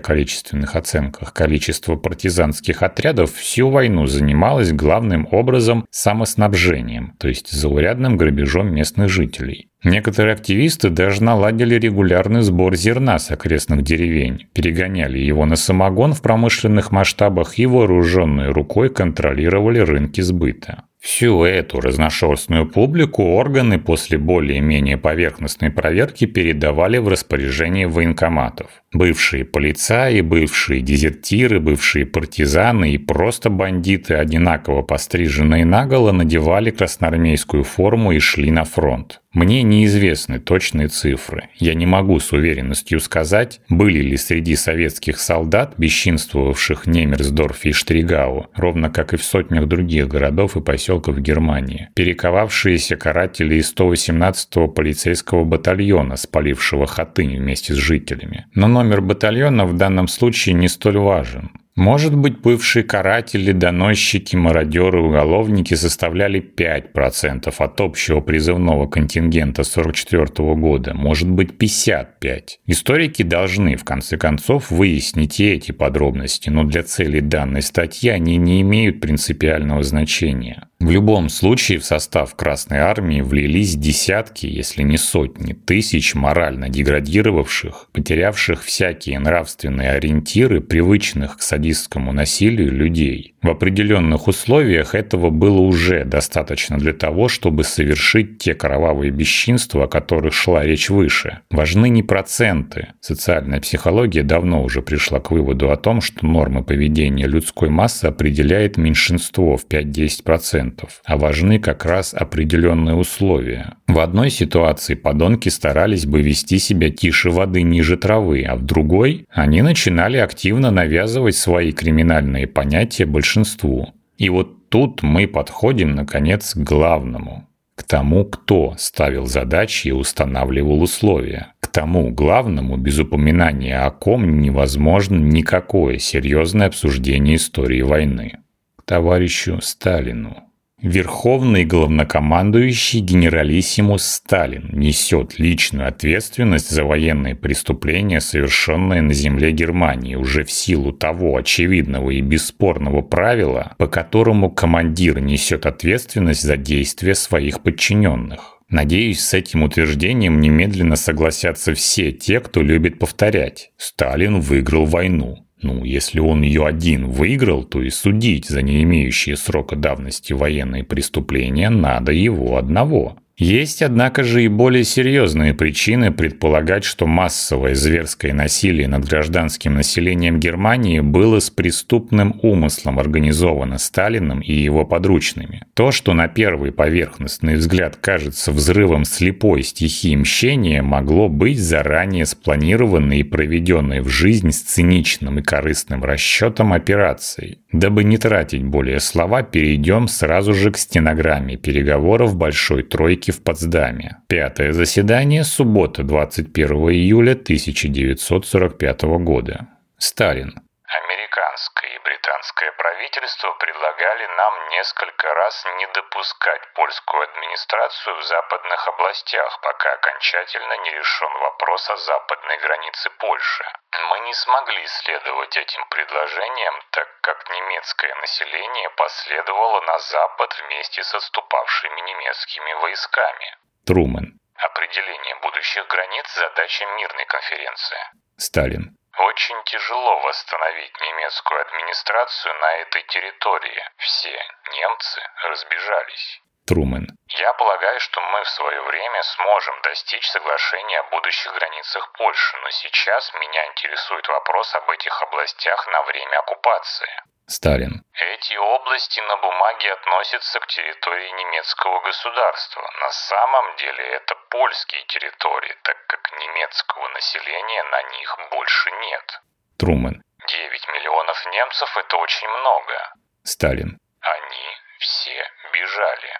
количественных оценках, количество партизанских отрядов всю войну занималось главным образом самоснабжением, то есть заурядным грабежом местных жителей. Некоторые активисты даже наладили регулярный сбор зерна с окрестных деревень, перегоняли его на самогон в промышленных масштабах и вооруженной рукой контролировали рынки сбыта. Всю эту разношерстную публику органы после более-менее поверхностной проверки передавали в распоряжение военкоматов. Бывшие полицаи, бывшие дезертиры, бывшие партизаны и просто бандиты, одинаково постриженные наголо, надевали красноармейскую форму и шли на фронт. Мне неизвестны точные цифры. Я не могу с уверенностью сказать, были ли среди советских солдат, бесчинствовавших в и Штригау, ровно как и в сотнях других городов и поселков Германии, перековавшиеся каратели из 118-го полицейского батальона, спалившего Хатынь вместе с жителями. Но номер батальона в данном случае не столь важен. Может быть, бывшие каратели, доносчики, мародеры, уголовники составляли 5% от общего призывного контингента 44 года, может быть 55. Историки должны, в конце концов, выяснить и эти подробности, но для целей данной статьи они не имеют принципиального значения. В любом случае в состав Красной Армии влились десятки, если не сотни, тысяч морально деградировавших, потерявших всякие нравственные ориентиры, привычных к садистскому насилию людей. В определенных условиях этого было уже достаточно для того, чтобы совершить те кровавые бесчинства, о которых шла речь выше. Важны не проценты. Социальная психология давно уже пришла к выводу о том, что нормы поведения людской массы определяет меньшинство в 5-10%, а важны как раз определенные условия. В одной ситуации подонки старались бы вести себя тише воды ниже травы, а в другой они начинали активно навязывать свои криминальные понятия большинству. И вот тут мы подходим, наконец, к главному. К тому, кто ставил задачи и устанавливал условия. К тому главному, без упоминания о ком невозможно никакое серьезное обсуждение истории войны. К товарищу Сталину. Верховный главнокомандующий генералиссимус Сталин несет личную ответственность за военные преступления, совершенные на земле Германии, уже в силу того очевидного и бесспорного правила, по которому командир несет ответственность за действия своих подчиненных. Надеюсь, с этим утверждением немедленно согласятся все те, кто любит повторять. Сталин выиграл войну. Ну, если он ее один выиграл, то и судить за не имеющие срока давности военные преступления надо его одного. Есть, однако же, и более серьезные причины предполагать, что массовое зверское насилие над гражданским населением Германии было с преступным умыслом организовано Сталиным и его подручными. То, что на первый поверхностный взгляд кажется взрывом слепой стихии мщения, могло быть заранее спланированной и проведенной в жизнь с циничным и корыстным расчетом операцией. Дабы не тратить более слова, перейдем сразу же к стенограмме переговоров Большой Тройки в Потсдаме. Пятое заседание, суббота, 21 июля 1945 года. Сталин. Американское и британское правительство предлагали нам несколько раз не допускать польскую администрацию в западных областях, пока окончательно не решен вопрос о западной границе Польши. Мы не смогли следовать этим предложениям, так как немецкое население последовало на запад вместе с отступавшими немецкими войсками. Трумэн. Определение будущих границ – задача мирной конференции. Сталин. Очень тяжело восстановить немецкую администрацию на этой территории. Все немцы разбежались. Трумэн. Я полагаю, что мы в свое время сможем достичь соглашения о будущих границах Польши, но сейчас меня интересует вопрос об этих областях на время оккупации. Сталин. Эти области на бумаге относятся к территории немецкого государства. На самом деле это польские территории, так как немецкого населения на них больше нет. Трумэн. 9 миллионов немцев – это очень много. Сталин. Они все бежали.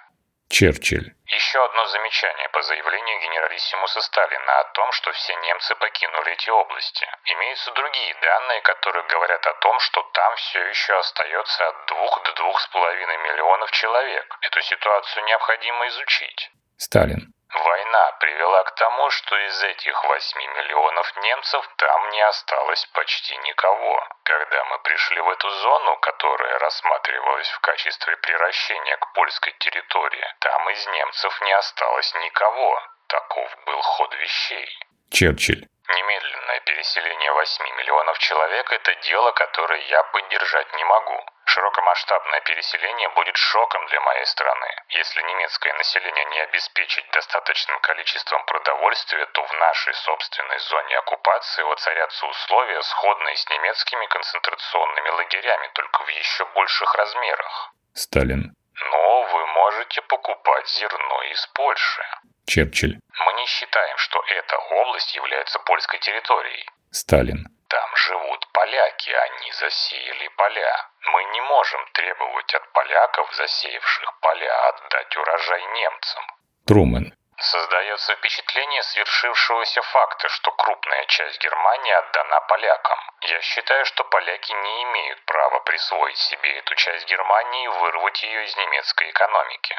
Черчилль. Еще одно замечание по заявлению генералиссимуса Сталина о том, что все немцы покинули эти области. Имеются другие данные, которые говорят о том, что там все еще остается от 2 до 2,5 миллионов человек. Эту ситуацию необходимо изучить. Сталин. Война привела к тому, что из этих 8 миллионов немцев там не осталось почти никого. Когда мы пришли в эту зону, которая рассматривалась в качестве приращения к польской территории, там из немцев не осталось никого. Таков был ход вещей. Черчилль. Немедленное переселение 8 миллионов человек – это дело, которое я поддержать не могу. Широкомасштабное переселение будет шоком для моей страны. Если немецкое население не обеспечить достаточным количеством продовольствия, то в нашей собственной зоне оккупации воцарятся условия, сходные с немецкими концентрационными лагерями, только в еще больших размерах. Сталин. Но вы можете покупать зерно из Польши. Черчилль. Мы не считаем, что эта область является польской территорией. Сталин. Там живут поляки, они засеяли поля. Мы не можем требовать от поляков, засеявших поля, отдать урожай немцам. Трумэн. Создается впечатление свершившегося факта, что крупная часть Германии отдана полякам. Я считаю, что поляки не имеют права присвоить себе эту часть Германии и вырвать ее из немецкой экономики.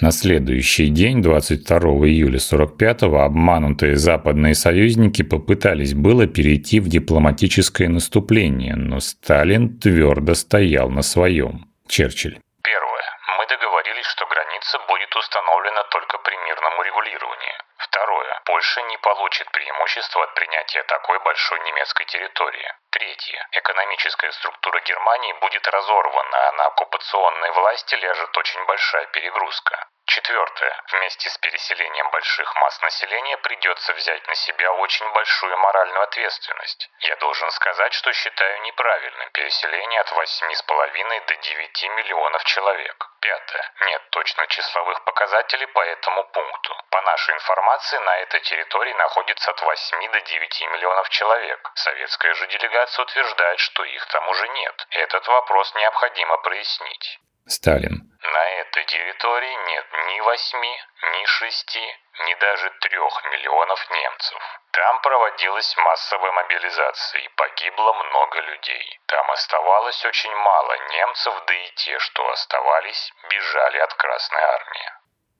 На следующий день, 22 июля 45-го, обманутые западные союзники попытались было перейти в дипломатическое наступление, но Сталин твердо стоял на своем. Черчилль. Мы договорились, что граница будет установлена только при мирном урегулировании. Второе. Польша не получит преимущества от принятия такой большой немецкой территории. Третье. Экономическая структура Германии будет разорвана, а на оккупационной власти ляжет очень большая перегрузка. Четвертое. Вместе с переселением больших масс населения придется взять на себя очень большую моральную ответственность. Я должен сказать, что считаю неправильным переселение от 8,5 до 9 миллионов человек. Пятое. Нет точных числовых показателей по этому пункту. По нашей информации, на этой территории находится от 8 до 9 миллионов человек. Советская же делегация утверждает, что их там уже нет. Этот вопрос необходимо прояснить. Сталин. На этой территории нет ни восьми, ни шести, ни даже трех миллионов немцев. Там проводилась массовая мобилизация и погибло много людей. Там оставалось очень мало немцев, да и те, что оставались, бежали от Красной Армии.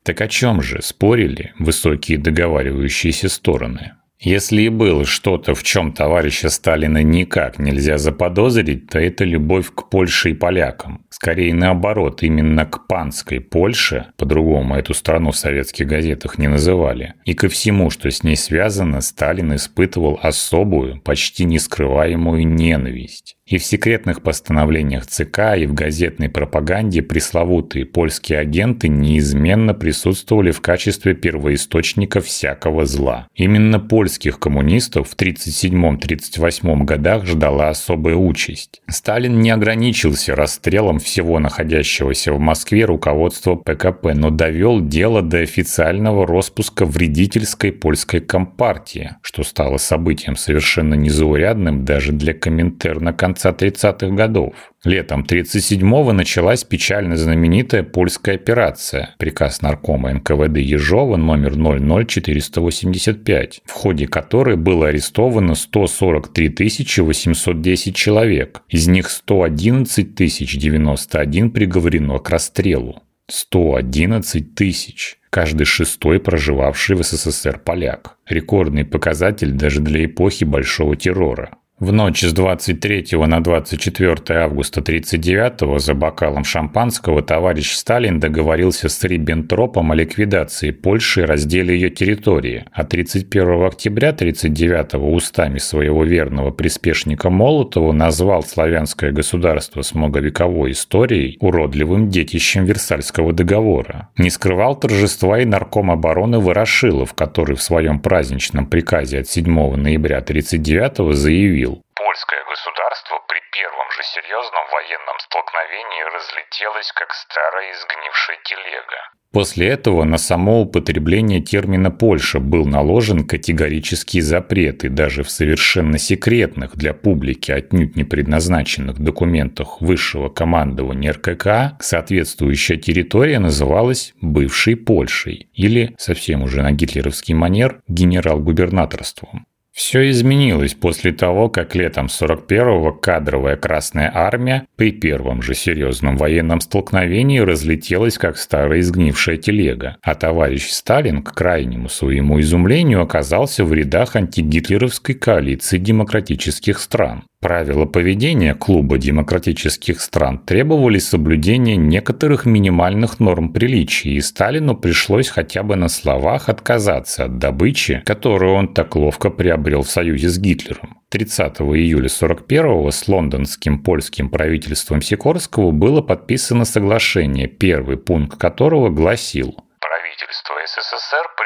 Так о чем же спорили высокие договаривающиеся стороны? Если и было что-то, в чем товарища Сталина никак нельзя заподозрить, то это любовь к Польше и полякам. Скорее наоборот, именно к панской Польше, по-другому эту страну в советских газетах не называли, и ко всему, что с ней связано, Сталин испытывал особую, почти нескрываемую ненависть. И в секретных постановлениях ЦК, и в газетной пропаганде пресловутые польские агенты неизменно присутствовали в качестве первоисточника всякого зла. Именно польских коммунистов в 1937-1938 годах ждала особая участь. Сталин не ограничился расстрелом всего находящегося в Москве руководства ПКП, но довел дело до официального распуска вредительской польской компартии, что стало событием совершенно незаурядным даже для Коминтерна конца 30-х годов. Летом 1937-го началась печально знаменитая польская операция, приказ наркома НКВД Ежова номер 00485, в ходе которой было арестовано 143 810 человек, из них 111 091 приговорено к расстрелу. 111 тысяч. Каждый шестой проживавший в СССР поляк. Рекордный показатель даже для эпохи Большого террора. В ночь с 23 на 24 августа 1939 за бокалом шампанского товарищ Сталин договорился с Риббентропом о ликвидации Польши и разделе ее территории, а 31 октября 1939 устами своего верного приспешника Молотова назвал славянское государство с многовековой историей уродливым детищем Версальского договора. Не скрывал торжества и нарком обороны Ворошилов, который в своем праздничном приказе от 7 ноября 1939 заявил, Польское государство при первом же серьезном военном столкновении разлетелось, как старая изгнившая телега. После этого на само употребление термина «Польша» был наложен категорический запрет, и даже в совершенно секретных для публики отнюдь не предназначенных документах высшего командования РКК соответствующая территория называлась «бывшей Польшей» или, совсем уже на гитлеровский манер, генерал-губернаторством. Все изменилось после того, как летом 41-го кадровая Красная Армия при первом же серьезном военном столкновении разлетелась как старая изгнившая телега, а товарищ Сталин, к крайнему своему изумлению, оказался в рядах антигитлеровской коалиции демократических стран. Правила поведения клуба демократических стран требовали соблюдения некоторых минимальных норм приличия, и Сталину пришлось хотя бы на словах отказаться от добычи, которую он так ловко приобрел в союзе с Гитлером. 30 июля 41 с лондонским польским правительством Сикорского было подписано соглашение, первый пункт которого гласил правительство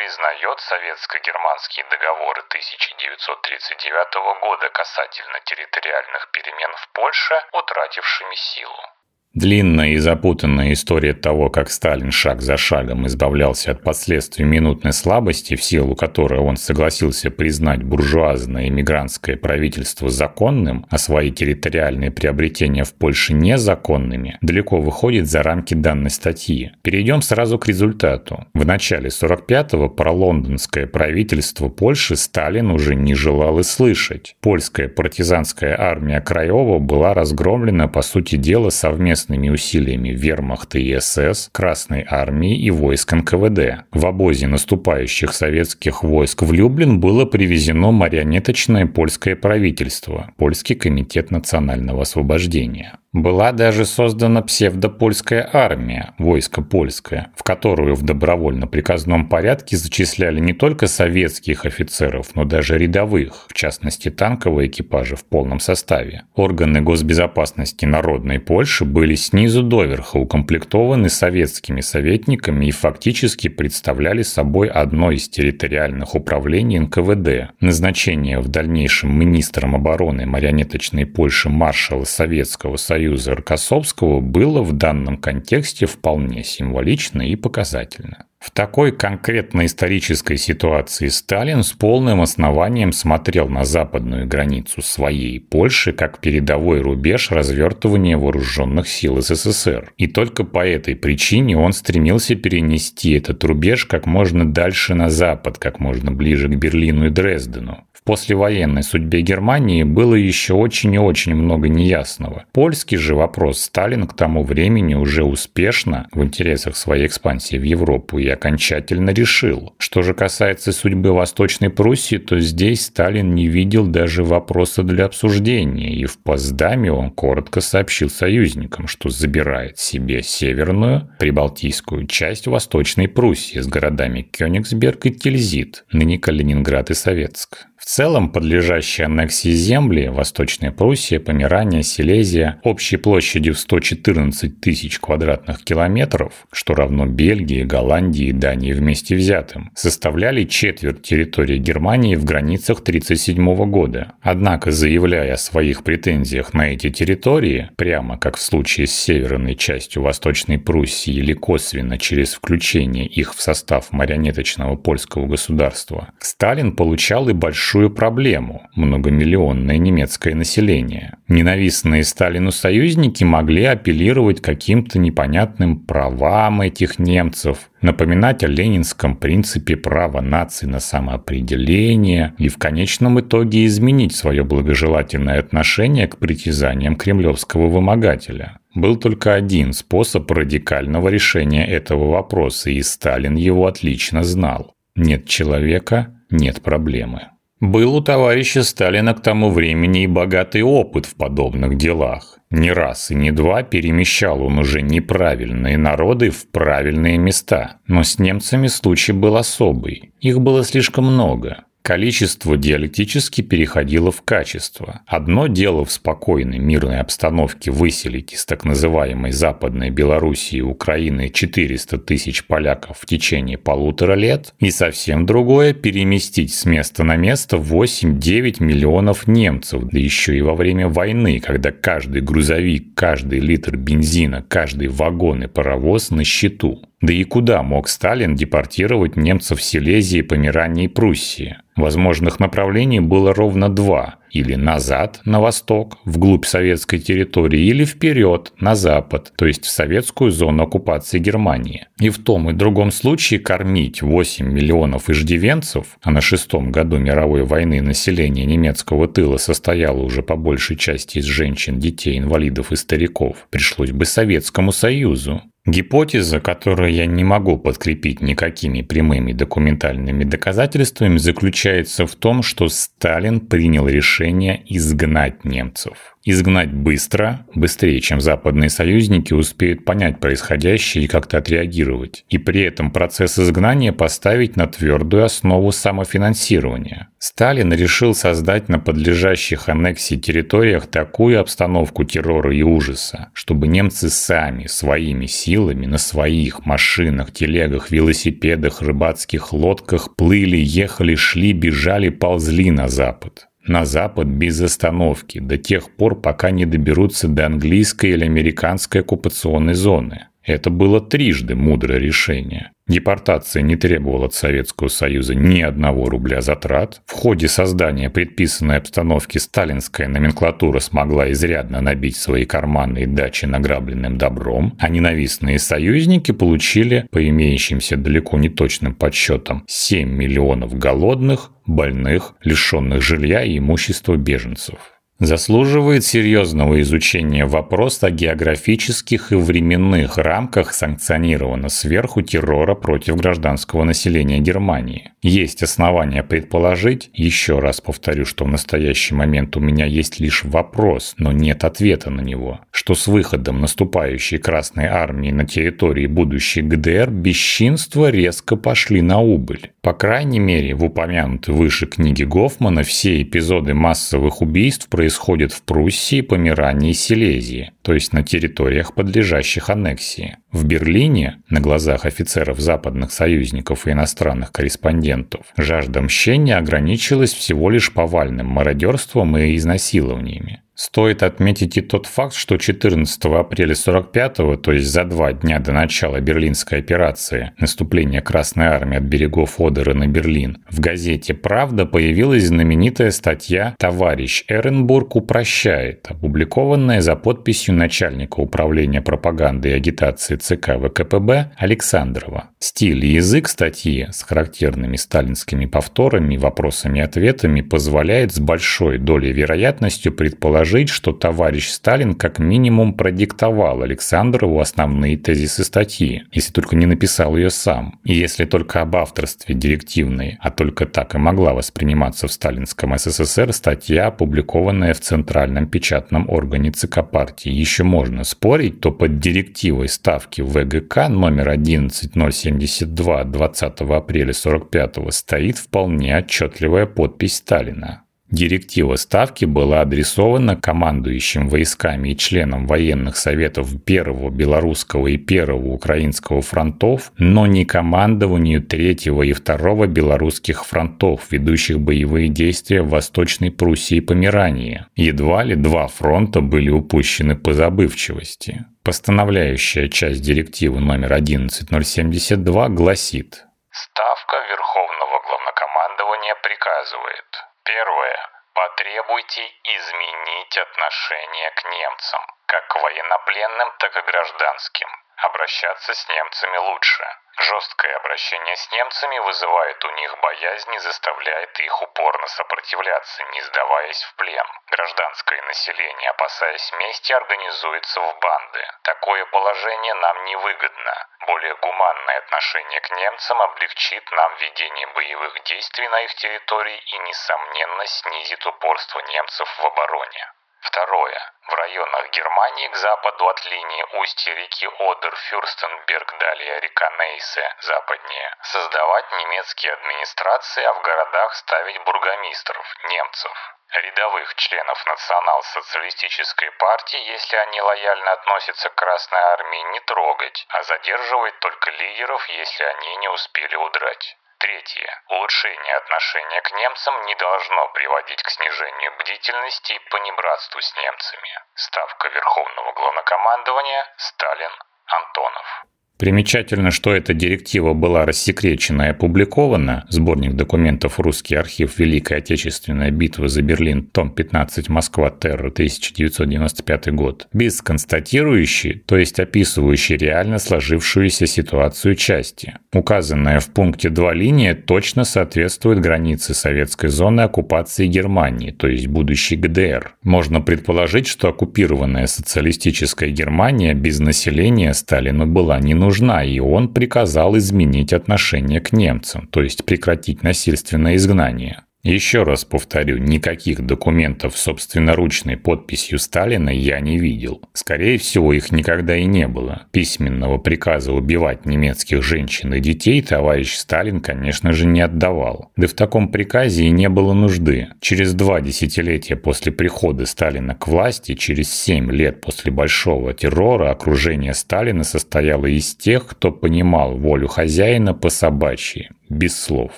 признает советско-германские договоры 1939 года касательно территориальных перемен в Польше, утратившими силу. Длинная и запутанная история того, как Сталин шаг за шагом избавлялся от последствий минутной слабости, в силу которой он согласился признать буржуазное иммигрантское правительство законным, а свои территориальные приобретения в Польше незаконными, далеко выходит за рамки данной статьи. Перейдем сразу к результату. В начале 45-го про лондонское правительство Польши Сталин уже не желал и слышать. Польская партизанская армия Краева была разгромлена, по сути дела, совместно совместными усилиями вермахта и СС, Красной армии и войск НКВД. В обозе наступающих советских войск в Люблин было привезено марионеточное польское правительство, Польский комитет национального освобождения. Была даже создана псевдопольская армия, войско польское, в которую в добровольно-приказном порядке зачисляли не только советских офицеров, но даже рядовых, в частности танковые экипажи в полном составе. Органы госбезопасности Народной Польши были снизу доверха укомплектованы советскими советниками и фактически представляли собой одно из территориальных управлений НКВД. Назначение в дальнейшем министром обороны марионеточной Польши маршала Советского Союза союза Рокоссовского было в данном контексте вполне символично и показательно. В такой конкретно исторической ситуации Сталин с полным основанием смотрел на западную границу своей Польши как передовой рубеж развертывания вооруженных сил СССР. И только по этой причине он стремился перенести этот рубеж как можно дальше на запад, как можно ближе к Берлину и Дрездену послевоенной судьбе Германии было еще очень и очень много неясного. Польский же вопрос Сталин к тому времени уже успешно, в интересах своей экспансии в Европу, и окончательно решил. Что же касается судьбы Восточной Пруссии, то здесь Сталин не видел даже вопроса для обсуждения, и в Поздаме он коротко сообщил союзникам, что забирает себе северную, прибалтийскую часть Восточной Пруссии с городами Кёнигсберг и Тильзит, ныне Калининград и Советск целом подлежащие аннексии земли Восточная Пруссия, Померания, Силезия общей площадью в 114 тысяч квадратных километров, что равно Бельгии, Голландии и Дании вместе взятым, составляли четверть территории Германии в границах 1937 года. Однако, заявляя о своих претензиях на эти территории, прямо как в случае с северной частью Восточной Пруссии или косвенно через включение их в состав марионеточного польского государства, Сталин получал и большую большую проблему – многомиллионное немецкое население. Ненавистные Сталину союзники могли апеллировать каким-то непонятным правам этих немцев, напоминать о ленинском принципе права нации на самоопределение и в конечном итоге изменить свое благожелательное отношение к притязаниям кремлевского вымогателя. Был только один способ радикального решения этого вопроса, и Сталин его отлично знал. Нет человека – нет проблемы. Был у товарища Сталина к тому времени и богатый опыт в подобных делах. Не раз и не два перемещал он уже неправильные народы в правильные места. Но с немцами случай был особый. Их было слишком много. Количество диалектически переходило в качество. Одно дело в спокойной мирной обстановке выселить из так называемой Западной Белоруссии и Украины 400 тысяч поляков в течение полутора лет, и совсем другое – переместить с места на место 8-9 миллионов немцев, да еще и во время войны, когда каждый грузовик, каждый литр бензина, каждый вагон и паровоз на счету. Да и куда мог Сталин депортировать немцев Силезии, Померании и Пруссии? Возможных направлений было ровно два – или назад, на восток, вглубь советской территории, или вперед, на запад, то есть в советскую зону оккупации Германии. И в том и другом случае кормить 8 миллионов иждивенцев, а на шестом году мировой войны население немецкого тыла состояло уже по большей части из женщин, детей, инвалидов и стариков, пришлось бы Советскому Союзу. Гипотеза, которую я не могу подкрепить никакими прямыми документальными доказательствами, заключается в том, что Сталин принял решение изгнать немцев. Изгнать быстро, быстрее, чем западные союзники успеют понять происходящее и как-то отреагировать. И при этом процесс изгнания поставить на твердую основу самофинансирования. Сталин решил создать на подлежащих аннексии территориях такую обстановку террора и ужаса, чтобы немцы сами своими силами на своих машинах, телегах, велосипедах, рыбацких лодках плыли, ехали, шли, бежали, ползли на запад. На запад без остановки, до тех пор, пока не доберутся до английской или американской оккупационной зоны. Это было трижды мудрое решение. Депортация не требовала от Советского Союза ни одного рубля затрат. В ходе создания предписанной обстановки сталинская номенклатура смогла изрядно набить свои карманные дачи награбленным добром, а ненавистные союзники получили, по имеющимся далеко не точным подсчетам, 7 миллионов голодных, больных, лишенных жилья и имущества беженцев. Заслуживает серьезного изучения вопрос о географических и временных рамках санкционированного сверху террора против гражданского населения Германии. Есть основания предположить, еще раз повторю, что в настоящий момент у меня есть лишь вопрос, но нет ответа на него, что с выходом наступающей Красной Армии на территории будущей ГДР бесчинства резко пошли на убыль. По крайней мере, в упомянутой выше книге Гофмана все эпизоды массовых убийств происходят в Пруссии, Померании и Силезии, то есть на территориях, подлежащих аннексии. В Берлине, на глазах офицеров западных союзников и иностранных корреспондентов, жажда мщения ограничилась всего лишь повальным мародерством и изнасилованиями. Стоит отметить и тот факт, что 14 апреля 45-го, то есть за два дня до начала Берлинской операции, наступления Красной Армии от берегов Одера на Берлин, в газете «Правда» появилась знаменитая статья «Товарищ Эренбург упрощает», опубликованная за подписью начальника управления пропаганды и агитации ЦК ВКПБ Александрова. Стиль и язык статьи с характерными сталинскими повторами, вопросами и ответами позволяет с большой долей вероятностью предположить, предположить, что товарищ Сталин как минимум продиктовал Александрову основные тезисы статьи, если только не написал ее сам. И если только об авторстве директивной, а только так и могла восприниматься в сталинском СССР статья, опубликованная в Центральном печатном органе ЦК партии, еще можно спорить, то под директивой ставки ВГК номер 11072 20 апреля 45 стоит вполне отчетливая подпись Сталина. Директива Ставки была адресована командующим войсками и членам военных советов Первого Белорусского и Первого Украинского фронтов, но не командованию Третьего и Второго Белорусских фронтов, ведущих боевые действия в Восточной Пруссии и Померании. Едва ли два фронта были упущены по забывчивости. Постановляющая часть директивы номер 11072 гласит Ставка Верховного Главнокомандования приказывает Первое. Потребуйте изменить отношение к немцам, как к военнопленным, так и гражданским. Обращаться с немцами лучше. Жесткое обращение с немцами вызывает у них боязнь и заставляет их упорно сопротивляться, не сдаваясь в плен. Гражданское население, опасаясь мести, организуется в банды. Такое положение нам невыгодно. Более гуманное отношение к немцам облегчит нам ведение боевых действий на их территории и, несомненно, снизит упорство немцев в обороне. Второе. В районах Германии к западу от линии устья реки Одер-Фюрстенберг, далее река Нейсе, западнее, создавать немецкие администрации, а в городах ставить бургомистров, немцев. Рядовых членов национал-социалистической партии, если они лояльно относятся к Красной Армии, не трогать, а задерживать только лидеров, если они не успели удрать. Третье. Улучшение отношения к немцам не должно приводить к снижению бдительности и понебратству с немцами. Ставка Верховного Главнокомандования Сталин Антонов. Примечательно, что эта директива была рассекречена и опубликована, сборник документов «Русский архив Великой Отечественной битвы за Берлин», том 15, Москва, Терра, 1995 год, без констатирующей, то есть описывающей реально сложившуюся ситуацию части. Указанная в пункте 2 линия точно соответствует границе советской зоны оккупации Германии, то есть будущей ГДР. Можно предположить, что оккупированная социалистическая Германия без населения Сталину была не нужна нужна, и он приказал изменить отношение к немцам, то есть прекратить насильственное изгнание. Еще раз повторю, никаких документов собственноручной подписью Сталина я не видел. Скорее всего, их никогда и не было. Письменного приказа убивать немецких женщин и детей товарищ Сталин, конечно же, не отдавал. Да в таком приказе и не было нужды. Через два десятилетия после прихода Сталина к власти, через семь лет после Большого террора, окружение Сталина состояло из тех, кто понимал волю хозяина по собачьи без слов.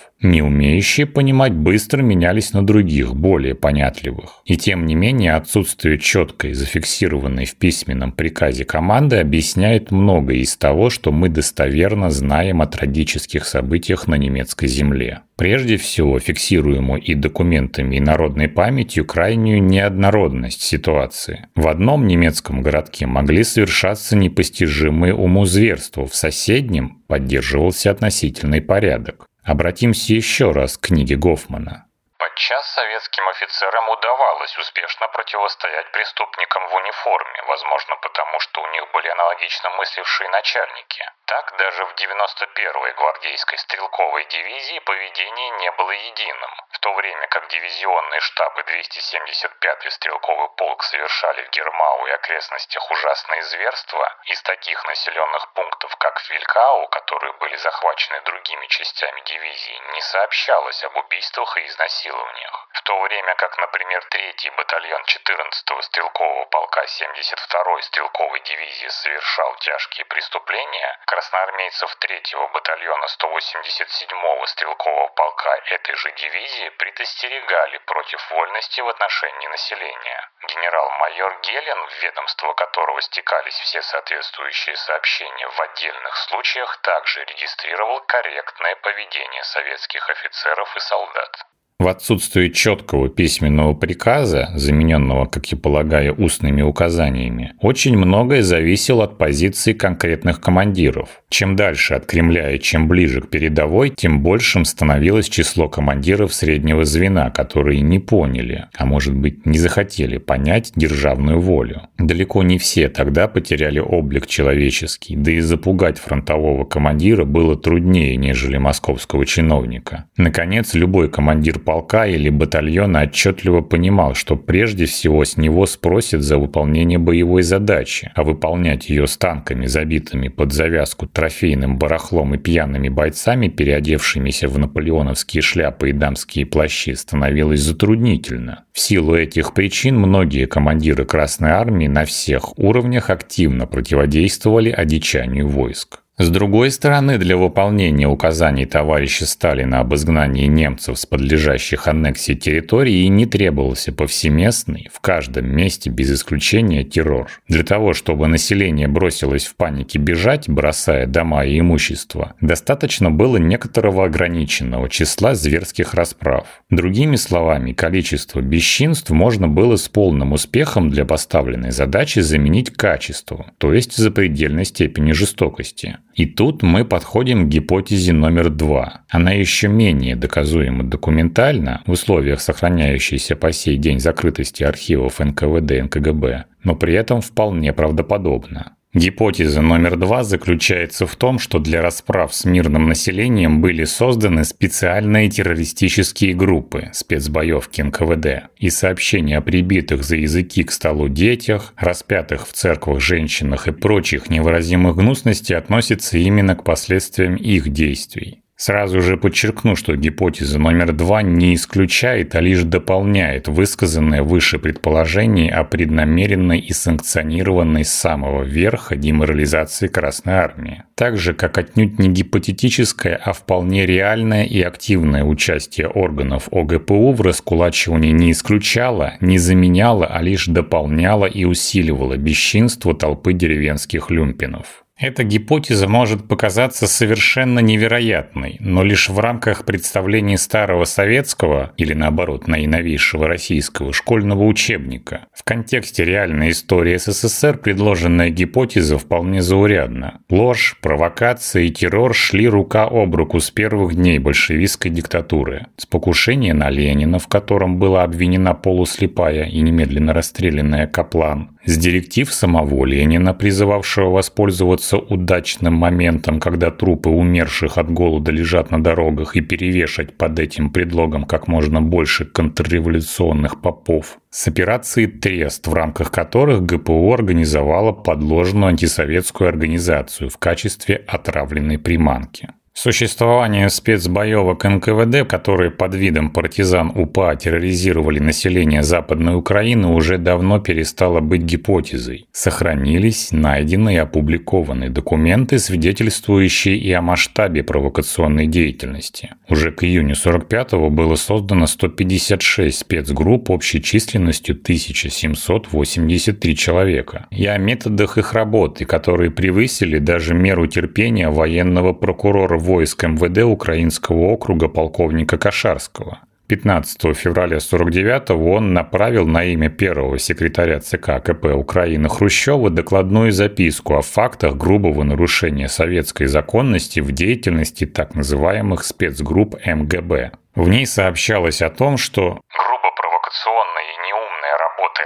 Не умеющие понимать быстро менялись на других, более понятливых. И тем не менее отсутствие четкой, зафиксированной в письменном приказе команды объясняет многое из того, что мы достоверно знаем о трагических событиях на немецкой земле. Прежде всего, фиксируемую и документами, и народной памятью крайнюю неоднородность ситуации. В одном немецком городке могли совершаться непостижимые уму зверства, в соседнем поддерживался относительный порядок. Обратимся еще раз к книге Гофмана. Подчас советским офицерам удавалось успешно противостоять преступникам в униформе, возможно потому, что у них были аналогично мыслившие начальники. Так, даже в 91-й гвардейской стрелковой дивизии поведение не было единым. В то время как дивизионные штабы 275-й стрелковый полк совершали в Гермау и окрестностях ужасные зверства, из таких населенных пунктов, как Вилькау, которые были захвачены другими частями дивизии, не сообщалось об убийствах и изнасилованиях. В то время как, например, 3-й батальон 14-го стрелкового полка 72-й стрелковой дивизии совершал тяжкие преступления, красноармейцев 3-го батальона 187-го стрелкового полка этой же дивизии предостерегали против вольности в отношении населения. Генерал-майор Гелен, в ведомство которого стекались все соответствующие сообщения в отдельных случаях, также регистрировал корректное поведение советских офицеров и солдат. В отсутствие четкого письменного приказа, замененного, как я полагаю, устными указаниями, очень многое зависело от позиции конкретных командиров. Чем дальше от Кремля и чем ближе к передовой, тем большим становилось число командиров среднего звена, которые не поняли, а может быть не захотели понять державную волю. Далеко не все тогда потеряли облик человеческий, да и запугать фронтового командира было труднее, нежели московского чиновника. Наконец, любой командир полка или батальона отчетливо понимал, что прежде всего с него спросят за выполнение боевой задачи, а выполнять ее с танками, забитыми под завязку трофейным барахлом и пьяными бойцами, переодевшимися в наполеоновские шляпы и дамские плащи, становилось затруднительно. В силу этих причин многие командиры Красной Армии на всех уровнях активно противодействовали одичанию войск. С другой стороны, для выполнения указаний товарища Сталина об изгнании немцев с подлежащих аннексии территории не требовался повсеместный, в каждом месте без исключения террор. Для того, чтобы население бросилось в панике бежать, бросая дома и имущество, достаточно было некоторого ограниченного числа зверских расправ. Другими словами, количество бесчинств можно было с полным успехом для поставленной задачи заменить качеству, то есть запредельной степени жестокости. И тут мы подходим к гипотезе номер два. Она еще менее доказуема документально в условиях сохраняющейся по сей день закрытости архивов НКВД и НКГБ, но при этом вполне правдоподобна. Гипотеза номер два заключается в том, что для расправ с мирным населением были созданы специальные террористические группы, спецбоевки НКВД, и сообщения о прибитых за языки к столу детях, распятых в церквах женщинах и прочих невыразимых гнусностей относятся именно к последствиям их действий. Сразу же подчеркну, что гипотеза номер два не исключает, а лишь дополняет высказанное выше предположение о преднамеренной и санкционированной с самого верха деморализации Красной Армии. Так же, как отнюдь не гипотетическое, а вполне реальное и активное участие органов ОГПУ в раскулачивании не исключало, не заменяло, а лишь дополняло и усиливало бесчинство толпы деревенских люмпинов. Эта гипотеза может показаться совершенно невероятной, но лишь в рамках представлений старого советского или наоборот наиновейшего российского школьного учебника. В контексте реальной истории СССР предложенная гипотеза вполне заурядна. Ложь, провокация и террор шли рука об руку с первых дней большевистской диктатуры. С покушения на Ленина, в котором была обвинена полуслепая и немедленно расстрелянная Каплан, с директив самого Ленина, призывавшего воспользоваться удачным моментом, когда трупы умерших от голода лежат на дорогах, и перевешать под этим предлогом как можно больше контрреволюционных попов, с операцией «Трест», в рамках которых ГПУ организовала подложную антисоветскую организацию в качестве отравленной приманки. Существование спецбоевок НКВД, которые под видом партизан УПА терроризировали население Западной Украины, уже давно перестало быть гипотезой. Сохранились найдены и опубликованы документы, свидетельствующие и о масштабе провокационной деятельности. Уже к июню 45-го было создано 156 спецгрупп общей численностью 1783 человека. И о методах их работы, которые превысили даже меру терпения военного прокурора войск МВД Украинского округа полковника Кашарского. 15 февраля 49 он направил на имя первого секретаря ЦК КП Украины Хрущева докладную записку о фактах грубого нарушения советской законности в деятельности так называемых спецгрупп МГБ. В ней сообщалось о том, что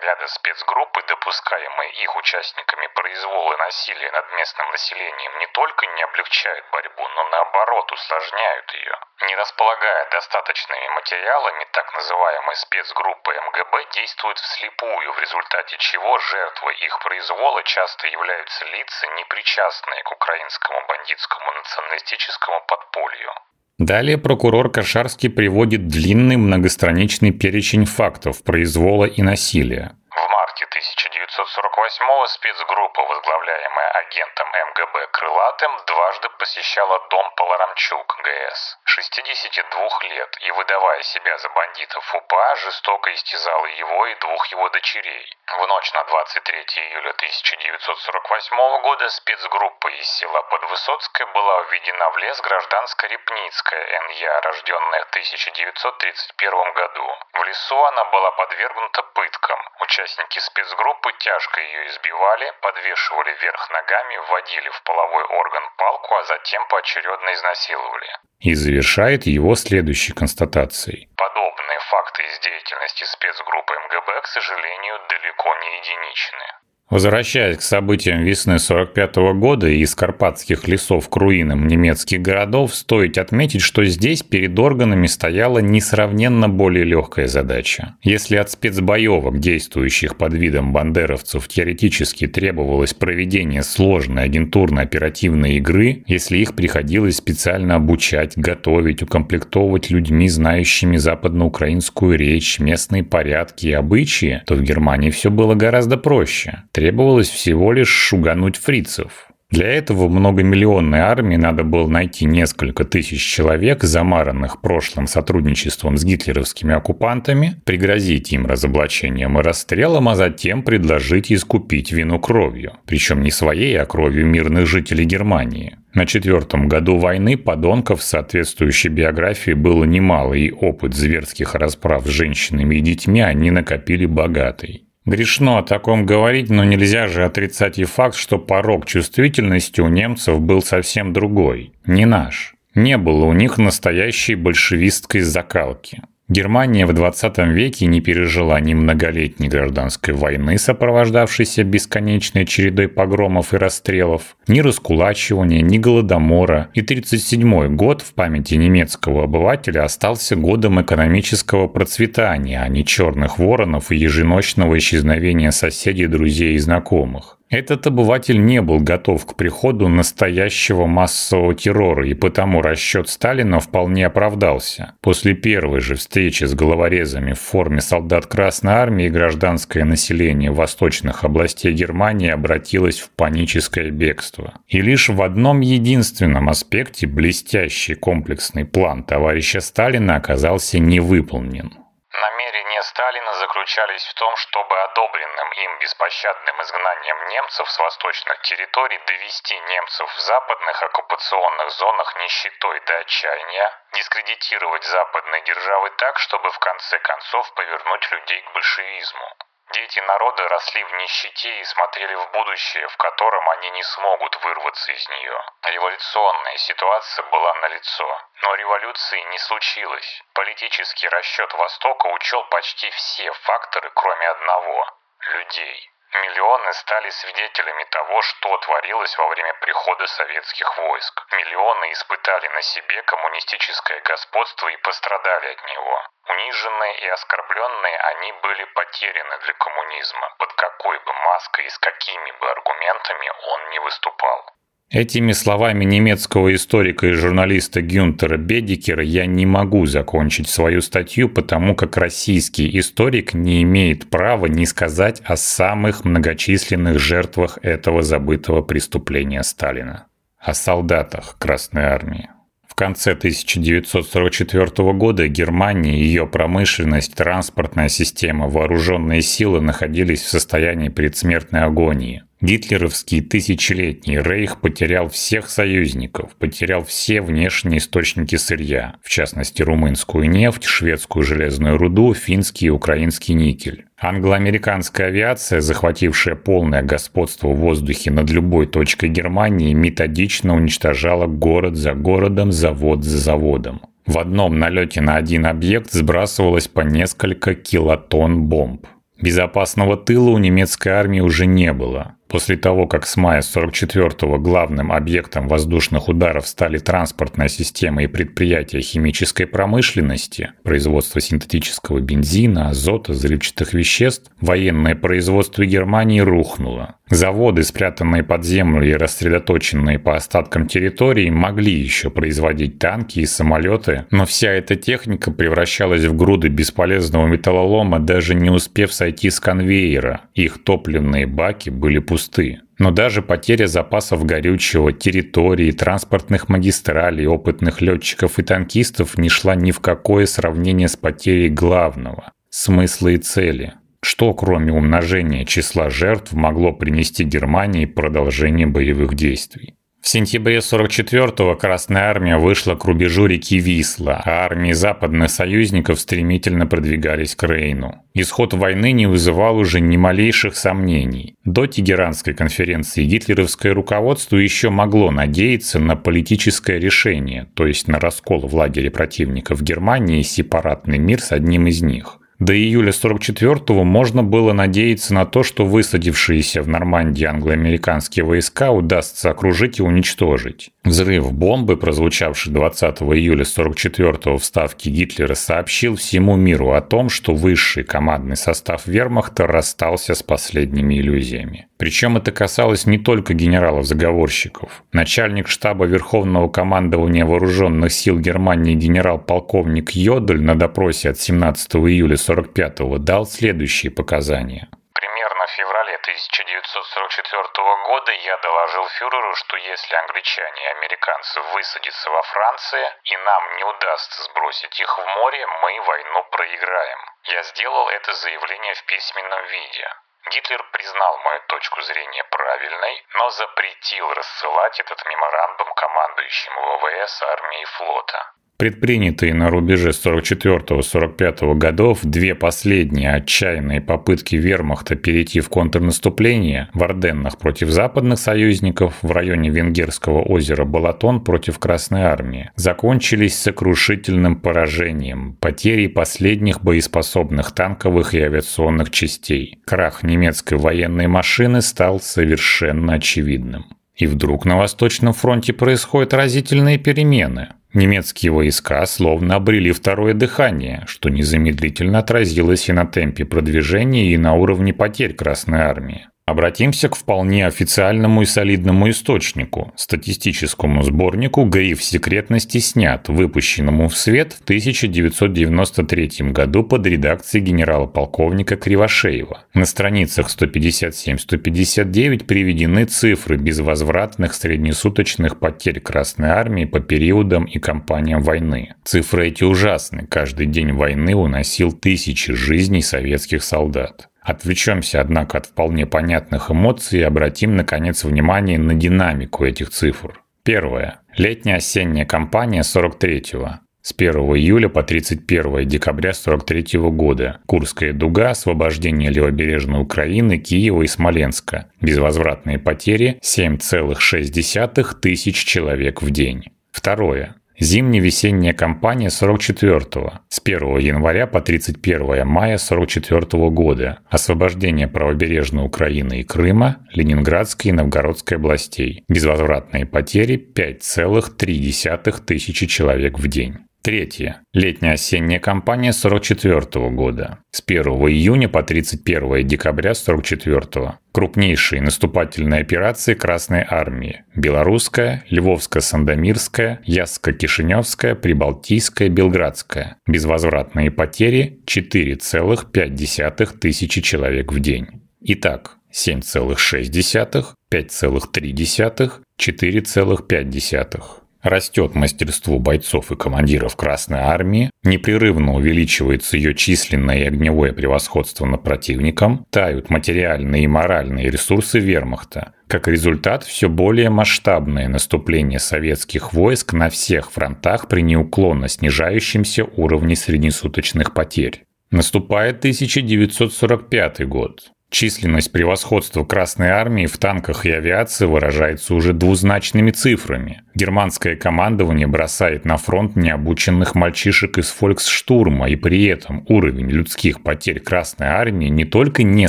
ряда спецгруппы, допускаемые их участниками произвола насилия над местным населением, не только не облегчают борьбу, но наоборот усложняют ее. Не располагая достаточными материалами, так называемые спецгруппы МГБ действуют вслепую, в результате чего жертвой их произвола часто являются лица, непричастные к украинскому бандитскому националистическому подполью. Далее прокурор Кашарский приводит длинный многостраничный перечень фактов произвола и насилия. В марте 1948-го спецгруппа, возглавляемая агентом МГБ Крылатым, дважды посещала дом Поларамчук, ГС, 62 лет, и, выдавая себя за бандитов УПА, жестоко истязала его и двух его дочерей. В ночь на 23 июля 1948 года спецгруппа из села Подвысоцкое была введена в лес гражданско-репницкая НЯ, рожденная в 1931 году. В лесу она была подвергнута пыткам. Участники спецгруппы тяжко ее избивали, подвешивали вверх ногами, вводили в половой орган палку, а затем поочередно изнасиловали. И завершает его следующей констатацией. Подобные факты из деятельности спецгруппы МГБ, к сожалению, далеко не единичны. Возвращаясь к событиям весны 45 года и из карпатских лесов к руинам немецких городов, стоит отметить, что здесь перед органами стояла несравненно более легкая задача. Если от спецбоевок, действующих под видом бандеровцев, теоретически требовалось проведение сложной агентурно-оперативной игры, если их приходилось специально обучать, готовить, укомплектовывать людьми, знающими западноукраинскую речь, местные порядки и обычаи, то в Германии все было гораздо проще. Требовалось всего лишь шугануть фрицев. Для этого многомиллионной армии надо было найти несколько тысяч человек, замаранных прошлым сотрудничеством с гитлеровскими оккупантами, пригрозить им разоблачением и расстрелом, а затем предложить искупить вину кровью. Причем не своей, а кровью мирных жителей Германии. На четвертом году войны подонков с соответствующей биографией было немало, и опыт зверских расправ с женщинами и детьми они накопили богатый. Грешно о таком говорить, но нельзя же отрицать и факт, что порог чувствительности у немцев был совсем другой, не наш. Не было у них настоящей большевистской закалки. Германия в 20 веке не пережила ни многолетней гражданской войны, сопровождавшейся бесконечной чередой погромов и расстрелов, ни раскулачивания, ни голодомора, и 1937 год в памяти немецкого обывателя остался годом экономического процветания, а не черных воронов и еженочного исчезновения соседей, друзей и знакомых. Этот обыватель не был готов к приходу настоящего массового террора, и потому расчет Сталина вполне оправдался. После первой же встречи с головорезами в форме солдат Красной Армии гражданское население восточных областей Германии обратилось в паническое бегство. И лишь в одном единственном аспекте блестящий комплексный план товарища Сталина оказался невыполнен – Намерения Сталина заключались в том, чтобы одобренным им беспощадным изгнанием немцев с восточных территорий довести немцев в западных оккупационных зонах нищетой до отчаяния, дискредитировать западные державы так, чтобы в конце концов повернуть людей к большевизму. Дети народа росли в нищете и смотрели в будущее, в котором они не смогут вырваться из нее. Революционная ситуация была налицо. Но революции не случилось. Политический расчет Востока учел почти все факторы, кроме одного – людей. Миллионы стали свидетелями того, что творилось во время прихода советских войск. Миллионы испытали на себе коммунистическое господство и пострадали от него. Униженные и оскорбленные они были потеряны для коммунизма, под какой бы маской и с какими бы аргументами он не выступал. Этими словами немецкого историка и журналиста Гюнтера Бедикера я не могу закончить свою статью, потому как российский историк не имеет права не сказать о самых многочисленных жертвах этого забытого преступления Сталина. О солдатах Красной Армии. В конце 1944 года Германия, ее промышленность, транспортная система, вооруженные силы находились в состоянии предсмертной агонии. Гитлеровский тысячелетний рейх потерял всех союзников, потерял все внешние источники сырья, в частности румынскую нефть, шведскую железную руду, финский и украинский никель. Англо-американская авиация, захватившая полное господство в воздухе над любой точкой Германии, методично уничтожала город за городом, завод за заводом. В одном налете на один объект сбрасывалось по несколько килотонн бомб. Безопасного тыла у немецкой армии уже не было. После того, как с мая 44-го главным объектом воздушных ударов стали транспортная система и предприятия химической промышленности, производство синтетического бензина, азота, взрывчатых веществ, военное производство Германии рухнуло. Заводы, спрятанные под землю и рассредоточенные по остаткам территории, могли еще производить танки и самолеты, но вся эта техника превращалась в груды бесполезного металлолома, даже не успев сойти с конвейера. Их топливные баки были пусты пусты. Но даже потеря запасов горючего, территории, транспортных магистралей, опытных летчиков и танкистов не шла ни в какое сравнение с потерей главного – смысла и цели. Что, кроме умножения числа жертв, могло принести Германии продолжение боевых действий? В сентябре 44-го Красная Армия вышла к рубежу реки Висла, а армии западных союзников стремительно продвигались к Рейну. Исход войны не вызывал уже ни малейших сомнений. До Тегеранской конференции гитлеровское руководство еще могло надеяться на политическое решение, то есть на раскол в лагере противников Германии и сепаратный мир с одним из них. До июля 44-го можно было надеяться на то, что высадившиеся в Нормандии англо-американские войска удастся окружить и уничтожить. Взрыв бомбы, прозвучавший 20 июля 44-го в Ставке Гитлера, сообщил всему миру о том, что высший командный состав вермахта расстался с последними иллюзиями. Причем это касалось не только генералов-заговорщиков. Начальник штаба Верховного командования вооруженных сил Германии генерал-полковник Йодль на допросе от 17 июля 45-го дал следующие показания. Примерно в феврале 1944 года я доложил фюреру, что если англичане и американцы высадятся во Франции и нам не удастся сбросить их в море, мы войну проиграем. Я сделал это заявление в письменном виде. Гитлер признал мою точку зрения правильной, но запретил рассылать этот меморандум командующим ВВС армии и флота. Предпринятые на рубеже 44-45 годов две последние отчаянные попытки вермахта перейти в контрнаступление в Орденнах против западных союзников в районе Венгерского озера Балатон против Красной Армии закончились сокрушительным поражением, потерей последних боеспособных танковых и авиационных частей. Крах немецкой военной машины стал совершенно очевидным. И вдруг на Восточном фронте происходят разительные перемены. Немецкие войска словно обрели второе дыхание, что незамедлительно отразилось и на темпе продвижения, и на уровне потерь Красной Армии. Обратимся к вполне официальному и солидному источнику, статистическому сборнику «Гриф секретности снят», выпущенному в свет в 1993 году под редакцией генерала-полковника Кривошеева. На страницах 157-159 приведены цифры безвозвратных среднесуточных потерь Красной Армии по периодам и кампаниям войны. Цифры эти ужасны. Каждый день войны уносил тысячи жизней советских солдат. Отвлечемся, однако, от вполне понятных эмоций и обратим, наконец, внимание на динамику этих цифр. Первое. Летняя-осенняя кампания 43-го. С 1 июля по 31 декабря 43 года. Курская дуга, освобождение левобережной Украины, Киева и Смоленска. Безвозвратные потери 7,6 тысяч человек в день. Второе. Зимне-весенняя кампания 44-го с 1 января по 31 мая 44 года. Освобождение правобережной Украины и Крыма, Ленинградской и Новгородской областей. Безвозвратные потери 5,3 тысячи человек в день. Третье. Летняя-осенняя кампания 44 года. С 1 июня по 31 декабря 44 Крупнейшие наступательные операции Красной Армии. Белорусская, Львовско-Сандомирская, Ясско-Кишиневская, Прибалтийская, Белградская. Безвозвратные потери 4,5 тысячи человек в день. Итак, 7,6, 5,3, 4,5. Растет мастерство бойцов и командиров Красной Армии, непрерывно увеличивается ее численное и огневое превосходство над противником, тают материальные и моральные ресурсы вермахта. Как результат, все более масштабное наступление советских войск на всех фронтах при неуклонно снижающемся уровне среднесуточных потерь. Наступает 1945 год. Численность превосходства Красной Армии в танках и авиации выражается уже двузначными цифрами. Германское командование бросает на фронт необученных мальчишек из фольксштурма, и при этом уровень людских потерь Красной Армии не только не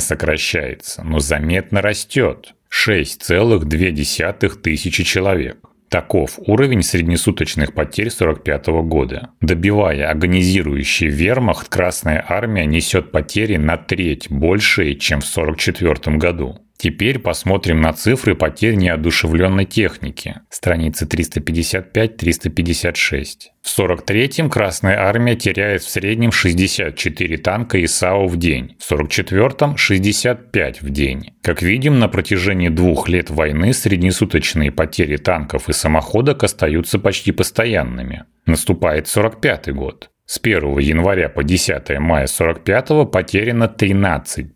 сокращается, но заметно растет. 6,2 тысячи человек. Таков уровень среднесуточных потерь 1945 года. Добивая агонизирующий вермахт, Красная Армия несет потери на треть большие, чем в 1944 году. Теперь посмотрим на цифры потерь неодушевленной техники. Страницы 355-356. В 43-м Красная Армия теряет в среднем 64 танка и САУ в день. В 44-м 65 в день. Как видим, на протяжении двух лет войны среднесуточные потери танков и самоходок остаются почти постоянными. Наступает 45 год. С 1 января по 10 мая 45 потеряно 13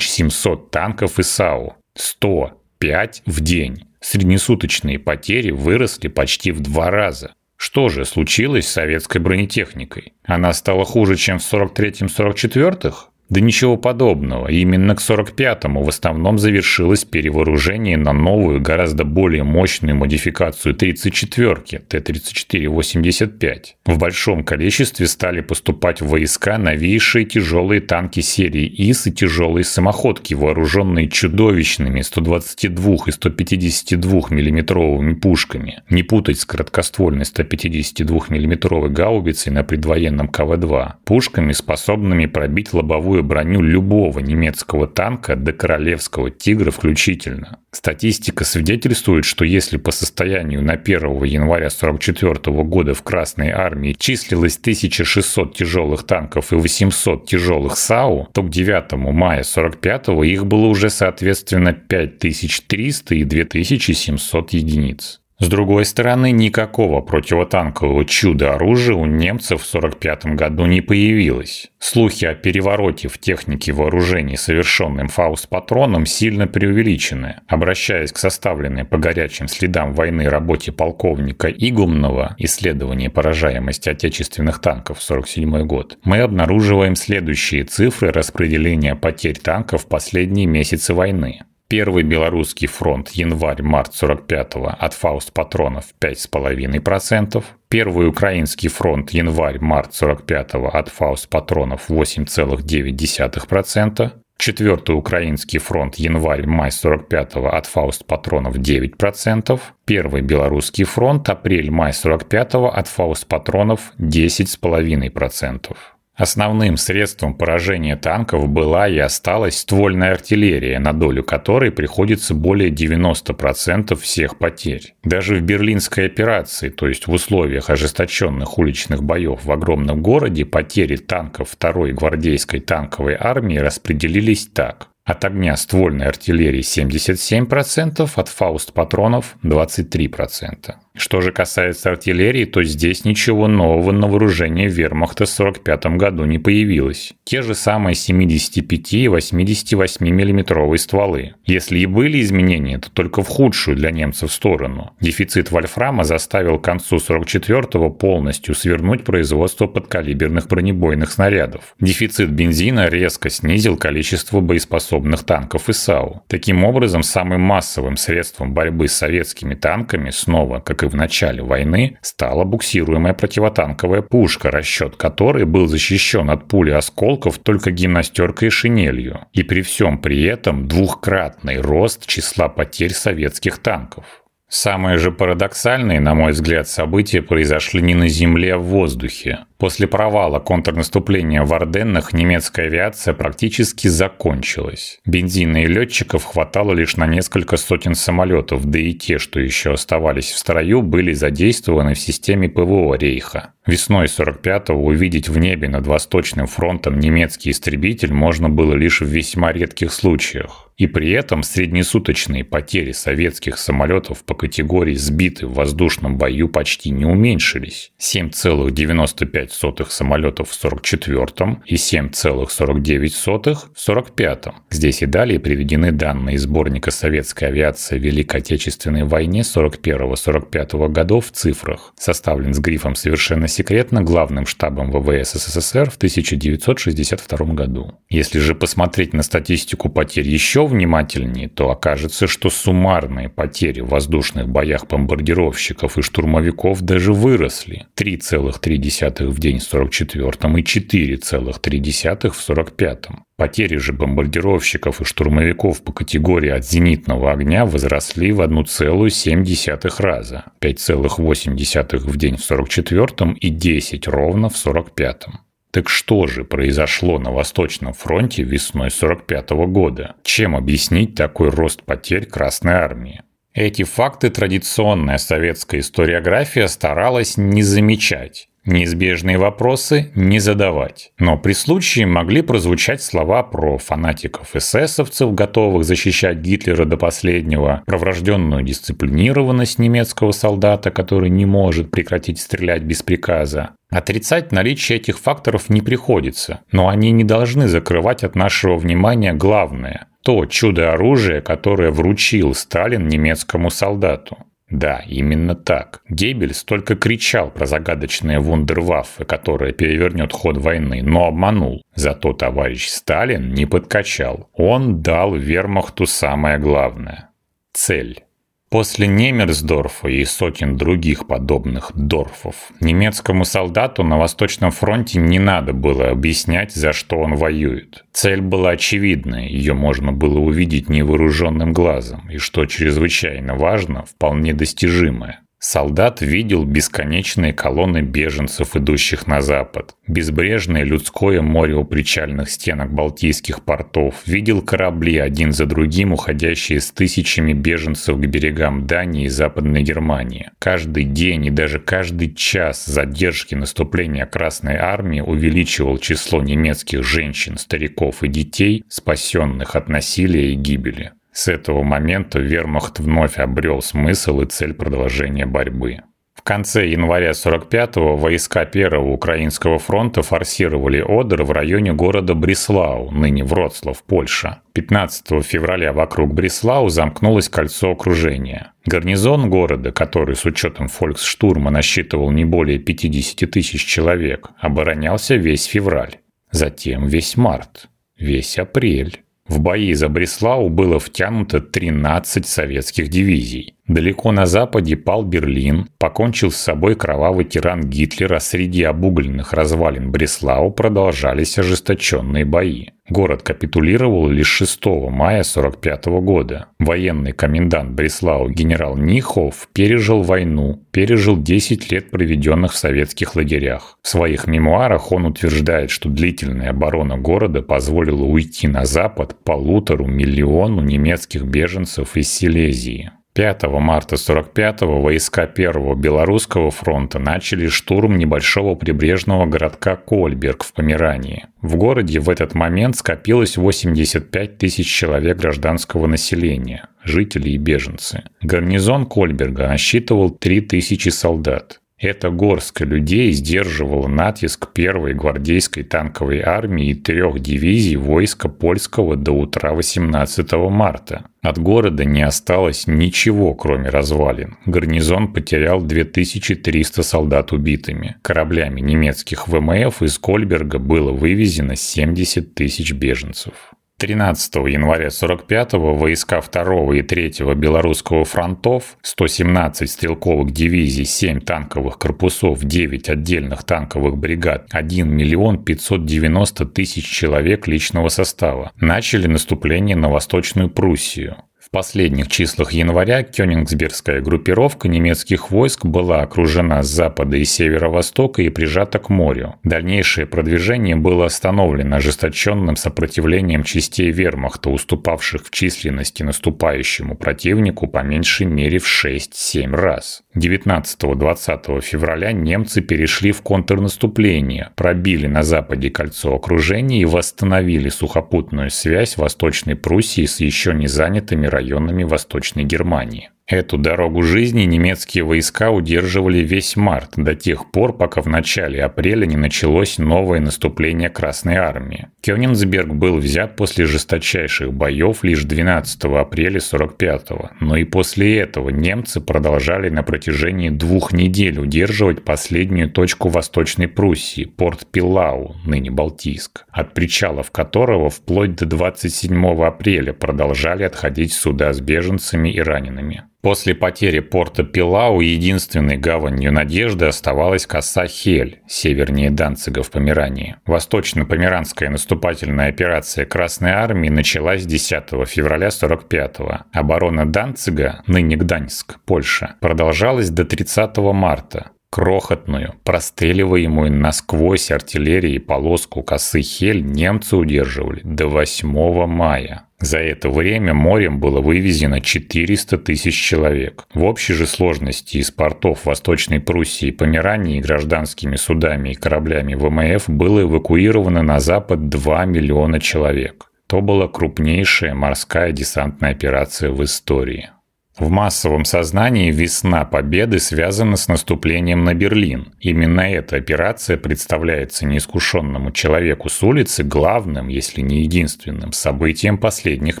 700 танков и САУ. 105 в день. Среднесуточные потери выросли почти в два раза. Что же случилось с советской бронетехникой? Она стала хуже, чем в 43-44? Да ничего подобного. Именно к 45-му в основном завершилось перевооружение на новую, гораздо более мощную модификацию 34-ки Т-34-85. В большом количестве стали поступать в войска новейшие тяжелые танки серии ИС и тяжелые самоходки, вооруженные чудовищными 122 и 152 миллиметровыми пушками. Не путать с короткоствольной 152 миллиметровой гаубицей на предвоенном КВ-2. Пушками, способными пробить лобовую легкую броню любого немецкого танка до королевского «Тигра» включительно. Статистика свидетельствует, что если по состоянию на 1 января 1944 года в Красной армии числилось 1600 тяжелых танков и 800 тяжелых САУ, то к 9 мая 1945 их было уже соответственно 5300 и 2700 единиц. С другой стороны, никакого противотанкового чуда-оружия у немцев в 1945 году не появилось. Слухи о перевороте в технике вооружений, совершенным Фауст-патроном, сильно преувеличены. Обращаясь к составленной по горячим следам войны работе полковника Игумнова «Исследование поражаемости отечественных танков» 1947 год, мы обнаруживаем следующие цифры распределения потерь танков в последние месяцы войны. Первый белорусский фронт январь-март 45-го от фаустпатронов 5,5%. Первый украинский фронт январь-март 45-го от фаустпатронов 8,9%. Четвертый украинский фронт январь-май 45-го от фаустпатронов 9%. Первый белорусский фронт апрель-май 45-го от фаустпатронов 10,5%. Основным средством поражения танков была и осталась ствольная артиллерия, на долю которой приходится более 90% всех потерь. Даже в Берлинской операции, то есть в условиях ожесточенных уличных боев в огромном городе, потери танков второй гвардейской танковой армии распределились так. От огня ствольной артиллерии 77%, от фауст патронов 23%. Что же касается артиллерии, то здесь ничего нового на вооружении вермахта в 1945 году не появилось. Те же самые 75 и 88 миллиметровые стволы. Если и были изменения, то только в худшую для немцев сторону. Дефицит вольфрама заставил к концу 44-го полностью свернуть производство подкалиберных бронебойных снарядов. Дефицит бензина резко снизил количество боеспособных танков и САУ. Таким образом, самым массовым средством борьбы с советскими танками снова, как и в начале войны стала буксируемая противотанковая пушка, расчет которой был защищен от пули осколков только гимнастеркой и шинелью. И при всем при этом двухкратный рост числа потерь советских танков. Самые же парадоксальные, на мой взгляд, события произошли не на земле, а в воздухе. После провала контрнаступления в Орденнах немецкая авиация практически закончилась. Бензина и летчиков хватало лишь на несколько сотен самолетов, да и те, что еще оставались в строю, были задействованы в системе ПВО Рейха. Весной 45-го увидеть в небе над Восточным фронтом немецкий истребитель можно было лишь в весьма редких случаях. И при этом среднесуточные потери советских самолетов по категории «сбиты в воздушном бою» почти не уменьшились. 7,95 самолетов в 44-м и 7,49 в 45-м. Здесь и далее приведены данные из сборника «Советская авиация в Великой Отечественной войне 41-45 годов в цифрах, составлен с грифом «Совершенно секретно» главным штабом ВВС СССР в 1962 году. Если же посмотреть на статистику потерь еще внимательнее, то окажется, что суммарные потери в воздушных боях бомбардировщиков и штурмовиков даже выросли. 3,3 в день в 44-м и 4,3 в 45-м. Потери же бомбардировщиков и штурмовиков по категории от зенитного огня возросли в 1,7 раза. 5,8 в день в 44-м и 10 ровно в 45-м. Так что же произошло на Восточном фронте весной 45 года? Чем объяснить такой рост потерь Красной Армии? Эти факты традиционная советская историография старалась не замечать. Неизбежные вопросы не задавать. Но при случае могли прозвучать слова про фанатиков эсэсовцев, готовых защищать Гитлера до последнего, про врожденную дисциплинированность немецкого солдата, который не может прекратить стрелять без приказа. Отрицать наличие этих факторов не приходится, но они не должны закрывать от нашего внимания главное – то чудо-оружие, которое вручил Сталин немецкому солдату. Да, именно так. Геббельс только кричал про загадочные вундерваффе, которые перевернет ход войны, но обманул. Зато товарищ Сталин не подкачал. Он дал вермахту самое главное – цель. После Немерсдорфа и сотен других подобных Дорфов немецкому солдату на Восточном фронте не надо было объяснять, за что он воюет. Цель была очевидная, ее можно было увидеть невооруженным глазом, и что чрезвычайно важно, вполне достижимая. Солдат видел бесконечные колонны беженцев, идущих на запад, безбрежное людское море у причальных стенок балтийских портов, видел корабли один за другим, уходящие с тысячами беженцев к берегам Дании и Западной Германии. Каждый день и даже каждый час задержки наступления Красной Армии увеличивал число немецких женщин, стариков и детей, спасенных от насилия и гибели. С этого момента вермахт вновь обрел смысл и цель продолжения борьбы. В конце января 45-го войска Первого Украинского фронта форсировали Одер в районе города Бреслау, ныне Вроцлав, Польша. 15 февраля вокруг Бреслау замкнулось кольцо окружения. Гарнизон города, который с учетом фольксштурма насчитывал не более 50 тысяч человек, оборонялся весь февраль. Затем весь март, весь апрель. В бои за Бреслау было втянуто 13 советских дивизий. Далеко на западе пал Берлин, покончил с собой кровавый тиран Гитлера, среди обугленных развалин Бреслау продолжались ожесточенные бои. Город капитулировал лишь 6 мая 1945 года. Военный комендант Бреслау генерал Нихов пережил войну, пережил 10 лет проведенных в советских лагерях. В своих мемуарах он утверждает, что длительная оборона города позволила уйти на запад полутору миллиону немецких беженцев из Силезии. 5 марта 45-го войска Первого Белорусского фронта начали штурм небольшого прибрежного городка Кольберг в Померании. В городе в этот момент скопилось 85 тысяч человек гражданского населения, жители и беженцы. Гарнизон Кольберга насчитывал 3 тысячи солдат. Эта горстка людей сдерживала натиск первой гвардейской танковой армии и трех дивизий войска польского до утра 18 марта. От города не осталось ничего, кроме развалин. Гарнизон потерял 2300 солдат убитыми. Кораблями немецких ВМФ из Кольберга было вывезено 70 тысяч беженцев. 13 января 45-го войска 2 и 3 Белорусского фронтов, 117 стрелковых дивизий, 7 танковых корпусов, 9 отдельных танковых бригад, 1 миллион 590 тысяч человек личного состава начали наступление на Восточную Пруссию. В последних числах января Кёнигсбергская группировка немецких войск была окружена с запада и северо-востока и прижата к морю. Дальнейшее продвижение было остановлено ожесточенным сопротивлением частей вермахта, уступавших в численности наступающему противнику по меньшей мере в 6-7 раз. 19-20 февраля немцы перешли в контрнаступление, пробили на западе кольцо окружения и восстановили сухопутную связь Восточной Пруссии с еще не занятыми районами Восточной Германии. Эту дорогу жизни немецкие войска удерживали весь март, до тех пор, пока в начале апреля не началось новое наступление Красной Армии. Кёнигсберг был взят после жесточайших боев лишь 12 апреля 45-го, но и после этого немцы продолжали на протяжении двух недель удерживать последнюю точку Восточной Пруссии, порт Пилау, ныне Балтийск, от причалов которого вплоть до 27 апреля продолжали отходить суда с беженцами и ранеными. После потери порта Пилау единственной гаванью надежды оставалась коса Хель, севернее Данцига в Померании. Восточно-померанская наступательная операция Красной Армии началась 10 февраля 45-го. Оборона Данцига, ныне Гданьск, Польша, продолжалась до 30 марта. Крохотную, простреливаемую насквозь артиллерией полоску косы Хель немцы удерживали до 8 мая. За это время морем было вывезено 400 тысяч человек. В общей же сложности из портов Восточной Пруссии и Померании гражданскими судами и кораблями ВМФ было эвакуировано на запад 2 миллиона человек. То была крупнейшая морская десантная операция в истории. В массовом сознании весна победы связана с наступлением на Берлин. Именно эта операция представляется неискушенному человеку с улицы главным, если не единственным, событием последних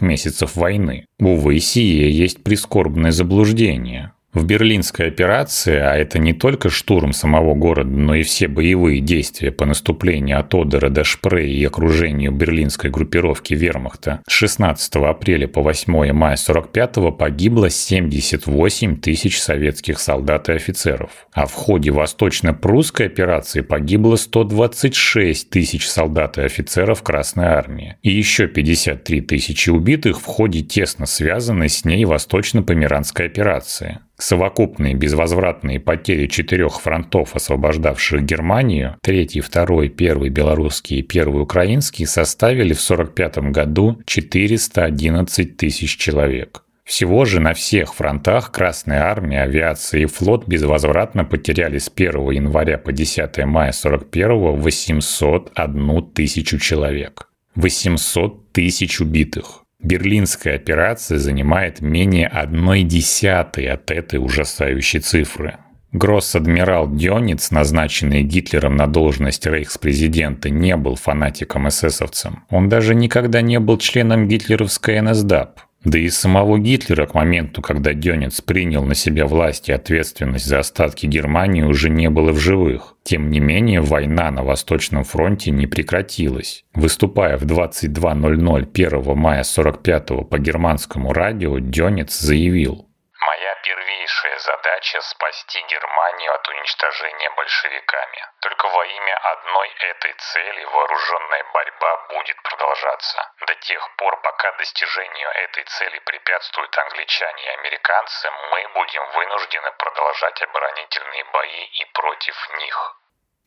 месяцев войны. Увы, сие есть прискорбное заблуждение. В Берлинской операции, а это не только штурм самого города, но и все боевые действия по наступлению от Одера до Шпрей и окружению берлинской группировки вермахта, с 16 апреля по 8 мая 45 погибло 78 тысяч советских солдат и офицеров. А в ходе восточно-прусской операции погибло 126 тысяч солдат и офицеров Красной Армии. И еще 53 тысячи убитых в ходе тесно связанной с ней восточно-померанской операции. Совокупные безвозвратные потери четырех фронтов, освобождавших Германию, третий, второй, первый белорусский и первый украинский, составили в 1945 году 411 тысяч человек. Всего же на всех фронтах Красная Армия, авиация и флот безвозвратно потеряли с 1 января по 10 мая 41 801 тысячу человек. 800 тысяч убитых. Берлинская операция занимает менее одной десятой от этой ужасающей цифры. Гросс-адмирал Дёниц, назначенный Гитлером на должность рейхспрезидента, не был фанатиком эсэсовцем. Он даже никогда не был членом гитлеровской НСДАП. Да и самого Гитлера к моменту, когда Дёнец принял на себя власть и ответственность за остатки Германии, уже не было в живых. Тем не менее, война на Восточном фронте не прекратилась. Выступая в 22.00 1 мая 45 по германскому радио, Дёнец заявил первейшая задача – спасти Германию от уничтожения большевиками. Только во имя одной этой цели вооруженная борьба будет продолжаться. До тех пор, пока достижению этой цели препятствуют англичане и американцы, мы будем вынуждены продолжать оборонительные бои и против них.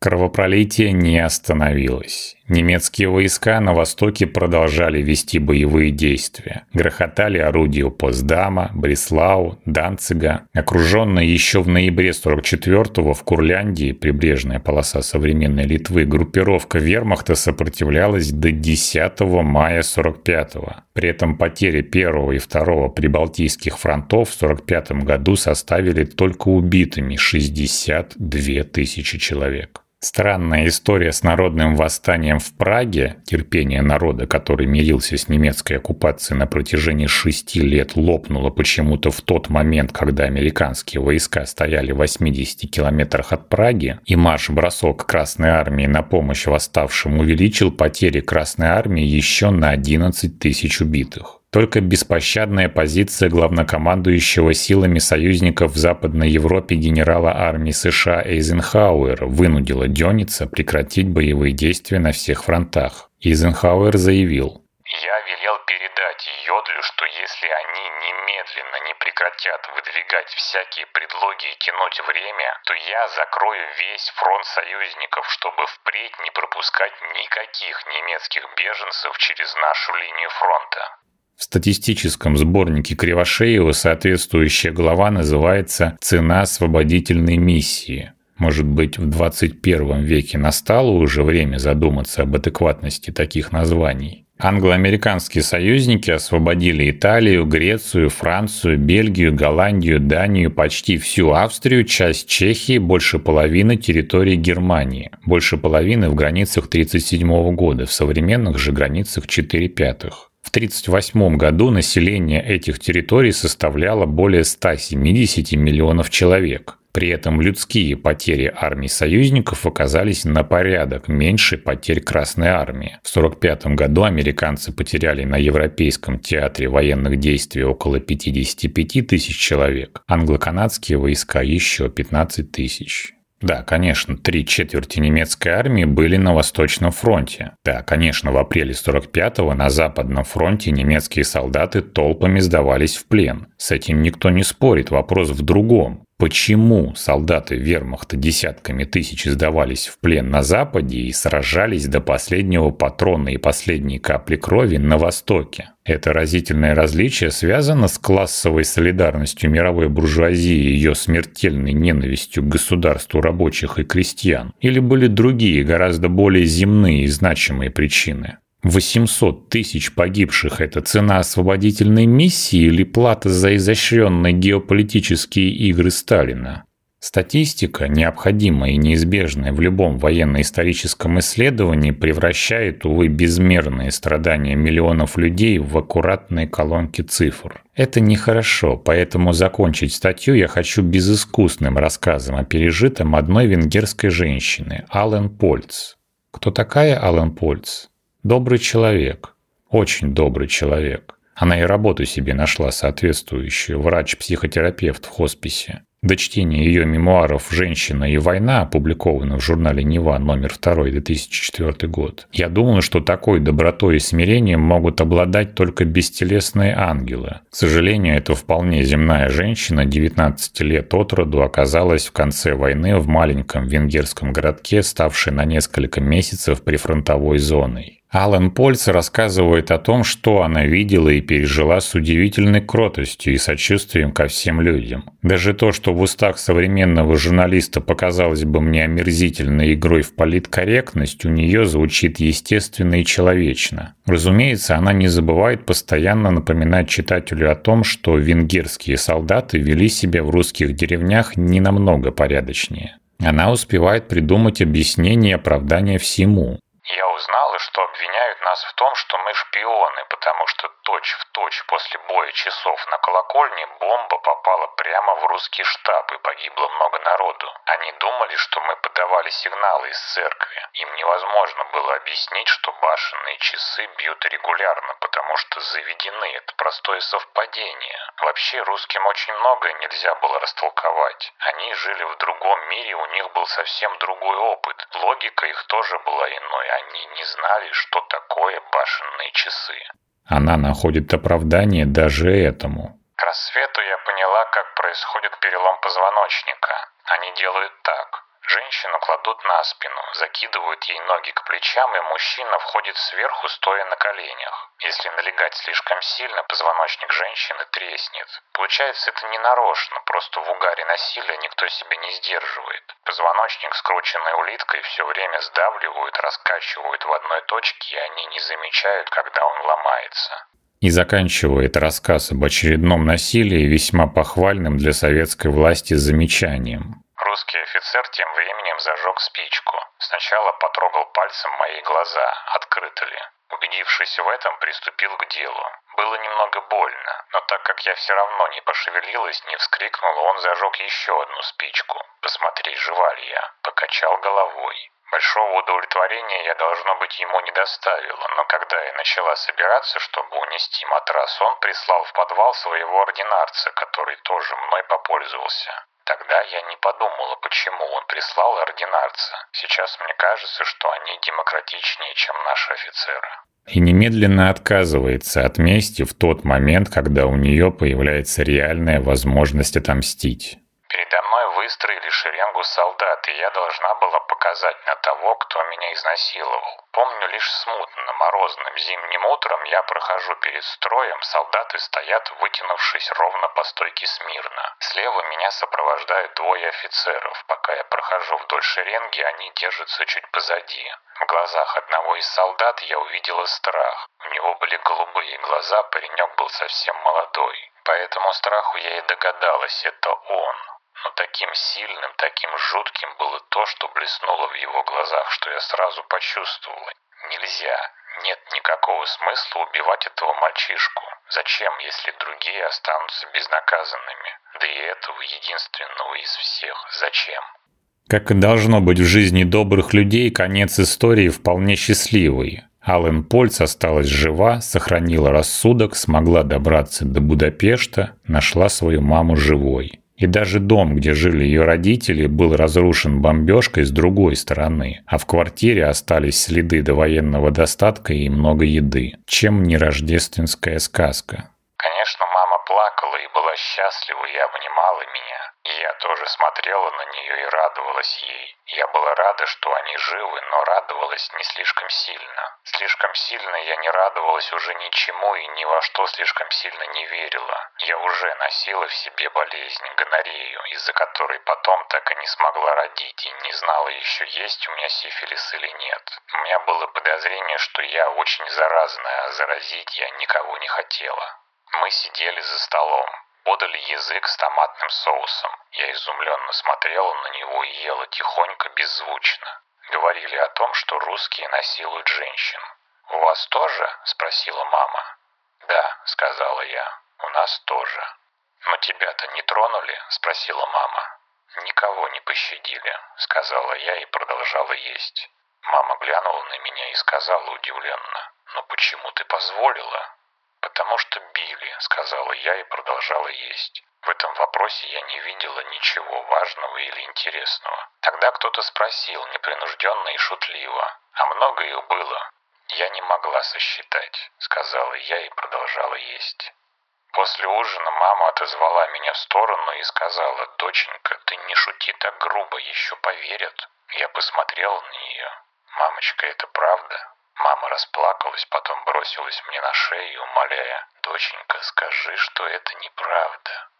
Кровопролитие не остановилось. Немецкие войска на востоке продолжали вести боевые действия. Грохотали орудия Поздама, Бреслау, Данцига. Окруженная еще в ноябре 44-го в Курляндии, прибрежная полоса современной Литвы, группировка вермахта сопротивлялась до 10 мая 45-го. При этом потери первого и второго прибалтийских фронтов в 45 году составили только убитыми 62 тысячи человек. Странная история с народным восстанием в Праге, терпение народа, который мирился с немецкой оккупацией на протяжении шести лет, лопнуло почему-то в тот момент, когда американские войска стояли в 80 километрах от Праги, и марш-бросок Красной Армии на помощь восставшим увеличил потери Красной Армии еще на 11 тысяч убитых. Только беспощадная позиция главнокомандующего силами союзников в Западной Европе генерала армии США Эйзенхауэра вынудила Дёница прекратить боевые действия на всех фронтах. Эйзенхауэр заявил, «Я велел передать Йодлю, что если они немедленно не прекратят выдвигать всякие предлоги и тянуть время, то я закрою весь фронт союзников, чтобы впредь не пропускать никаких немецких беженцев через нашу линию фронта. В статистическом сборнике Кривошеева соответствующая глава называется «Цена освободительной миссии». Может быть, в 21 веке настало уже время задуматься об адекватности таких названий? Англо-американские союзники освободили Италию, Грецию, Францию, Бельгию, Голландию, Данию, почти всю Австрию, часть Чехии, больше половины территории Германии, больше половины в границах 1937 года, в современных же границах 4 пятых. В 1938 году население этих территорий составляло более 170 миллионов человек. При этом людские потери армий союзников оказались на порядок меньше потерь Красной армии. В 1945 году американцы потеряли на Европейском театре военных действий около 55 тысяч человек, англо-канадские войска еще 15 тысяч. Да, конечно, три четверти немецкой армии были на Восточном фронте. Да, конечно, в апреле 45-го на Западном фронте немецкие солдаты толпами сдавались в плен. С этим никто не спорит, вопрос в другом. Почему солдаты вермахта десятками тысяч сдавались в плен на Западе и сражались до последнего патрона и последней капли крови на Востоке? Это разительное различие связано с классовой солидарностью мировой буржуазии и ее смертельной ненавистью к государству рабочих и крестьян? Или были другие, гораздо более земные и значимые причины? 800 тысяч погибших – это цена освободительной миссии или плата за изощренные геополитические игры Сталина? Статистика, необходимая и неизбежная в любом военно-историческом исследовании, превращает, увы, безмерные страдания миллионов людей в аккуратные колонки цифр. Это нехорошо, поэтому закончить статью я хочу безыскусным рассказом о пережитом одной венгерской женщины, Аллен Польц. Кто такая Аллен Польц? Добрый человек. Очень добрый человек. Она и работу себе нашла соответствующую, врач-психотерапевт в хосписе. До чтения ее мемуаров «Женщина и война», опубликованных в журнале «Нева» номер 2, 2004 год, я думал, что такой добротой и смирением могут обладать только бестелесные ангелы. К сожалению, эта вполне земная женщина 19 лет от роду оказалась в конце войны в маленьком венгерском городке, ставшей на несколько месяцев прифронтовой зоной. Алан Польц рассказывает о том, что она видела и пережила с удивительной кротостью и сочувствием ко всем людям. Даже то, что в устах современного журналиста показалось бы мне омерзительной игрой в политкорректность, у нее звучит естественно и человечно. Разумеется, она не забывает постоянно напоминать читателю о том, что венгерские солдаты вели себя в русских деревнях не намного порядочнее. Она успевает придумать объяснение и оправдание всему. Я узнала, что обвиняют нас в том, что мы шпионы, потому что точь-в-точь после боя часов на колокольне бомба попала прямо в русский штаб и погибло много народу. Они думали, что мы подавали сигналы из церкви. Им невозможно было объяснить, что башенные часы бьют регулярно, потому что заведены. Это простое совпадение. Вообще русским очень многое нельзя было растолковать. Они жили в другом мире, у них был совсем другой опыт. Логика их тоже была иной. Они не знали, что такое башенные часы. Она находит оправдание даже этому. К рассвету я поняла, как происходит перелом позвоночника. Они делают так. Женщину кладут на спину, закидывают ей ноги к плечам, и мужчина входит сверху, стоя на коленях. Если налегать слишком сильно, позвоночник женщины треснет. Получается, это не нарочно, просто в угаре насилия никто себя не сдерживает. Позвоночник, скрученный улиткой, все время сдавливают, раскачивают в одной точке, и они не замечают, когда он ломается. И заканчивает рассказ об очередном насилии весьма похвальным для советской власти замечанием. Русский офицер тем временем зажег спичку. Сначала потрогал пальцем мои глаза, открыты ли. Убедившись в этом, приступил к делу. Было немного больно, но так как я все равно не пошевелилась, не вскрикнула, он зажег еще одну спичку. Посмотреть, жива ли я. Покачал головой. Большого удовлетворения я, должно быть, ему не доставила, но когда я начала собираться, чтобы унести матрас, он прислал в подвал своего ординарца, который тоже мной попользовался. Тогда я не подумала, почему он прислал ординарца. Сейчас мне кажется, что они демократичнее, чем наши офицеры. и немедленно отказывается от мести в тот момент, когда у нее появляется реальная возможность отомстить. Передо мной выстроили шеренгу солдат, и я должна была показать на того, кто меня изнасиловал. Помню лишь смутно, морозным зимним утром я прохожу перед строем, солдаты стоят, вытянувшись ровно по стойке смирно. Слева меня сопровождают двое офицеров. Пока я прохожу вдоль шеренги, они держатся чуть позади. В глазах одного из солдат я увидела страх. У него были голубые глаза, паренек был совсем молодой. По этому страху я и догадалась, это он. Но таким сильным, таким жутким было то, что блеснуло в его глазах, что я сразу почувствовала. Нельзя, нет никакого смысла убивать этого мальчишку. Зачем, если другие останутся безнаказанными? Да и этого единственного из всех. Зачем? Как и должно быть в жизни добрых людей, конец истории вполне счастливый. Аллен Польц осталась жива, сохранила рассудок, смогла добраться до Будапешта, нашла свою маму живой. И даже дом, где жили ее родители, был разрушен бомбежкой с другой стороны, а в квартире остались следы до военного достатка и много еды. Чем не рождественская сказка? Конечно, мама плакала и была счастлива и обнимала меня. Я тоже смотрела на нее и радовалась ей. Я была рада, что они живы, но радовалась не слишком сильно. Слишком сильно я не радовалась уже ничему и ни во что слишком сильно не верила. Я уже носила в себе болезнь, гонорею, из-за которой потом так и не смогла родить и не знала еще, есть у меня сифилис или нет. У меня было подозрение, что я очень заразная, а заразить я никого не хотела. Мы сидели за столом. Подали язык с томатным соусом. Я изумленно смотрела на него и ела тихонько, беззвучно. Говорили о том, что русские насилуют женщин. «У вас тоже?» – спросила мама. «Да», – сказала я, – «у нас тоже». «Но тебя-то не тронули?» – спросила мама. «Никого не пощадили», – сказала я и продолжала есть. Мама глянула на меня и сказала удивленно, «Но почему ты позволила?» «Потому что били», — сказала я и продолжала есть. В этом вопросе я не видела ничего важного или интересного. Тогда кто-то спросил, непринужденно и шутливо, «А много их было?» «Я не могла сосчитать», — сказала я и продолжала есть. После ужина мама отозвала меня в сторону и сказала, «Доченька, ты не шути так грубо, еще поверят». Я посмотрела на нее. «Мамочка, это правда?» Мама расплакалась, потом бросилась мне на шею, умоляя, «Доченька, скажи, что это неправда».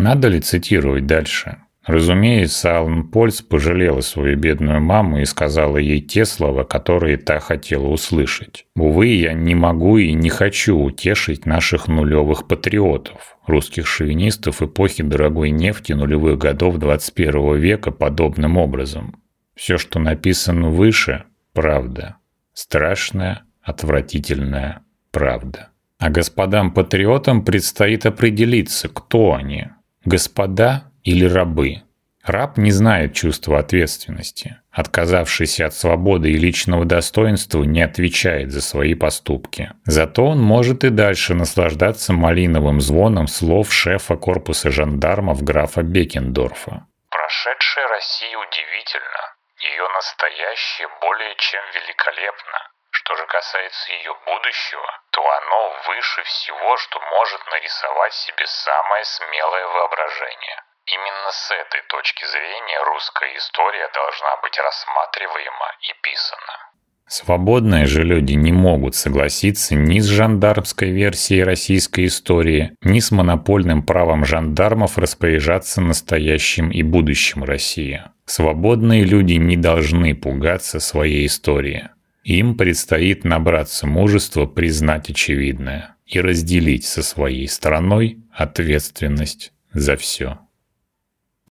Надо ли цитировать дальше? Разумеется, Алан Польс пожалела свою бедную маму и сказала ей те слова, которые та хотела услышать. «Увы, я не могу и не хочу утешить наших нулевых патриотов, русских шовинистов эпохи дорогой нефти нулевых годов 21 века подобным образом. Все, что написано выше – правда. Страшная, отвратительная правда. А господам-патриотам предстоит определиться, кто они – господа или рабы. Раб не знает чувства ответственности. Отказавшийся от свободы и личного достоинства не отвечает за свои поступки. Зато он может и дальше наслаждаться малиновым звоном слов шефа корпуса жандармов графа Бекендорфа. «Прошедшая Россия удивительна. Ее настоящее более чем великолепно. Что же касается ее будущего, то оно выше всего, что может нарисовать себе самое смелое воображение. Именно с этой точки зрения русская история должна быть рассматриваема и писана. Свободные же люди не могут согласиться ни с жандармской версией российской истории, ни с монопольным правом жандармов распоряжаться настоящим и будущим России. Свободные люди не должны пугаться своей истории. Им предстоит набраться мужества признать очевидное и разделить со своей страной ответственность за все.